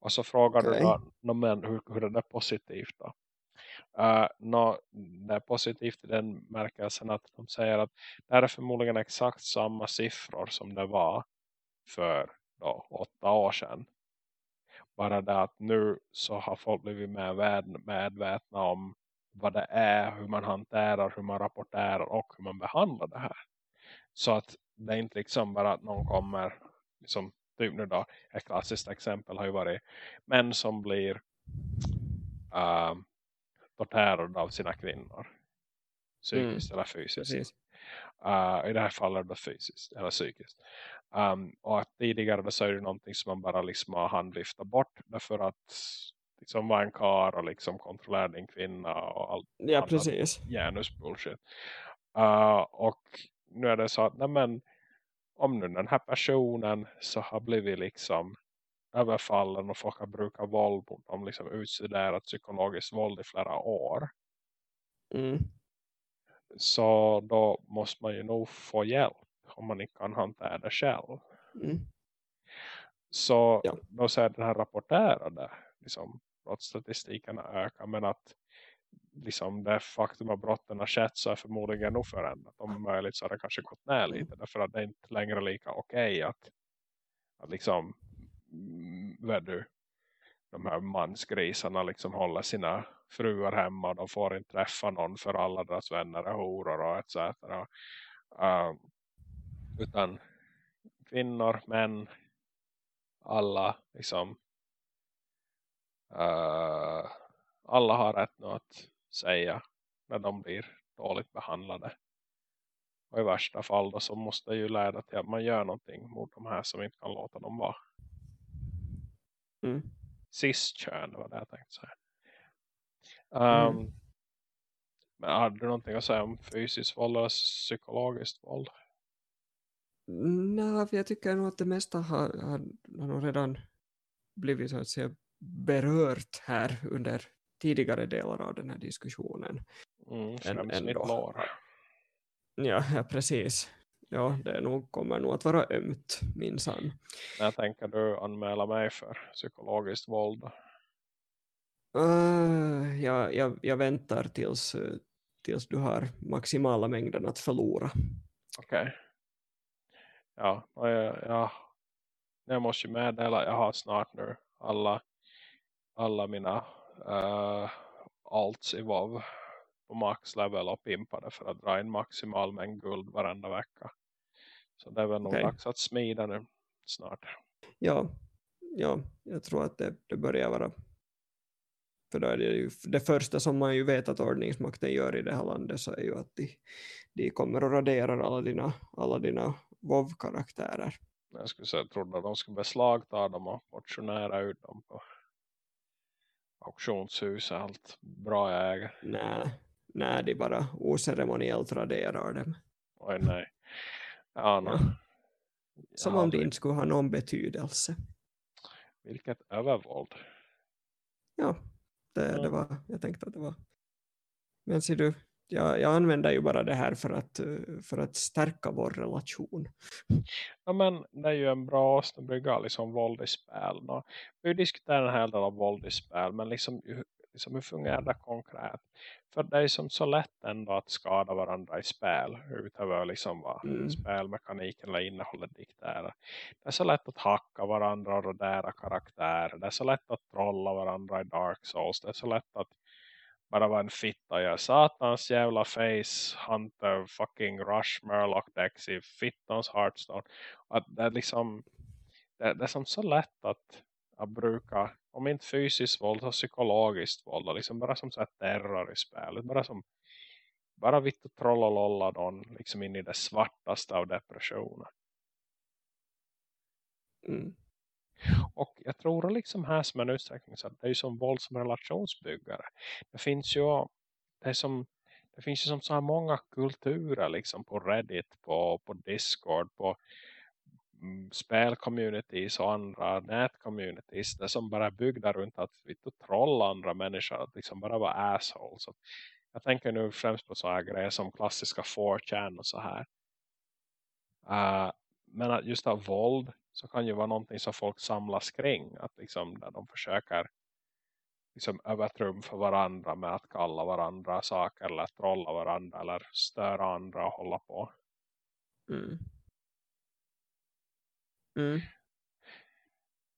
Och så frågar Okej. du då, "Nå, men hur, hur är det positivt då? Uh, nå, det är positivt i den märkelsen att de säger att det här är förmodligen exakt samma siffror som det var för då, åtta år sedan. Bara det att nu så har folk blivit med, medvetna om vad det är, hur man hanterar, hur man rapporterar och hur man behandlar det här. Så att det är inte liksom bara att någon kommer, liksom, typ nu då, ett klassiskt exempel har ju varit män som blir uh, torterade av sina kvinnor. Psykiskt eller fysiskt. Uh, I det här fallet då fysiskt eller psykiskt. Um, och att tidigare då så är det någonting som man bara liksom har handlyfta bort. Därför att liksom vara en kar och liksom kontrollera din kvinna och allt Ja, precis. genus bullshit. Uh, och nu är det så att nej men, om nu den här personen så har blivit liksom överfallen och folk har brukat våld mot dem, liksom utstuderat psykologiskt våld i flera år. Mm. Så då måste man ju nog få hjälp om man inte kan hantera det själv. Mm. Så Ja. då säger den här rapporterade liksom, brottsstatistiken ökar men att liksom det faktum att brotten har skett så är förmodligen oförändrat. Om möjligt så har det kanske gått ner lite därför att det är inte längre lika okej att, att liksom mm, vad du, de här mansgrisarna liksom håller sina fruar hemma och de får inte träffa någon för alla deras vänner är horor och etc. Uh, ehm, utan kvinnor, män, alla liksom uh, alla har rätt nu att säga när de blir dåligt behandlade. Och i värsta fall då så måste det ju leda till att man gör någonting mot de här som inte kan låta dem vara. Mm. Cis-kön var det jag tänkte säga. Um, Mm. Men hade du någonting att säga om fysiskt våld eller psykologiskt våld? Nej, för jag tycker nog att det mesta har, har, har redan blivit så att säga berört här under tidigare delar av den här diskussionen. Mm, mitt lår. Ja, ja precis. Ja, det nog, kommer nog att vara ömt, minsann. När tänker du anmäla mig för psykologiskt våld? Uh, jag, jag, jag väntar tills, eh, tills du har maximala mängden att förlora. Okej. Okay. Ja, jag, jag, jag måste ju meddela, jag har snart nu alla, alla mina uh, alts i WoW på max level och pimpade för att dra in maximal mängd guld varenda vecka. Så det är väl nog okay. dags att smida nu snart. Ja, ja jag tror att det, det börjar vara för då är det ju det första som man ju vet att ordningsmakten gör i det här landet så är ju att de, de kommer och raderar alla dina, alla dina WoW-karaktärer. Jag skulle säga, jag trodde att de skulle beslagta dem och portionera ut dem på auktionshus allt bra jag äger. Nej, nej, de bara oceremoniellt raderar dem. Oj nej. Ja, no. ja. Som om det inte skulle ha någon betydelse. Vilket övervåld. Ja, det, det var, jag tänkte att det var. Men ser du, jag, jag använder ju bara det här för att, för att stärka vår relation. Ja men det är ju en bra brygga liksom våld i spel. Då. Vi diskuterar en hel del av våld i spel men liksom, liksom hur fungerar det konkret? För det är som så lätt ändå att skada varandra i spel utöver liksom vad mm. spelmekaniken eller innehållet dikterar. Det är så lätt att hacka varandra och rodera karaktärer. Det är så lätt att trolla varandra i Dark Souls. Det är så lätt att bara vara en fitta. Jag satans jävla face hunter fucking rush Murloc decks i fittans Hearthstone. Att det är liksom det, det är som så lätt att, att bruka om inte fysiskt våld så psykologiskt våld. Liksom bara som så här terror i spelet. Bara som bara vitt och troll och lolla liksom in i det svartaste av depressioner. Mm. Och jag tror liksom här som en utsträckning så att det är ju som våld som relationsbyggare. Det finns ju det, som, det finns ju som så här många kulturer liksom på Reddit, på, på Discord, på mm, spelcommunities och andra nätcommunities det som bara är byggda runt att vi trolla andra människor att liksom bara vara assholes. Så jag tänker nu främst på så här grejer som klassiska 4chan och så här. Uh, men att just av våld så kan ju vara någonting som folk samlas kring. Att liksom där de försöker liksom övertrumfa varandra med att kalla varandra saker eller trolla varandra eller störa andra och hålla på. Mm. Mm.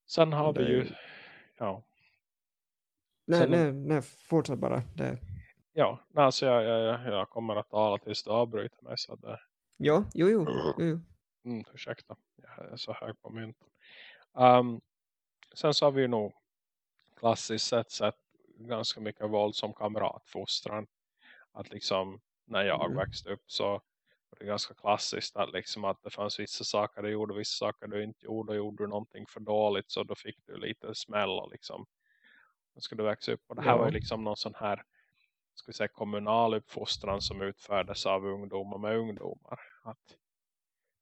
Sen har det... vi ju ja. Nej, Sen... nej, nej, fortsätt bara. Det... Ja, alltså jag, jag, jag kommer att tala tills du avbryter mig. Så det... Ja, jo, jo. <sniffs> jo, jo. Mm, ursäkta, jag är så hög på mynten. Um, sen så har vi ju nog klassiskt sett sett ganska mycket våld som kamratfostran. Att liksom när jag mm. växte upp så var det ganska klassiskt att liksom att det fanns vissa saker du gjorde vissa saker du inte gjorde och gjorde du någonting för dåligt så då fick du lite smäll och liksom då skulle du växa upp och det här ja. var ju liksom någon sån här ska vi säga kommunal uppfostran som utfördes av ungdomar med ungdomar att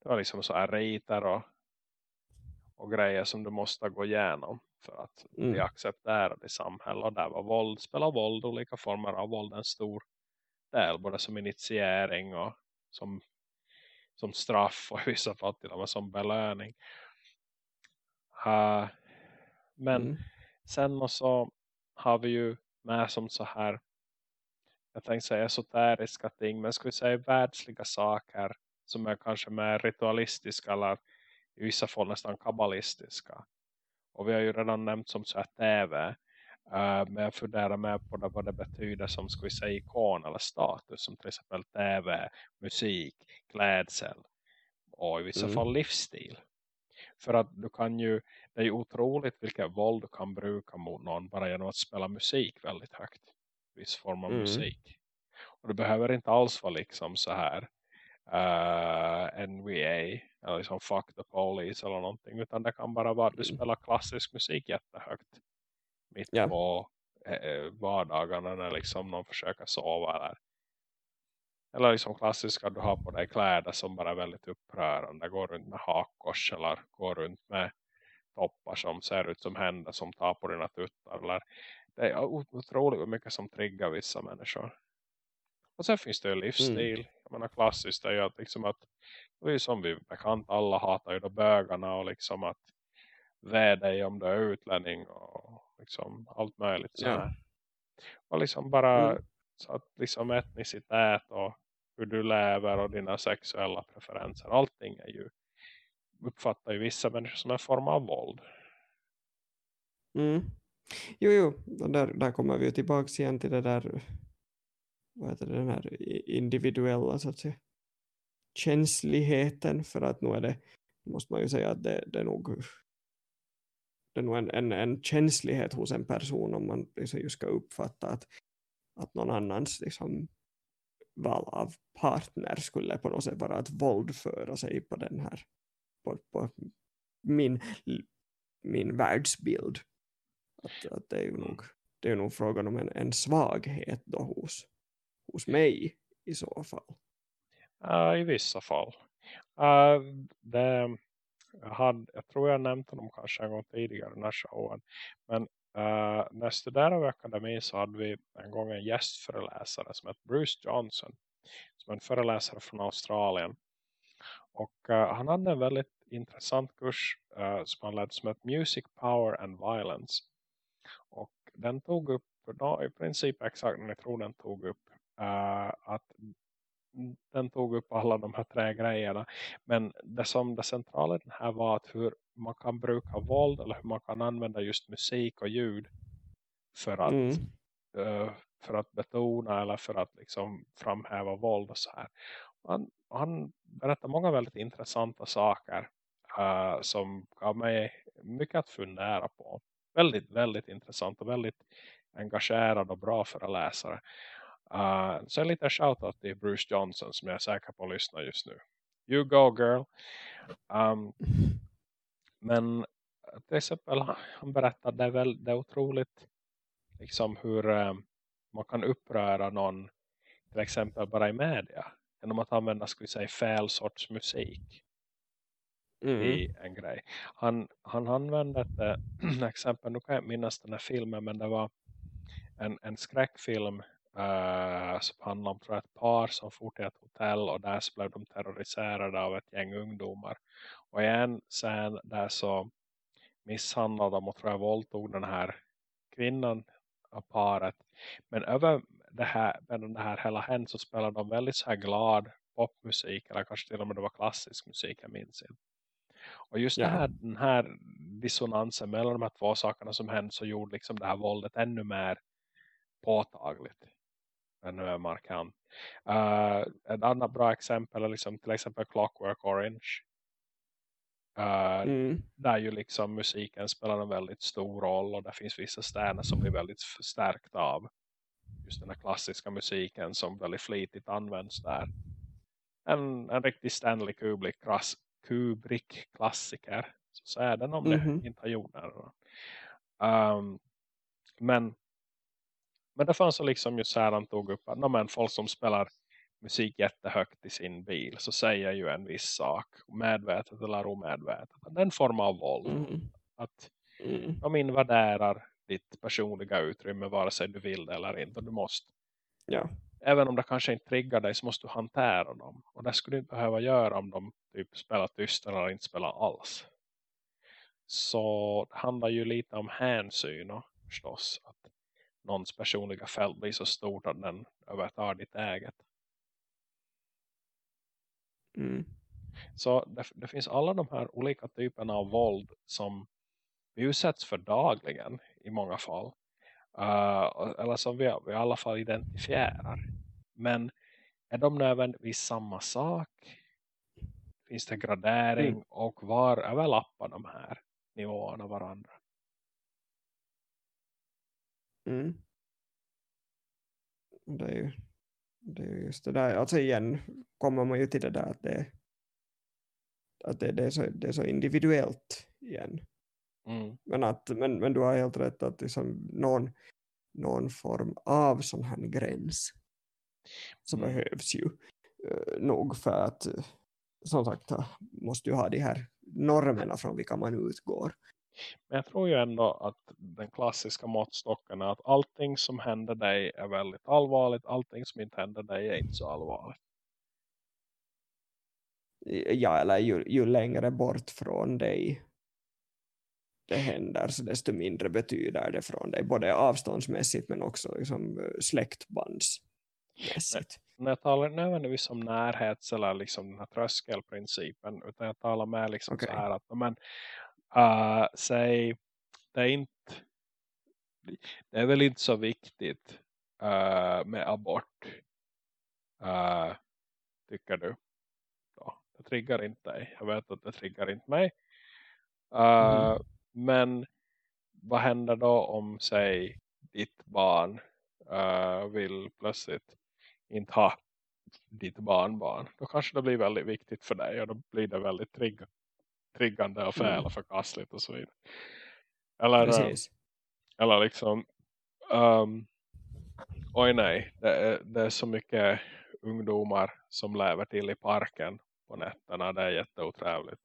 det var liksom så här riter och, och grejer som du måste gå igenom för att mm. bli accepterad i samhället. Och där var våld, spela våld, olika former av våld en stor del. Både som initiering och som, som straff och i vissa fall till och med som belöning. Uh, men mm. sen så har vi ju med som så här jag tänkte säga esoteriska ting men vi säga världsliga saker som är kanske mer ritualistiska eller i vissa fall nästan kabbalistiska. Och vi har ju redan nämnt som så här tv. Uh, men jag funderar med på det, vad det betyder som ska vi säga ikon eller status. Som till exempel tv, musik, klädsel och i vissa mm. fall livsstil. För att du kan ju, det är ju otroligt vilket våld du kan bruka mot någon bara genom att spela musik väldigt högt. Viss form av mm. musik. Och det behöver inte alls vara liksom så här uh, NVA eller liksom Fuck the Police eller någonting utan det kan bara vara att du mm. spelar klassisk musik jättehögt mitt yeah. på eh, vardagarna när liksom någon försöker sova eller eller liksom klassiska du har på dig kläder som bara är väldigt upprörande. Går runt med hakkors eller går runt med toppar som ser ut som händer som tar på dina tuttar. Eller det är otroligt mycket som triggar vissa människor och sen finns det ju livsstil. Mm. Jag menar klassiskt är ju att, liksom att det är som vi bekant alla hatar ju då bögarna och liksom att vä dig om du är utlänning och liksom allt möjligt så ja. Och liksom bara Mm. så att liksom etnicitet och hur du lever och dina sexuella preferenser. Allting är ju uppfattar ju vissa människor som en form av våld. Mm. Jo, jo, där, där kommer vi ju tillbaka igen till det där, vad heter det, den här individuella så att säga, känsligheten för att nu är det, måste man ju säga att det, det är nog det är nog en, en, en känslighet hos en person om man liksom just ska uppfatta att, att någon annans liksom, val av partner skulle på något sätt vara att våldföra sig på den här på, på min, min världsbild. Att, att det är ju nog, det är nog frågan om en, en svaghet då hos, hos mig i så fall. Uh, I vissa fall. Uh, det, jag, hade, jag tror jag nämnt honom kanske en gång tidigare i den här showen. Men uh, när jag studerade vid akademin så hade vi en gång en gästföreläsare som hette Bruce Johnson. Som är en föreläsare från Australien. Och uh, han hade en väldigt intressant kurs uh, som han ledde som ett Music, Power and Violence. Och den tog upp, då, i princip exakt när jag tror den tog upp, uh, att den tog upp alla de här tre grejerna. Men det som det centrala i den här var att hur man kan bruka våld eller hur man kan använda just musik och ljud för att, Mm. uh, för att betona eller för att liksom framhäva våld och så här. Han, han berättar många väldigt intressanta saker uh, som gav mig mycket att fundera på. Väldigt, väldigt intressant och väldigt engagerad och bra för läsare. Uh, så en liten shoutout till Bruce Johnson som jag är säker på att lyssna just nu. You go girl. Um, men till exempel han berättade det är, väl, det är otroligt liksom hur um, man kan uppröra någon till exempel bara i media genom att använda ska vi säga fel sorts musik Mm. i en grej. Han, han använde ett äh, <clears throat> exempel, nu kan jag minnas den här filmen men det var en, en skräckfilm Uh, som handlar om tror ett par som for till ett hotell och där så blev de terroriserade av ett gäng ungdomar. Och i en scen där så misshandlade de och tror jag våldtog den här kvinnan av paret. Men över det här, med den här hela hen så spelade de väldigt så här glad popmusik eller kanske till och med det var klassisk musik, jag minns inte. Och just det här, den här dissonansen mellan de här två sakerna som hände så gjorde liksom det här våldet ännu mer påtagligt ännu mer markant. Uh, ett annat bra exempel är liksom, till exempel Clockwork Orange. Uh, Mm. där ju liksom musiken spelar en väldigt stor roll och det finns vissa städer som blir väldigt förstärkta av just den här klassiska musiken som väldigt flitigt används där. En, en riktig Stanley Kubrick, klass, Kubrick klassiker så säger den om Mhm. det inte har gjort det. Um, men men det fanns så liksom just här han tog upp att men folk som spelar musik jättehögt i sin bil så säger ju en viss sak medvetet eller omedvetet. Det är en form av våld. Mm. Att Mm. de invaderar ditt personliga utrymme vare sig du vill det eller inte. Du måste, Ja. även om det kanske inte triggar dig så måste du hantera dem. Och det skulle du inte behöva göra om de typ spelar tyst eller inte spelar alls. Så det handlar ju lite om hänsyn och förstås att någons personliga fält blir så stort att den övertar ditt eget. Mm. Så det, det finns alla de här olika typerna av våld som vi utsätts för dagligen i många fall. Uh, eller som vi, vi i alla fall identifierar. Men är de nödvändigtvis samma sak? Finns det gradering? Mm. Och var överlappar de här nivåerna varandra? Mm. Det är ju det är ju just det där. Alltså igen kommer man ju till det där att det, att det, det, är, så, det är så individuellt igen. Mm. Men, att, men, men du har helt rätt att liksom någon, någon form av sån här gräns så Mm. behövs ju uh, nog för att eh, som sagt måste ju ha de här normerna från vilka man utgår. Men jag tror ju ändå att den klassiska måttstocken är att allting som händer dig är väldigt allvarligt. Allting som inte händer dig är inte så allvarligt. Ja, eller ju, ju längre bort från dig det händer så desto mindre betyder det från dig, både avståndsmässigt men också liksom eh, släktbandsmässigt. när jag talar nödvändigtvis om närhets eller liksom den här tröskelprincipen utan jag talar med liksom Okej. så här att men, uh, säg det är inte det är väl inte så viktigt uh, med abort uh, tycker du ja, det triggar inte dig jag vet att det triggar inte mig uh, Mhm. men vad händer då om säg ditt barn vill plötsligt inte ha ditt barnbarn. Då kanske det blir väldigt viktigt för dig och då blir det väldigt trigg triggande och fel Mm. och förkastligt och så vidare. Eller, eh, Precis. eller liksom um, oj nej, det är, det är så mycket ungdomar som lever till i parken på nätterna. Det är jätteotrevligt.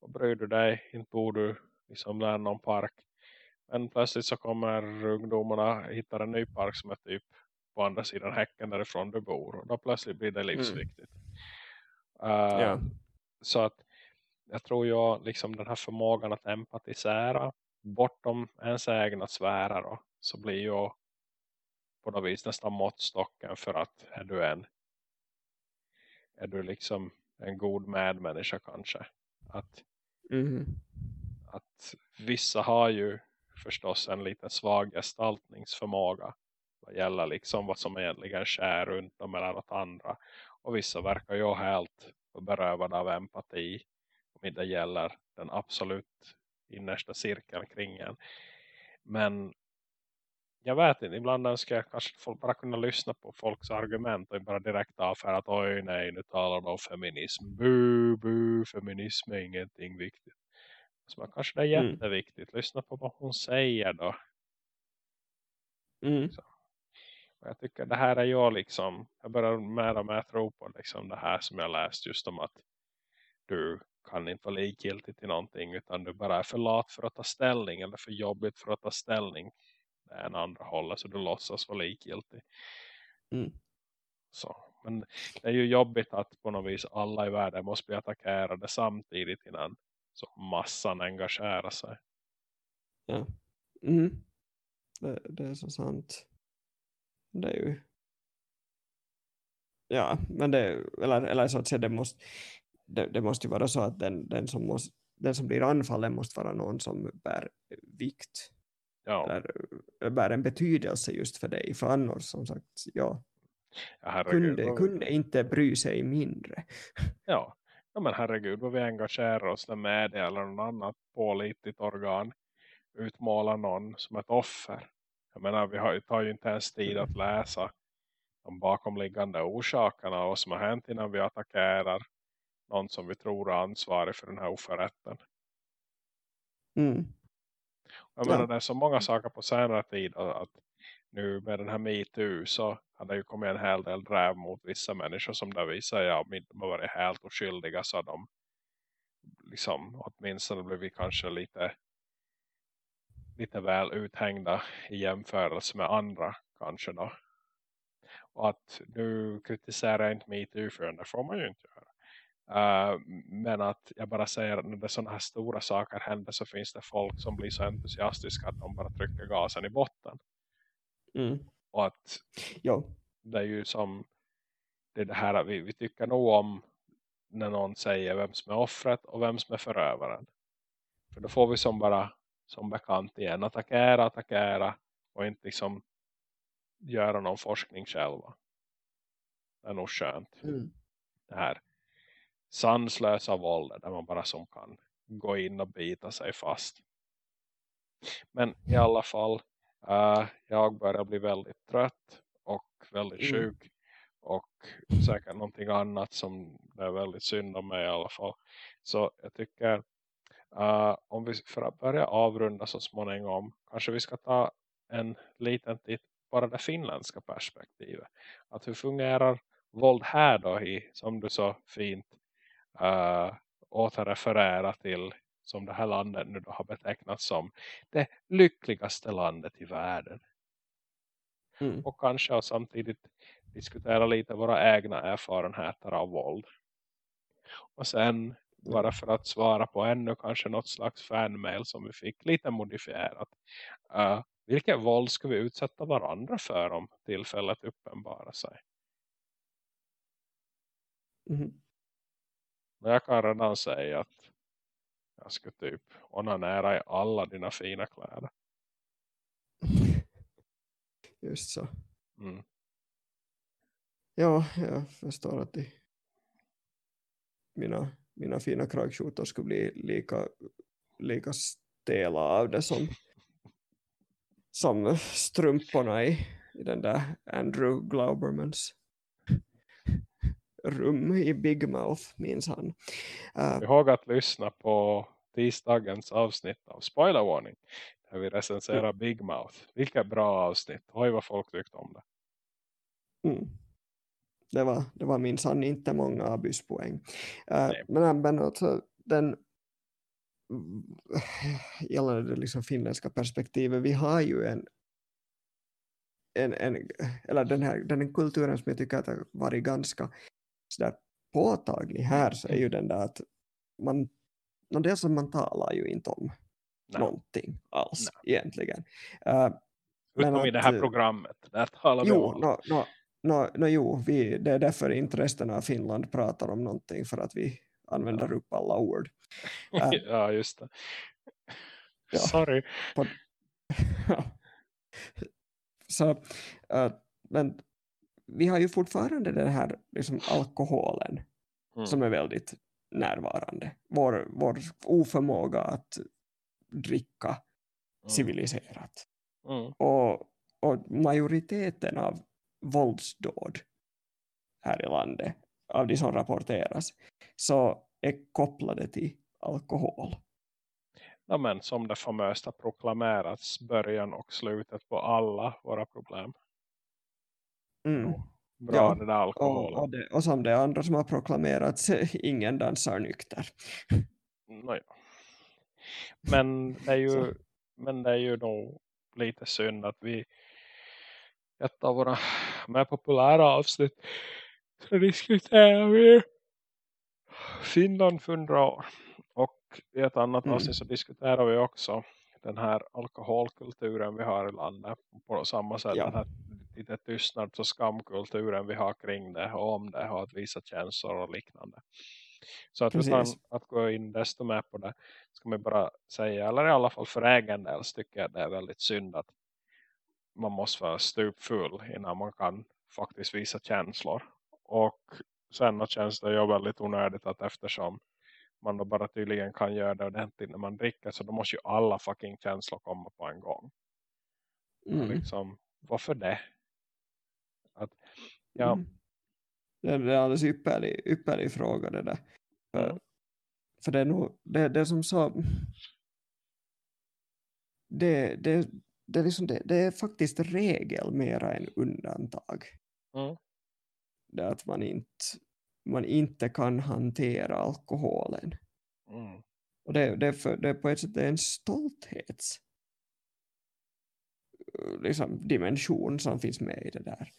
Och bryr du dig, inte bor du liksom där någon park. Men plötsligt så kommer ungdomarna hitta en ny park som är typ på andra sidan häcken därifrån du bor. Och då plötsligt blir det livsviktigt. Uh, Ja. Så att jag tror jag liksom den här förmågan att empatisera bortom ens egna sfärer då, så blir ju på något vis nästan måttstocken för att är du en är du liksom en god medmänniska kanske. Att, Mhm. att vissa har ju förstås en liten svag gestaltningsförmåga vad gäller liksom vad som egentligen sker runt dem eller åt andra. Och vissa verkar ju helt berövade av empati om inte gäller den absolut innersta cirkeln kring en. Men jag vet inte, ibland önskar jag kanske folk bara kunna lyssna på folks argument och bara direkt avfärda att oj nej, nu talar de om feminism. Bu, bu, feminism är ingenting viktigt. Så man kanske det är Mm. jätteviktigt. Lyssna på vad hon säger då. Mm. Och jag tycker det här är jag liksom, jag börjar mer och mer tro på liksom det här som jag läst just om att du kan inte vara likgiltig till någonting utan du bara är för lat för att ta ställning eller för jobbigt för att ta ställning en andra hållet så du låtsas vara likgiltig. Mm. Så. Men det är ju jobbigt att på något vis alla i världen måste bli attackerade samtidigt innan så massan engagerar sig. Mm. Det, det är så sant. Det är ju... Ja, men det, eller, eller så att säga, det måste, det, det måste ju vara så att den, den, som måste, den som blir anfallen måste vara någon som bär vikt Ja, eller eh, bär en betydelse just för dig. För annars, som sagt, ja, kunde, vad- kunde inte bry sig mindre. <laughs> Ja. ja, men herregud vad vi engagerar oss när media eller någon annat pålitligt organ utmålar någon som ett offer. Jag menar, vi har, tar ju inte ens tid att läsa de bakomliggande orsakerna och vad som har hänt innan vi attackerar någon som vi tror är ansvarig för den här oförrätten. Mm. Jag Ja. menar, det är så många saker på senare tid att nu med den här MeToo så har det ju kommit en hel del dräv mot vissa människor som där visar ja, om inte de har varit helt oskyldiga så de liksom åtminstone blivit kanske lite lite väl uthängda i jämförelse med andra kanske då. Och att nu kritiserar jag inte MeToo för den, det får man ju inte. Uh, men att jag bara säger när det sådana här stora saker händer så finns det folk som blir så entusiastiska att de bara trycker gasen i botten. Mm. Och att Jo. det är ju som det, det här vi, vi tycker nog om när någon säger vem som är offret och vem som är förövaren. För då får vi som bara som bekant igen attackera, attackera och inte liksom göra någon forskning själva. Det är nog skönt. Mm. Det här sanslösa våldet där man bara som kan gå in och bita sig fast. Men i alla fall eh, jag börjar bli väldigt trött och väldigt Mm. sjuk och säkert någonting annat som det är väldigt synd om mig i alla fall. Så jag tycker eh, om vi för att börja avrunda så småningom kanske vi ska ta en liten titt bara det finländska perspektivet. Att hur fungerar våld här då i, som du så fint uh, återrefererar till som det här landet nu har betecknats som det lyckligaste landet i världen. Mm. Och kanske och samtidigt diskutera lite våra egna erfarenheter av våld. Och sen bara för att svara på ännu kanske något slags fanmail som vi fick lite modifierat. Uh, vilket våld ska vi utsätta varandra för om tillfället uppenbara sig? Mhm. Men jag kan redan säga att jag ska typ onanera i alla dina fina kläder. <laughs> Just så. Mm. Ja, jag förstår att mina, mina fina kragskjortor skulle bli lika, lika stela av det som, som strumporna i, i den där Andrew Glaubermans rum i Big Mouth, minns han. Uh, ihåg att lyssna på tisdagens avsnitt av Spoiler Warning. Där vi recenserar Big Mouth. Vilka bra avsnitt. Oj vad folk tyckte om det. mm. Det var, det var minsann inte många abyspoäng. Uh, Nej. men, men alltså den gällande det liksom finländska perspektivet, vi har ju en en, en, eller den här den kulturen som jag tycker att har varit ganska sådär påtaglig här så är ju den där att man, no, dels man talar ju inte om Nej. någonting alls egentligen. Uh, men Utom i att, det här eh, programmet. Där talar vi jo, om. no, no, no, no, jo vi, det är därför inte resten av Finland pratar om någonting för att vi använder upp alla ord. äh. <laughs> ja, just det. Ja. Sorry. <laughs> så, uh, men vi har ju fortfarande den här liksom, alkoholen Mm. som är väldigt närvarande. Vår, vår oförmåga att dricka Mm. civiliserat. Mm. Och, och majoriteten av våldsdåd här i landet, av de som rapporteras, så är kopplade till alkohol. Ja, men som det famöst har proklamerats början och slutet på alla våra problem. Mm. Bra Ja, det där alkoholen. Och, och, det, och som det andra som har proklamerats, <laughs> ingen dansar nykter. Nåja. Men det är ju <laughs> men det är ju nog lite synd att vi ett av våra mer populära avsnitt så diskuterar vi Finland för hundra år. Och i ett annat Mm. avsnitt så diskuterar vi också den här alkoholkulturen vi har i landet. På samma sätt Ja. den här lite tystnads- och skamkulturen vi har kring det och om det och att visa känslor och liknande. Så att Precis. utan att gå in desto mer på det ska man bara säga, eller i alla fall för egen del så tycker jag det är väldigt synd att man måste vara stupfull innan man kan faktiskt visa känslor. Och sen känns det ju väldigt onödigt att eftersom man då bara tydligen kan göra det ordentligt när man dricker så då måste ju alla fucking känslor komma på en gång. Mm. Liksom, varför det? Ja, Mm. Det är en alldeles ypperlig, ypperlig fråga det där. För, Mm. för det är nog, det, det är som så det, det, det, är liksom det, det är faktiskt regel mera än undantag. Mm. Det att man inte, man inte kan hantera alkoholen. mm, Och det, det, är för, det är på ett sätt en stolthets eh, liksom, dimension som finns med i det där.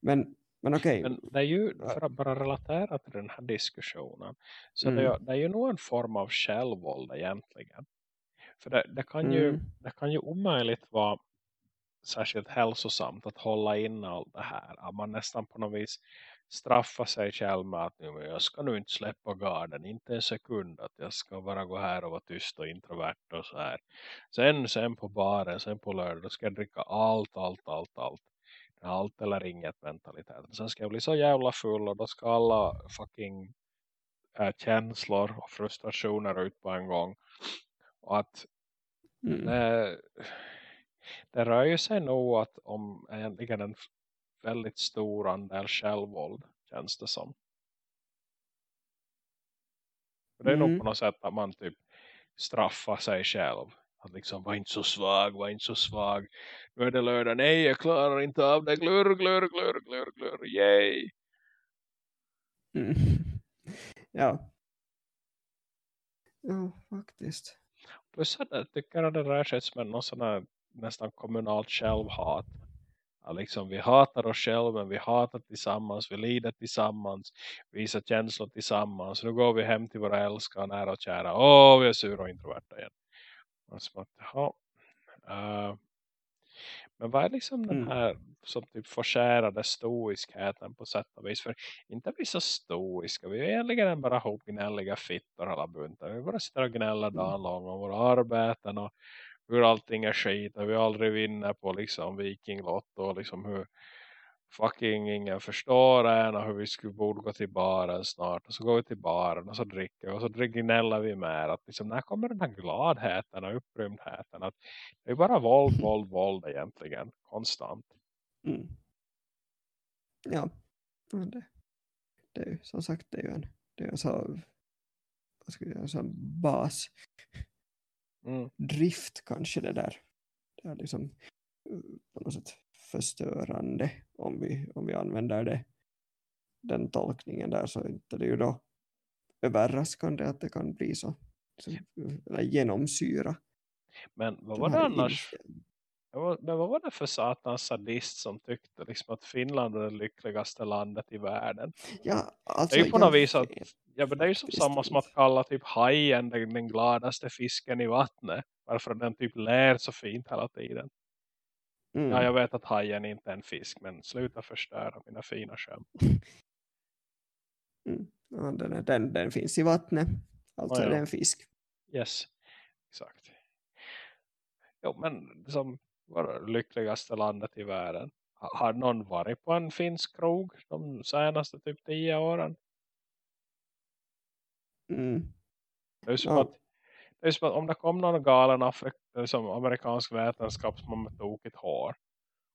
Men, men okej, Men det är ju, för att bara relatera till den här diskussionen. Så Mm. det, är, det är ju nog en form av självvåld egentligen. För det, det, kan ju, Mm. det kan ju omöjligt vara särskilt hälsosamt att hålla in allt det här. Att man nästan på något vis straffar sig själv med att "Nu, men jag ska nu inte släppa garden, inte en sekund att jag ska bara gå här och vara tyst och introvert och så här. Sen, sen på baren, sen på lördag då ska jag dricka allt, allt, allt, allt. Allt eller inget mentalitet. Sen ska jag bli så jävla full och då ska alla fucking äh, känslor och frustrationer ut på en gång. Och att mm, det, det rör ju sig nog att om egentligen en väldigt stor andel självvåld känns det som. Det är nog Mm. på något sätt att man typ straffar sig själv. Att liksom, var inte så svag, var inte så svag. Nu är det lördag, nej jag klarar inte av det. Glurr, glurr, glurr, glurr, glurr, yay. mm. <laughs> ja. Ja, faktiskt. Plus att jag tycker att det rör sig som en någon sån här nästan kommunalt självhat. Ja, liksom, vi hatar oss själva men vi hatar tillsammans, vi lider tillsammans, vi visar känslor tillsammans. Nu går vi hem till våra älskare, nära och kära. Åh, vi är sura och introverta igen. Och att, ja, uh, men vad är liksom den Mm. här som typ förskärade stoiskheten på sätt och vis? För inte vi så stoiska. Vi är egentligen bara hopgnälliga fittor alla buntar. Vi bara sitter och gnäller dagen lång om våra arbeten och hur allting är skit. Och vi aldrig vinner på liksom vikinglott och liksom hur fucking ingen förstår en och hur vi skulle borde gå till baren snart. Och så går vi till baren och så dricker och så gnäller vi mer. Att liksom, när kommer den här gladheten och upprymdheten? Att det är bara våld, <laughs> våld, våld egentligen. Konstant. Mm. Ja, ja, det, det är ju som sagt det är ju en, det är en så, vad ska jag säga, en sån bas Mm. drift kanske det där. Det är liksom eh, på något sätt förstörande om vi, om vi använder det, den tolkningen där så inte det är ju då överraskande att det kan bli så eller genomsyra. Men vad var det annars? Men vad- var det för satans sadist som tyckte liksom att Finland är det lyckligaste landet i världen? Ja, alltså, Det är ju på något vis att, ja, men det är ju som samma som att kalla typ hajen den, den gladaste fisken i vattnet. Varför den typ lär så fint hela tiden. Mm. Ja, jag vet att hajen inte är en fisk, men sluta förstöra mina fina skämt. <laughs> Mm. Ja, den, den, den finns i vattnet. Alltså Ja, är det en fisk. Yes, exakt. Jo, men som var det lyckligaste landet i världen. Ha- Har någon varit på en finsk krog de senaste typ tio åren? Mm. Det är som, Ja. att, Just att om det kom någon galen Afrik, som amerikansk vetenskapsman med tokigt hår.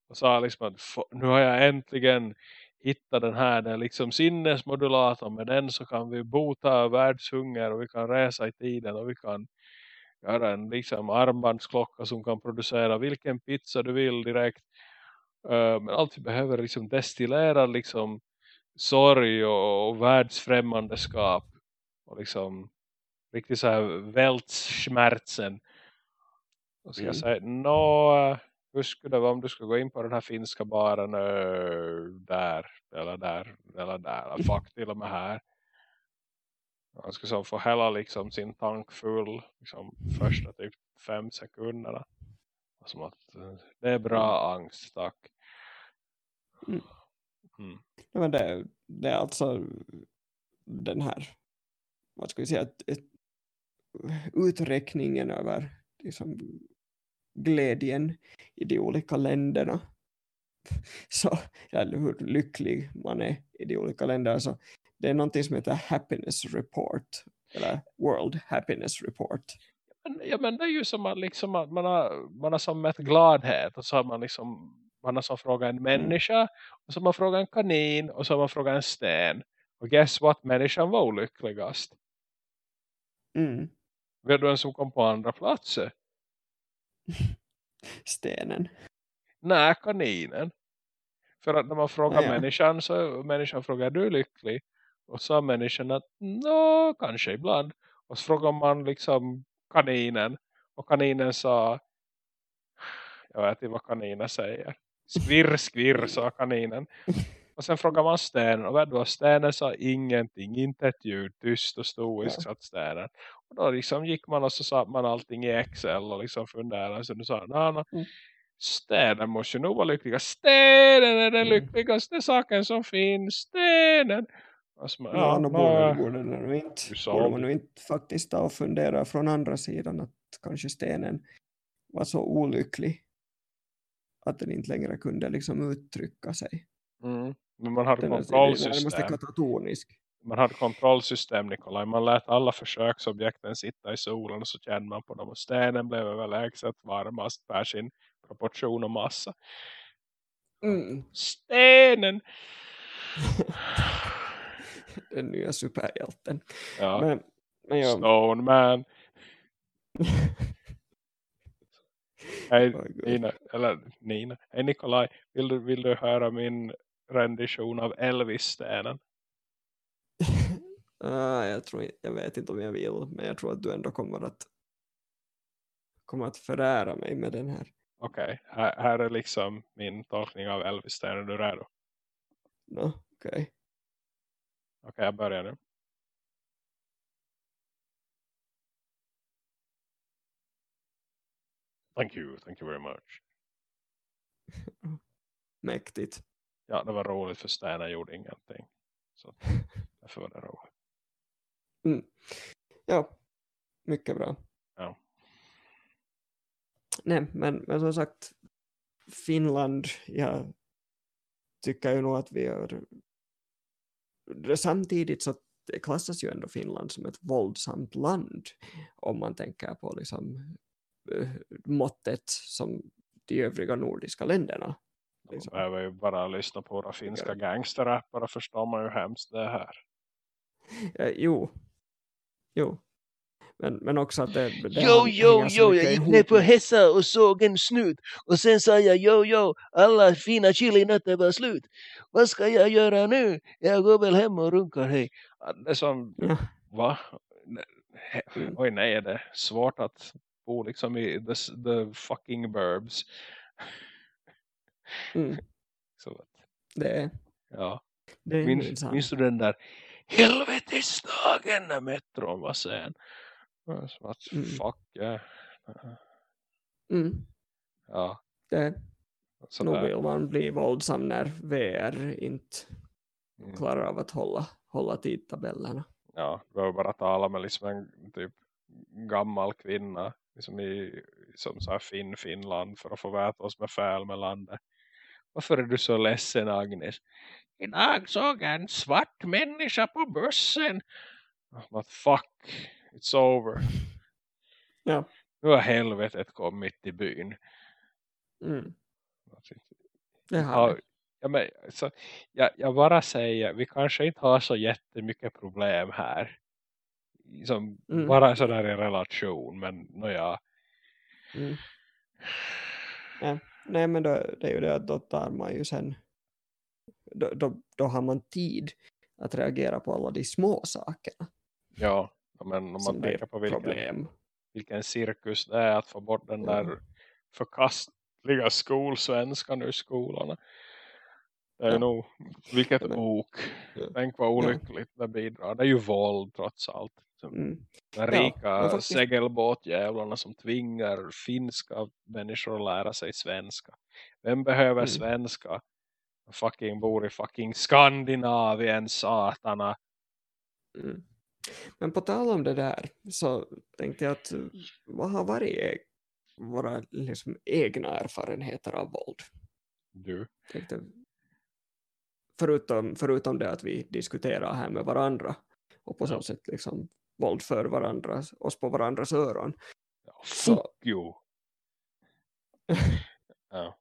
Och sa liksom att nu har jag äntligen hittat den här den liksom sinnesmodulatorn. Med den så kan vi bota världshunger och vi kan resa i tiden och vi kan göra en liksom armbandsklocka som kan producera vilken pizza du vill direkt. Eh, men allt vi behöver är liksom destillera liksom sorg och, och världsfrämmandeskap och liksom riktigt så här vältsschmerzen. Och jag Mm. säga, nå, hur skulle det vara om du skulle gå in på den här finska baren ö, där, eller där, eller där, eller fuck <laughs> till och med här. Han skulle så få hela liksom sin tank full, liksom första typ fem sekunderna. Som att eh, det är bra angst, tack. Mm. Mm. Ja, men det, det är alltså den här, vad ska vi säga, ett, ett, uträkningen över liksom, glädjen i de olika länderna. Så, eller hur lycklig man är i de olika länderna. Så det är någonting som heter happiness report. Eller world happiness report. Ja men det är ju som att, liksom, man, har, man har som mätt gladhet och så har man liksom man har som frågat en människa och så har man frågat en kanin och så har man frågat en sten. Och guess what? Människan var olyckligast. Mm. Vet du vem som kom på andra platser? <laughs> Stenen. Nej, kaninen. För att när man frågar Ja, människan så människan frågar är du lycklig? Och så sa människan att nå, kanske ibland. Och så frågar man liksom kaninen. Och kaninen sa jag vet inte vad kaninen säger. Skvirr, skvirr sa kaninen. <laughs> Och sen frågar man stenen. Och vad stenen sa ingenting. Inte ett ljud. Tyst och stoisk satt stenen. Och då liksom gick man och så satt man allting i Excel. Och liksom funderade. Så du sa nah, nah, Mm. Stenen måste ju nog vara lyckliga. Stenen är den Mm. lyckligaste saken som finns. Stenen. Och så, man, Ja, ja, nå, borde, borde, nog inte, borde man inte faktiskt ta och fundera från andra sidan att kanske stenen var så olycklig att den inte längre kunde liksom uttrycka sig. mm. Men man hade kontrollsystem. man hade kontrollsystem Nikolaj. Man lät alla försöksobjekten sitta i solen och så kände man på dem. Och stenen blev överlägset varmast per sin proportion och massa. Mm. Stenen! <laughs> Den nya superhjälten. Ja, Men, men jag, Stone Man. <laughs> Hej. Nina, eller Nina. Hej Nikolaj, vill du, vill du höra min rendition av Elvis-stenen? <laughs> Ah, jag, tror, jag vet inte om jag vill, men jag tror att du ändå kommer att kommer att förära mig med den här. Okej, här, här är liksom min tolkning av Elvis. Är du redo? No, okej. Okej, jag börjar nu. Thank you, thank you very much. <laughs> Mäktigt. Ja, det var roligt för Stina gjorde ingenting. Så <laughs> därför var det roligt. Mm. Ja, mycket bra. Ja. Nej, men, men som sagt, Finland, jag tycker ju nog att vi har samtidigt så klassas ju ändå Finland som ett våldsamt land om man tänker på liksom eh, måttet som de övriga nordiska länderna. Liksom. behöver ju bara lyssna på våra finska gangsterrappare förstår man ju hemskt det här. Eh, jo, jo. Men, men också att det, det Jo, hänger jo, så jo, mycket jag gick ihop ner på Hessa och såg en snut. Och sen sa jag, jo, jo, alla fina chilinötter var slut. Vad ska jag göra nu? Jag går väl hem och runkar, hej. Det är som, Ja. va? Mm. Oj nej, är det svårt att bo liksom i the, the fucking burbs. Mm, Så att, det, är- ja. det är Minns, minsann. minns du den där helvetesdagen när metron var sen? Som att, Mm. fuck yeah. Mm, Ja, det, så nog där. vill man bli våldsam när VR inte Mm. klarar av att hålla, hålla tidtabellerna. Ja, du behöver bara tala med liksom en typ gammal kvinna liksom i, som så här fin Finland för att få vad som är fel med landet. Varför är du så ledsen Agnes? Idag såg jag en svart människa på bussen. But fuck, it's over. Ja. Nu har helvetet kommit till byn. Mm, Ja, ja, men, så, jag, jag bara säger, vi kanske inte har så jättemycket problem här. Som Mm. Bara sådär i relation, men nåja. Mm. Ja, nej men då, det är ju det att då tar man ju sen då, då, då har man tid att reagera på alla de små sakerna Ja, men om man tänker på vilken, problem. vilken cirkus det är att få bort den Ja. där förkastliga skolsvenskan ur skolorna. Det är Ja. nog, vilket Ja, ok. Ja. Tänk vad olyckligt det bidrar. Det är ju våld trots allt. Som Mm. De Ja, rika men faktiskt- segelbåtjävlarna som tvingar finska människor att lära sig svenska. Vem behöver Mm. svenska? Fucking bor i fucking Skandinavien, satana. Mm. Men på tal om det där så tänkte jag att eh, vad har varit e- våra liksom egna erfarenheter av våld? Du. Tänkte, förutom, förutom det att vi diskuterar här med varandra och på så Ja. sätt liksom våldför varandra, oss på varandras öron. Ja, Så- you. <laughs> Ja,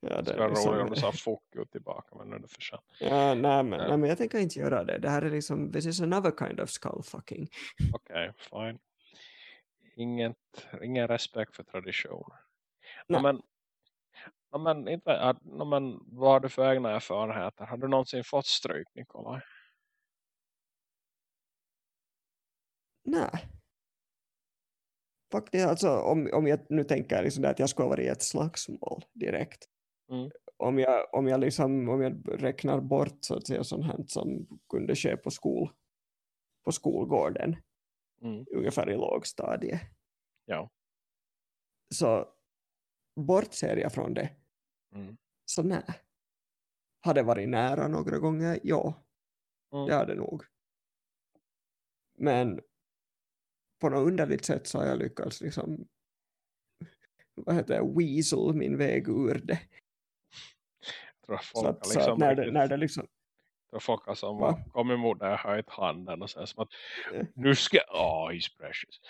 Ja, det skulle vara roligt om du sa <laughs> fuck you tillbaka, men nu är det för sent. Ja, nej, men, Ja. nej, men jag tänker inte göra det. Det här är liksom, this is another kind of skullfucking. <laughs> Okej, fine. Inget, ingen respekt för traditioner. Nej. Men, ja, men, inte, ja, men, vad har du för egna erfarenheter? Har du någonsin fått stryk, Nikolaj? Nej. Faktiskt, alltså, om, om jag nu tänker liksom att jag skulle vara i ett slagsmål direkt. Mm. Om, jag, om, jag liksom, om jag räknar bort så att säga sånt här som kunde ske på, skol, på skolgården Mm. ungefär i lågstadiet. Ja. Så bortser jag från det. Mm. Så nej. Har det varit nära några gånger? Ja. Mm. Det har det nog. Men på något underligt sätt så har jag lyckats liksom vad heter det, weasel min väg ur det. Så att, har så liksom att när, det, riktigt- när det liksom tror folk som emot när jag höjt handen och sen som att nu ska oh he's precious.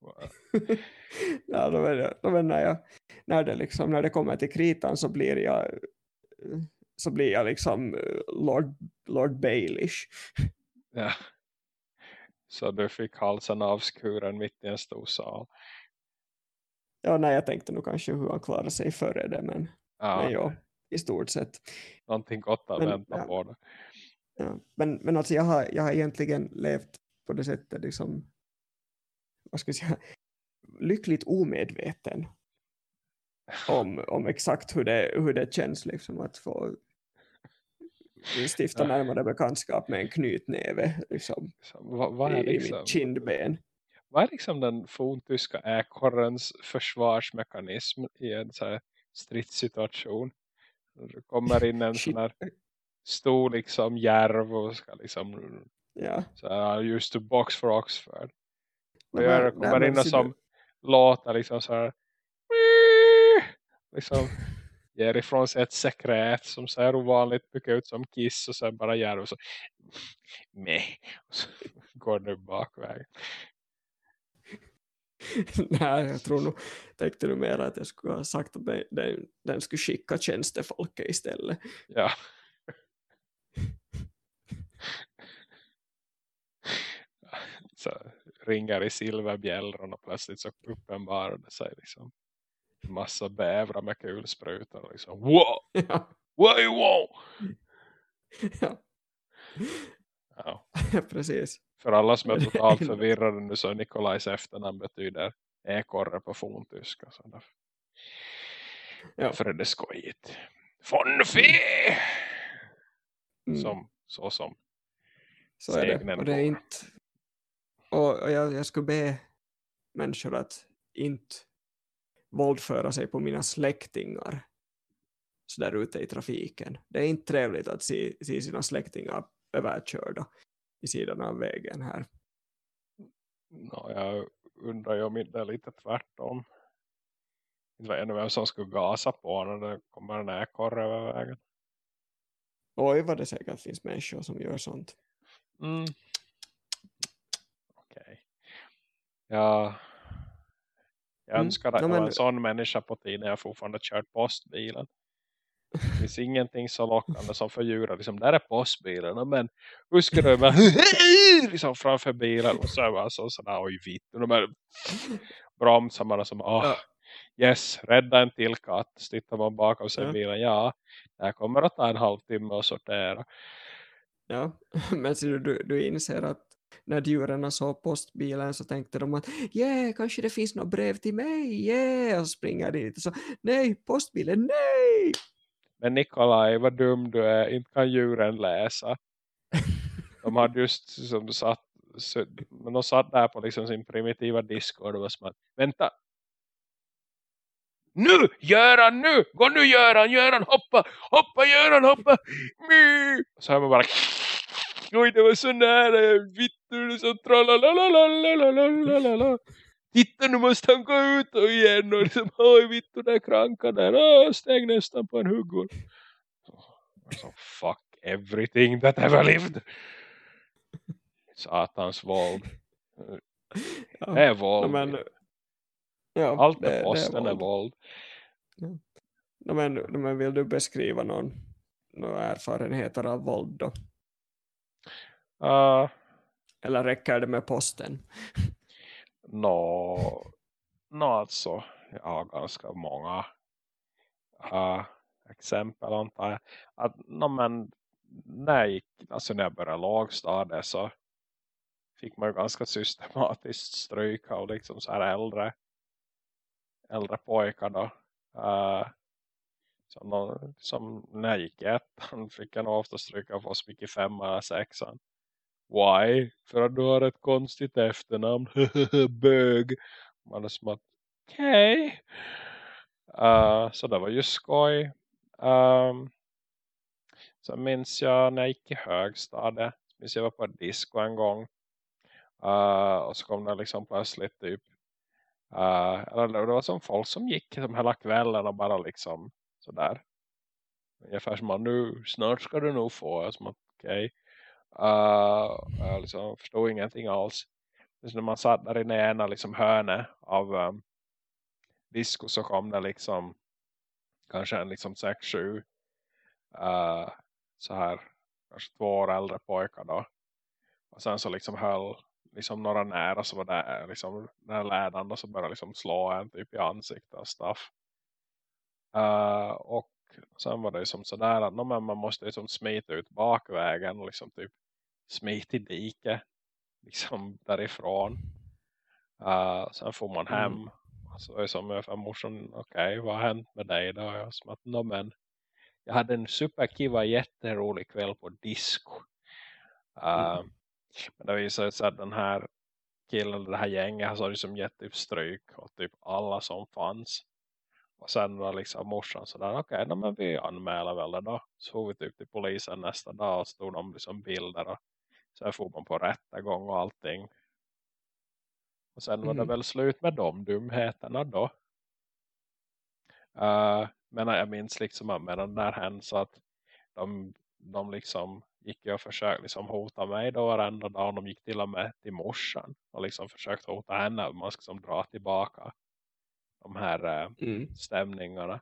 <laughs> ja, då, jag, då menar jag när det liksom när det kommer till kritan så blir jag så blir jag liksom eh, Lord, Lord Baelish. Ja. Så du fick halsen avskuren mitt i en stor sal. Ja, nej, jag tänkte nog kanske hur han klarar sig före det, men, Ja, men ja, i stort sett. Någonting gott att Men, vänta ja. på det. Ja. Men, men alltså jag har, jag har egentligen levt på det sättet liksom, vad ska jag säga, lyckligt omedveten om, om exakt hur det, hur det känns liksom att få stifta närmare bekantskap med en knytnäve liksom, vad, vad, är i, i liksom, mitt kindben. vad är liksom den forntyska äkorrens försvarsmekanism i en så här stridssituation? Det kommer in en sån här stor liksom järv och ska liksom Ja. så här, I used to box for Oxford. Och kommer in och som du- låter liksom så här liksom ger ifrån sig ett sekret som ser ovanligt mycket ut som kiss och sen bara järv och så meh och så går det bakväg. <laughs> Nej, jag tror nog, tänkte du mer att jag skulle ha sagt att den, den, den skulle skicka tjänstefolket istället. Ja. <laughs> så ringar i silverbjällran och plötsligt så det sig liksom en massa bävrar med kulsprutor och liksom wow, Ja, you want? ja, Ja. precis. För alla som är totalt förvirrade nu så Nikolajs efternamn betyder ekorre på forntyska. Så därför, Ja. därför är det skojigt. Von Fee! Mm, Som, så som. så är det. Och det är inte... Och, och jag, jag skulle be människor att inte våldföra sig på mina släktingar så där ute i trafiken. Det är inte trevligt att se, se sina släktingar överkörda i sidan av vägen här. Nå, jag undrar ju om det är lite tvärtom. Inte vet vem som skulle gasa på när det kommer en ekorre över vägen. Oj vad det säkert finns människor som gör sånt. Mm. Okej. Ja. Jag Mm. önskar att Ja, jag var en sån människa på tiden när jag fortfarande kört postbilen. Det finns ingenting så lockande som för djur. Liksom, där är postbilen. Men hur ska du bara <laughs> liksom framför bilen och så är man så sådär oj vitt. Och de här bromsar man och som Ja. yes, rädda en till katt. Stittar man bakom sig Ja. bilen. Ja, det här kommer att ta en halvtimme att sortera. Ja, <laughs> men du, du inser att när djuren såg postbilen så tänkte de att yeah, kanske det finns något brev till mig, yeah, och så springer dit och så nej, postbilen, nej! Men Nikolaj, vad dum du är. Inte kan djuren läsa. De hade just som satt, men de satt där på liksom sin primitiva disco och det var som att, vänta. Nu! Göran, nu! Gå nu Göran, Göran, hoppa! Hoppa Göran, hoppa! My! Så hör man bara Oj, det var så nära! Vittu, det så tralalalalalalalala. Titta, nu måste han gå ut och igen och liksom, oj vittu, där krankan där. Åh, stäng nästan på en huggor. Så, fuck everything that ever lived. Satans våld. Ja, Det är våld. men, ja, Allt med det posten är våld. våld. No, men, men vill du beskriva någon, några erfarenheter av våld då? Uh, Eller räcker det med posten? <laughs> Nå, nå alltså, jag har ganska många uh, exempel antar jag. Att, no, men, när, jag gick, alltså när jag började lågstadiet så fick man ganska systematiskt stryk av liksom så här äldre, äldre pojkar då. Uh, som, som när jag gick i ettan fick jag nog ofta stryka på så mycket femma eller sexan. Why? För att du har ett konstigt efternamn. <laughs> Bög. Man är som att, okej. Uh, så det var ju skoj. Um, så minns jag när jag gick i högstadiet. Minns jag var på ett disco en gång. Uh, och så kom det liksom plötsligt typ. Uh, eller det var som folk som gick som hela kvällen och bara liksom sådär. Ungefär som att nu, snart ska du nog få. Jag som att, okej. Uh, jag liksom förstod ingenting alls. Men så när man satt där inne i ena liksom hörne av um, disco så kom det liksom kanske en liksom 6-7 uh, eh, så här kanske två år äldre pojkar då. Och sen så liksom höll liksom några nära så var det liksom den här lädan så började liksom slå en typ i ansiktet och stuff. Uh, och sen var det ju som sådär att no, man måste liksom smita ut bakvägen och liksom typ smita i dike <laughs> liksom därifrån. Uh, sen får man hem Mm. Så det som ungefär morsan, okej, vad har hänt med dig då? Jag som att, no, men jag hade en superkiva jätterolig kväll på disco. Uh, Men det visade sig att den här killen, det här gänget har liksom gett typ stryk och typ alla som fanns. Och sen var liksom morsan sådär, okej, okay, men vi anmäler väl det då. Så får vi typ till polisen nästa dag och stod de liksom bilder och sen får man på rättegång och allting. Och sen var det Mhm. väl slut med de dumheterna då. Uh, men jag minns liksom med den där hände så att de, de liksom gick ju och försökte liksom hota mig då varenda dag. Och de gick till och med till morsan och liksom försökte hota henne man ska liksom dra tillbaka de här eh, Mm. stämningarna.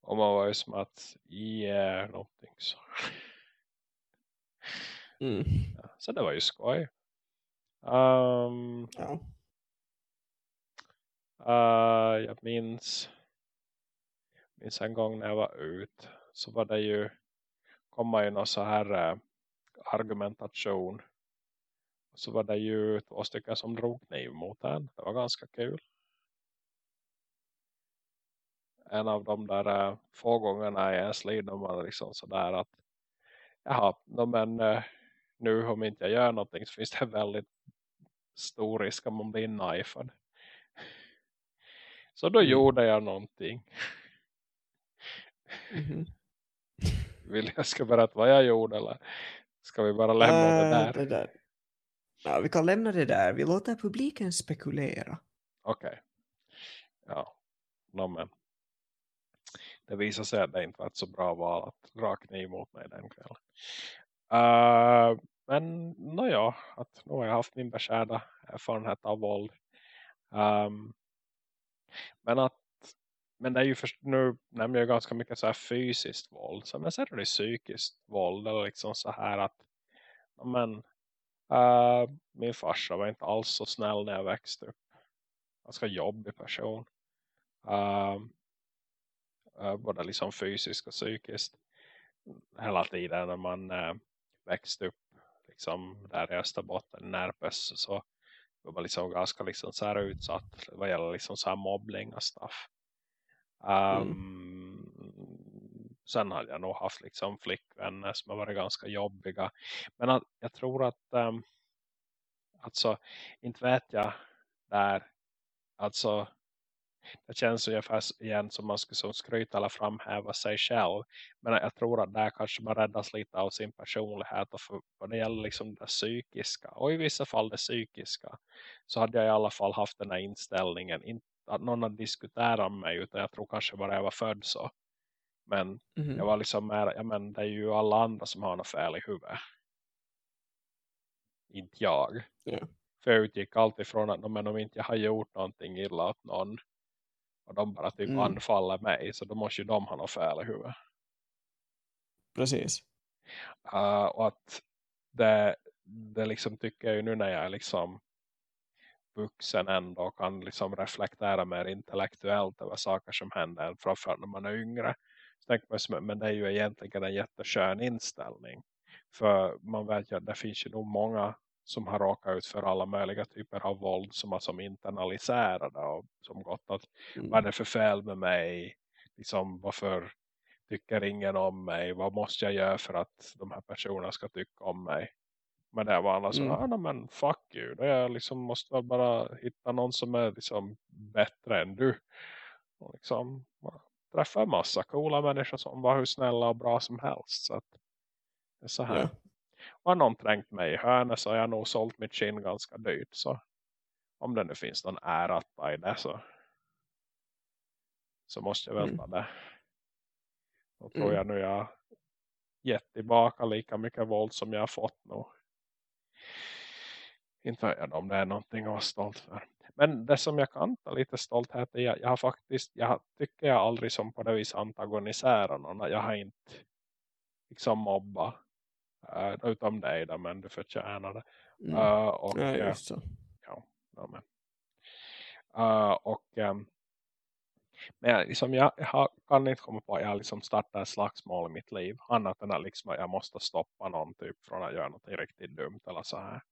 Och man var ju som att yeah, någonting så. Mm. Ja, så det var ju skoj. Um, Ja. Uh, jag minns minns en gång när jag var ut så var det ju komma ju någon så här uh, argumentation så var det ju två stycken som drog kniv mot en. Det var ganska kul. En av de där uh, få gångerna i ens liv när man liksom sådär att jaha, men uh, nu om inte jag gör någonting så finns det väldigt stor risk att man blir knifad. Så då Mm. gjorde jag någonting. Mhm. <laughs> Vill jag ska berätta vad jag gjorde eller ska vi bara lämna det Eh, där? det där. Ja, vi kan lämna det där. Vi låter publiken spekulera. Okej. Ja. No, men. Det visade sig att det inte var ett så bra val att dra kniv mot mig den kvällen. Uh, men no, ja, att nu har jag haft min beskärda erfarenhet av våld. Um, men att men det är ju först, nu nämner jag ganska mycket så här fysiskt våld. Så men sen är det psykiskt våld. Eller liksom så här att men, uh, min farsa var inte alls så snäll när jag växte upp. Ganska jobbig person. Uh, både liksom fysiskt och psykiskt. Hela tiden när man uh, växte upp liksom där i Österbotten, Närpes så var man liksom ganska liksom så här utsatt vad gäller liksom så här mobbling och stuff. Um, Sen hade jag nog haft liksom flickvänner som har varit ganska jobbiga. Men att, jag tror att um, alltså, inte vet jag där alltså det känns ungefär igen som man skulle som skryta eller framhäva sig själv. Men jag tror att där kanske man räddas lite av sin personlighet. Och för, vad det gäller liksom det psykiska. Och i vissa fall det psykiska. Så hade jag i alla fall haft den här inställningen. Inte att någon har diskuterat med mig. Utan jag tror kanske bara jag var född så. Men Mhm. jag var liksom mer, ja men det är ju alla andra som har något fel i huvudet. Inte jag. Ja. För jag utgick alltid från att men om inte jag har gjort någonting illa åt någon. Och de bara typ Mm. anfaller mig. Så då måste ju de ha något fel i huvudet. Precis. Uh, och att det, det liksom tycker jag ju nu när jag är liksom vuxen ändå kan liksom reflektera mer intellektuellt över saker som händer framförallt när man är yngre. Så man men det är ju egentligen en jätteskön inställning. För man vet ju att det finns ju nog många som har råkat ut för alla möjliga typer av våld som har som internaliserade och som gått att Mm. vad är det för fel med mig? Liksom, varför tycker ingen om mig? Vad måste jag göra för att de här personerna ska tycka om mig? Men det var alla så, Mm. ah, men fuck you. Då jag liksom måste bara hitta någon som är liksom bättre än du. Och liksom träffa en massa coola människor som var hur snälla och bra som helst. Så att det är så här. Ja. Har någon trängt mig i hörnet så har jag nog sålt mitt skinn ganska dyrt. Så om det nu finns någon äratta i det så, så måste jag väl Mm. ta det. Då tror Mm. jag nu jag gett tillbaka lika mycket våld som jag har fått nu. Inte vet jag om det är någonting att vara stolt för. Men det som jag kan ta lite stolthet i, jag, jag har faktiskt, jag tycker jag aldrig som på det vis antagoniserar någon. Jag har inte liksom mobba. Uh, utom dig då, men du förtjänar det. Mm. Uh, och, ja, eh, just så. ja, men. Uh, och um, men jag, liksom, jag, jag kan inte komma på att jag liksom startat ett slagsmål i mitt liv. Annat än att liksom, jag måste stoppa någon typ från att göra något riktigt dumt eller så här.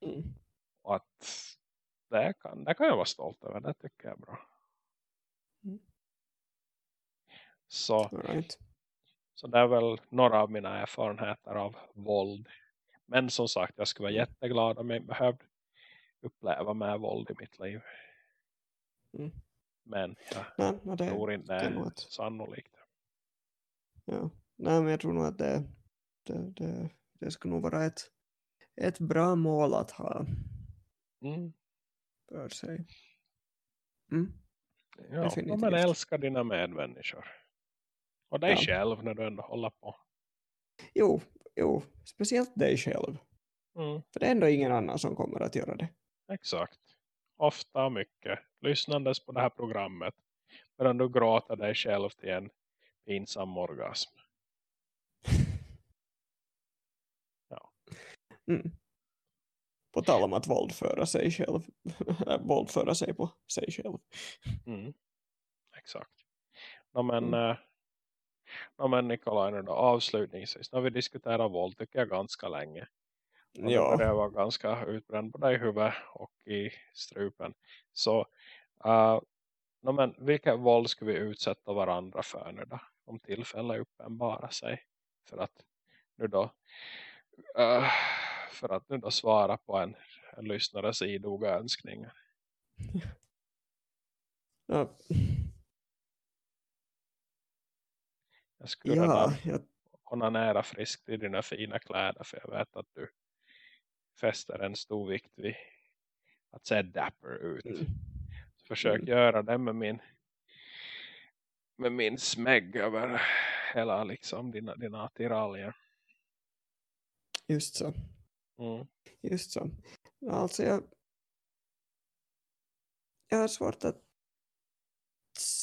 Mm. Och att det kan, det kan jag vara stolt över. Det tycker jag är bra. Mm. Så, right. Så det är väl några av mina erfarenheter av våld. Men som sagt, jag skulle vara jätteglad om jag behövde uppleva mer våld i mitt liv. Mm. Men jag Nej, men det, tror inte det är sannolikt. ja. Nej, men jag tror nog att det, det, det, det skulle nog vara ett, ett bra mål att ha Mm. för sig. Mm. Ja, men älska dina medmänniskor. Och dig Ja. själv när du ändå håller på. Jo, jo, speciellt dig själv. Mm, För det är ändå ingen annan som kommer att göra det. exakt. Ofta och mycket. Lyssnandes på det här programmet. Medan du gråter dig själv till en pinsam orgasm. <laughs> Mm. På tal om att våldföra sig själv. <laughs> våldföra sig på sig själv. Mm. Exakt. No, men, Mm. No, men Nikolaj, då, avslutningsvis. När vi diskuterar våld tycker jag ganska länge. Och Ja. jag vara ganska utbränd både i huvudet och i strupen. Så uh, no, men, vilket våld ska vi utsätta varandra för nu då? Om tillfälle uppenbara sig. För att nu då uh, för att nu då svara på en, en lyssnares idoga önskningar. Ja, Jag skulle ja, redan jag, onanera friskt i dina fina kläder för jag vet att du fäster en stor vikt vid att se dapper ut. mm, försök Mm. göra det med min med min smägg över hela liksom dina, dina attiraljer. just så. Mm. Just så. Alltså jag, jag har svårt att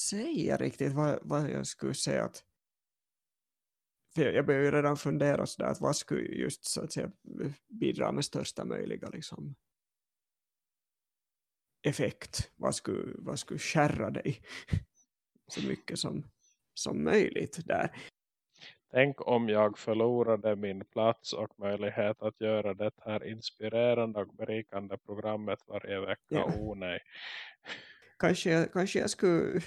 säga riktigt vad, vad jag skulle säga att jag, jag börjar ju redan fundera sådär att vad skulle just så att säga bidra med största möjliga liksom effekt. Vad skulle, vad skulle skärra dig <laughs> så mycket som, som möjligt där. Tänk om jag förlorade min plats och möjlighet att göra det här inspirerande och berikande programmet varje vecka. Ja. Oh nej. <laughs> Kanske, kanske, jag skulle,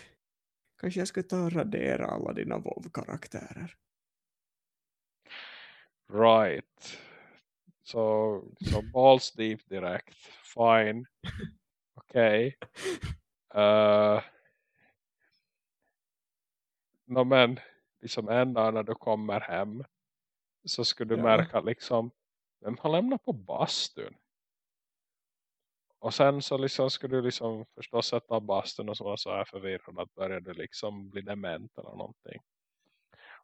kanske jag skulle ta och radera alla dina WoW-karaktärer. Right. Så, så <laughs> balls deep direkt. Fine. Okej. Okay. no, men liksom en dag när du kommer hem så skulle du Ja. märka liksom vem har lämnat på bastun? Och sen så liksom skulle du liksom förstås sätta bastun och så var så här förvirrad att börjar du liksom bli dement eller någonting.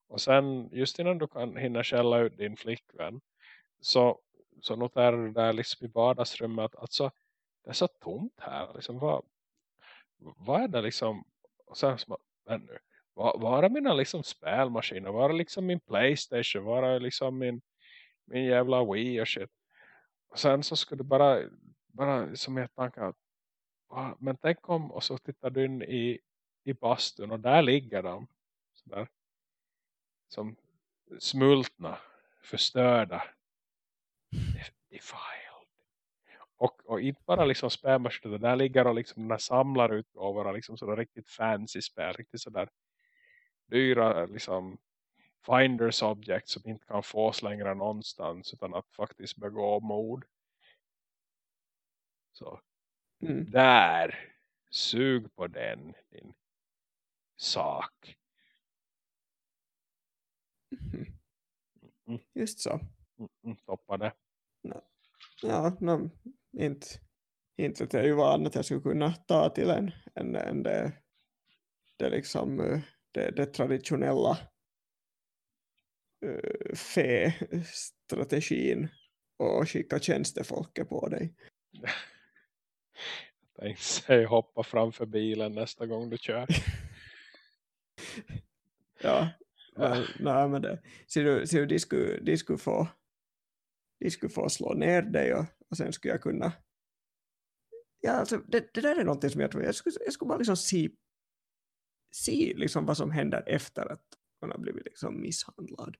Och sen just innan du kan hinna skälla ut din flickvän så, så noterar du där liksom i vardagsrummet att alltså, det är så tomt här. Liksom, vad, vad är det liksom? Och sen så nu, var, var är mina liksom spelmaskiner? Var är liksom min Playstation? Var är liksom min, min jävla Wii och shit? Och sen så skulle du bara, bara liksom som jag tankar att, men tänk om, och så tittar du in i, i bastun och där ligger de. Sådär, som smultna, förstörda, defiled. Och, och inte bara liksom spelmaskiner, där ligger och liksom den här samlarutgåvorna, liksom sådär riktigt fancy spel, riktigt sådär dyra liksom finders object som inte kan fås längre någonstans utan att faktiskt begå mord. Så Mm. där, sug på den, din sak. Mhm. Just så. Mm, mm, toppa det. Ja, no, inte, inte vet jag ju vad annat jag skulle kunna ta till en, än, än det, det, liksom, eh, det, det traditionella uh, fe-strategin och skicka tjänstefolket på dig. <laughs> Jag tänkte säga hoppa framför bilen nästa gång du kör. <laughs> Ja, men, nej, men det, ser du, du de, skulle, de, skulle få, de skulle få slå ner dig och, och sen skulle jag kunna ja, alltså, det, det där är någonting som jag tror jag skulle, jag skulle bara liksom se, se liksom vad som händer efter att man har blivit liksom misshandlad.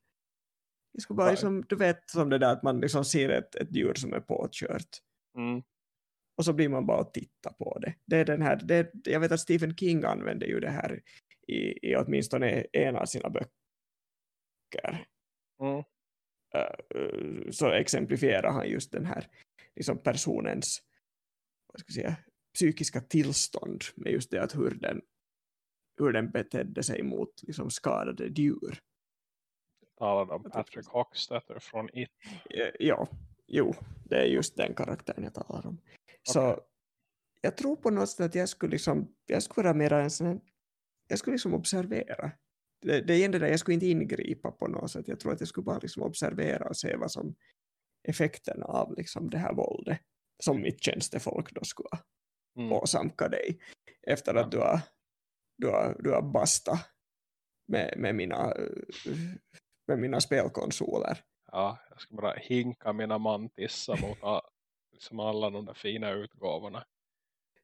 Jag skulle bara liksom, du vet som det där att man liksom ser ett, ett djur som är påkört Mm. Och så blir man bara att titta på det. det, är den här, det jag vet att Stephen King använder ju det här i, i åtminstone en av sina böcker. Mm. Uh, så exemplifierar han just den här liksom personens vad ska säga, psykiska tillstånd med just det att hur den, hur den betedde sig mot liksom skadade djur. Talade om Patrick Hockstetter från It. Eh, Ja, jo, det är just den karaktären jag talar om. Så Okej. jag tror på något sätt att jag skulle liksom, jag skulle vara mer en sån jag skulle liksom observera. Det, det är igen det jag skulle inte ingripa på något sätt. Jag tror att jag skulle bara liksom observera och se vad som effekten av liksom det här våldet som mitt tjänstefolk då skulle Mm. åsamka dig efter Ja. att du har, du har, du har bastat med, med, mina, med mina spelkonsoler. Ja, jag ska bara hinka mina mantissar mot all, liksom alla de där fina utgåvorna.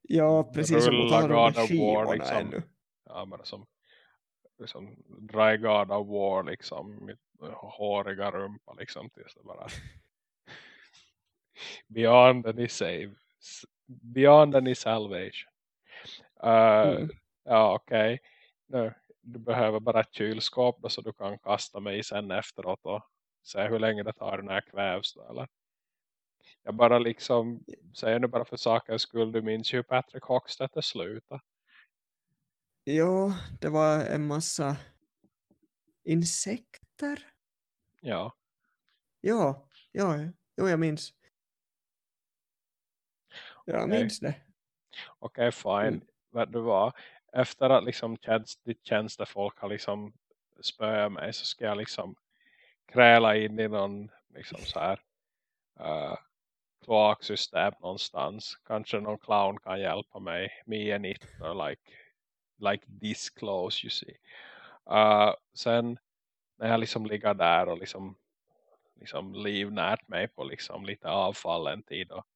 Ja, precis som mot Rulla alla de där skivorna liksom. ännu. Ja, bara som liksom, dry God of War liksom. Mitt håriga rumpa liksom. Tills det bara <laughs> beyond any save. Beyond any salvation. Uh, Mm. Ja, okej. Nu, Du behöver bara ett kylskåp då, så du kan kasta mig sen efteråt och se hur länge det tar när jag kvävs då, eller? Jag bara liksom säger nu bara för sakens skull. Du minns ju hur Patrick Hockstetter slutade. Ja, det var en massa insekter. Ja. Ja, ja, jo, jag minns. Jag Okej. minns det. Okej, fine. Mm. Du vad? Efter att liksom tjänst, ditt tjänstefolk har liksom spöat mig så ska jag liksom kräla in i någon liksom så här uh, kloaksystem någonstans. Kanske någon clown kan hjälpa mig. It. Or like, like this close you see. Uh, sen när jag liksom ligger där och liksom, liksom livnärt mig på liksom lite avfallen tid och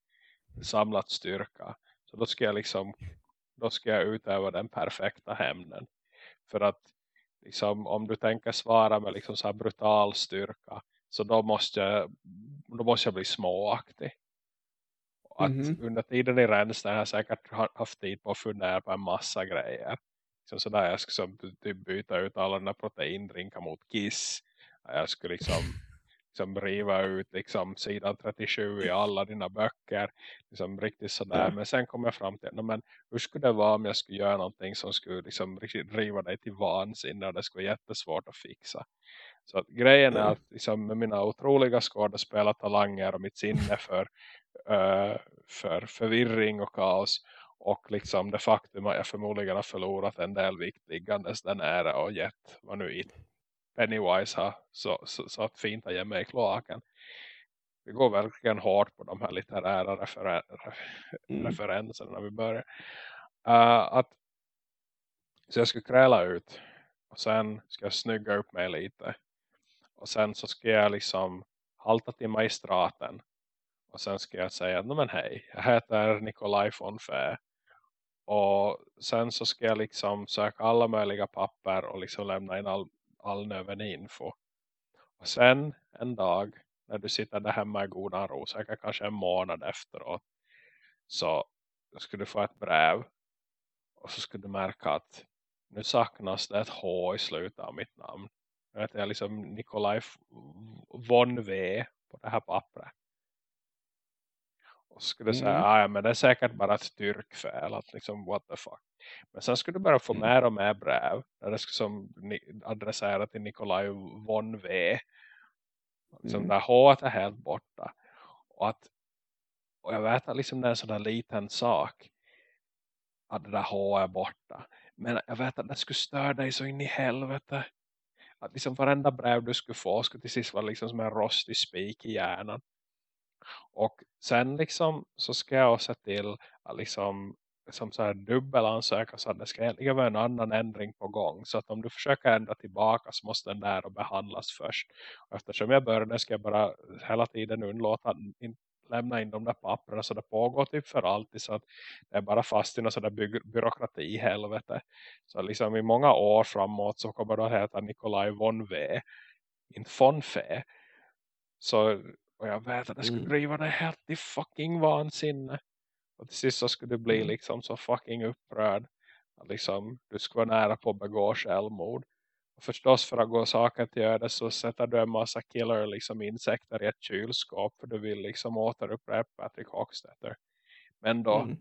samlat styrka. Så då ska jag liksom då ska jag utöva den perfekta hämnden. För att liksom, om du tänker svara med liksom så här brutal styrka så då måste jag, då måste jag bli småaktig. Att Mhm. under tiden i rens har jag säkert ha- haft tid på att fundera på en massa grejer. Liksom sådär, jag skulle typ byta ut alla de där proteindrinkar mot kiss. Jag skulle liksom, liksom riva ut liksom sidan 37 i alla dina böcker. Liksom riktigt sådär. Men sen kom jag fram till, "Nå, men hur skulle det vara om jag skulle göra någonting som skulle liksom driva dig till vansinne och det skulle vara jättesvårt att fixa. Så att grejen är att liksom, med mina otroliga skådespelartalanger och mitt sinne för, eh, för förvirring och kaos och liksom det faktum att jag förmodligen har förlorat en del vikt liggandes där nära och gett vad nu it Pennywise har så, så, så fint att ge mig kloaken. Vi går verkligen hårt på de här litterära referen Mm. referenserna när vi börjar. Uh, att, så jag skulle kräla ut och sen ska jag snygga upp mig lite. Och sen så ska jag liksom halta till magistraten. Och sen ska jag säga, "Nå men hej, jag heter Nikolaj von Fä. Och sen så ska jag liksom söka alla möjliga papper och liksom lämna in all, all nödvändig info. Och sen en dag när du sitter där hemma i godan ro, säkert kanske en månad efteråt, så skulle du få ett brev och så skulle du märka att nu saknas det ett H i slutet av mitt namn. Jag heter liksom Nikolaj von V på det här pappret. Och skulle du säga, Mm. "Ah, ja men det är säkert bara ett styrkfel. Att liksom, what the fuck. Men sen skulle du börja få Mm. mer och mer brev. Där det skulle som adressera till Nikolaj von V. Liksom Mm. där H är helt borta. Och, att, och jag vet att liksom det är en sån där liten sak. Att det där H är borta. Men jag vet att det skulle störa dig så in i helvete. Att liksom varenda brev du skulle få skulle till sist vara liksom som en rostig spik i hjärnan. Och sen liksom så ska jag se till att liksom som så här dubbelansöka så att det ska egentligen vara en annan ändring på gång. Så att om du försöker ändra tillbaka så måste den där och behandlas först. Och eftersom jag började ska jag bara hela tiden undlåta att lämna in de där papperna så det pågår typ för alltid så att det är bara fast i någon sån där by byråkrati i helvete. Så liksom i många år framåt så kommer det att heta Nikolaj von V. Inte von Fe. Så och jag vet att det skulle Mm. driva det helt i fucking vansinne. Och till sist så skulle du bli Mm. liksom så fucking upprörd. Att liksom, du skulle vara nära på att begå självmord. Och förstås för att gå saken till öde så sätter du en massa killer liksom insekter i ett kylskåp. För du vill liksom återupprepa Patrick Hockstetter. Men då, Mm.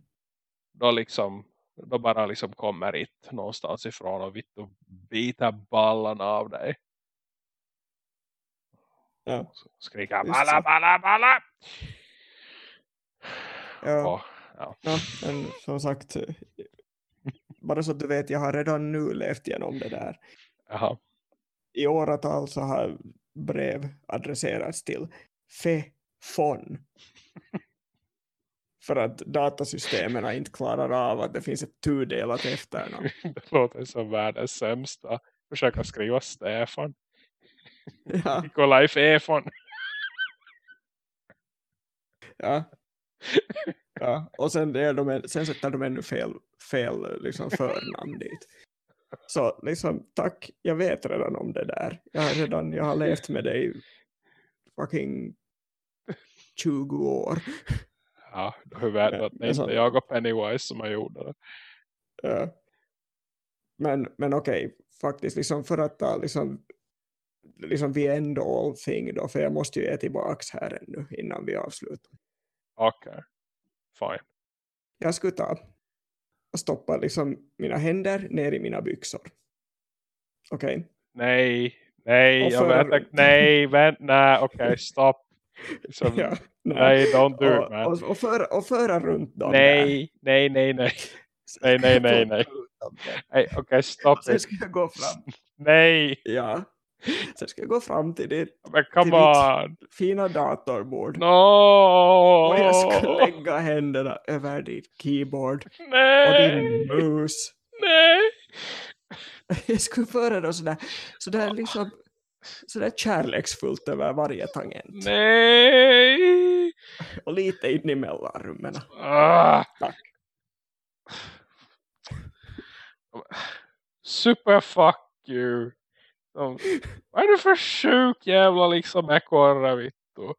då liksom då bara liksom kommer it någonstans ifrån och vitt och biter ballen av dig. Ja. Så skriker Just balla balla balla. Ja. Och, ja. Ja, men som sagt, bara så att du vet, jag har redan nu levt igenom det där. Jaha. I åratal så har brev adresserats till FEFON. <laughs> För att datasystemen inte klarar av att det finns ett tudelat efternamn. <laughs> Det låter som världens sämsta. Försöka skriva Stefan. Ja, <laughs> Nikolaj Fefon. ja. ja. Och sen, är de, sen sätter de ännu fel, fel liksom förnamn dit. Så liksom, tack, jag vet redan om det där. Jag har redan, jag har levt med dig fucking 20 år. Ja, hur Ja, att det inte jag och Pennywise som har gjort det? Ja. Men, men okej, faktiskt liksom för att ta liksom, liksom the end all thing då, för jag måste ju ge tillbaks här ännu innan vi avslutar. Okej, okay. fine. Jag skulle ta och stoppa liksom mina händer ner i mina byxor. Okej? Okay. Nej, nej, för... jag vet inte. Nej, vänt, nej, okej, okay, <laughs> stopp. Som, ja, nej. nej, don't do och, it. Och, och, för, och föra runt dem. Nej, där. nej, nej, nej. Nej, nej, nej, nej. <laughs> nej Okej, okay, stopp. Sen ska jag gå fram. <laughs> nej. Ja. <laughs> Sen ska jag gå fram till ditt Men come Till on. fina datorbord. No. Och jag ska lägga händerna över ditt keyboard och din Nej. mus. Nej. <laughs> Jag skulle föra det sådär, sådär liksom sådär kärleksfullt över varje tangent. Nej. Och lite in i mellanrummen. Ah. Tack. Super fuck you. Som- Vad är det för sjuk jävla liksom ekorre vittu?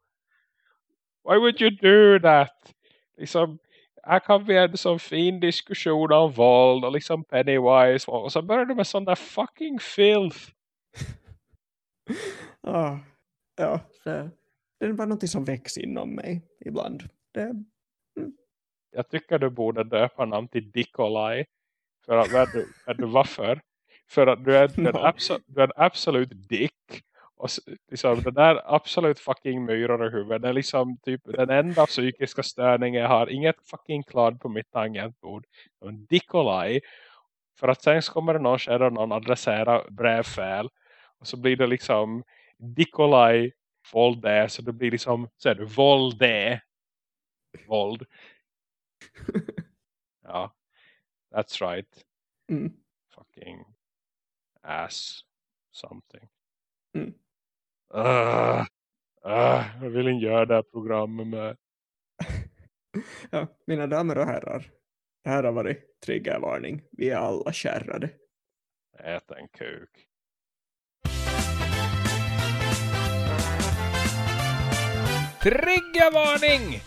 Why would you do that? Liksom, här kan vi ha en sån fin diskussion om våld och liksom Pennywise och så börjar du med sån där fucking filth. Ah, <laughs> ja, det, det är bara något som växer inom mig ibland. Det, Jag tycker du borde döpa namn till Dikolaj. För att, vet du, vet du varför? För att du är, du är, en, No. abso- du är en absolut dick. Och liksom, den där absolut fucking myror i huvudet. Det är liksom typ den enda psykiska störningen jag har. Inget fucking klad på mitt tangentbord. En Dikolaj. För att sen kommer det någon skede och någon adressera brevfel. Och så blir det liksom Dikolaj våld Så det blir liksom, så är det våld Våld. <laughs> Ja. That's right. mm, Fucking ass something. Mm. Uh, uh, jag vill inte göra det här programmet med. <laughs> ja, mina damer och herrar, det här har varit triggervarning. Vi är alla kärrade. Äta en kuk. Triggervarning!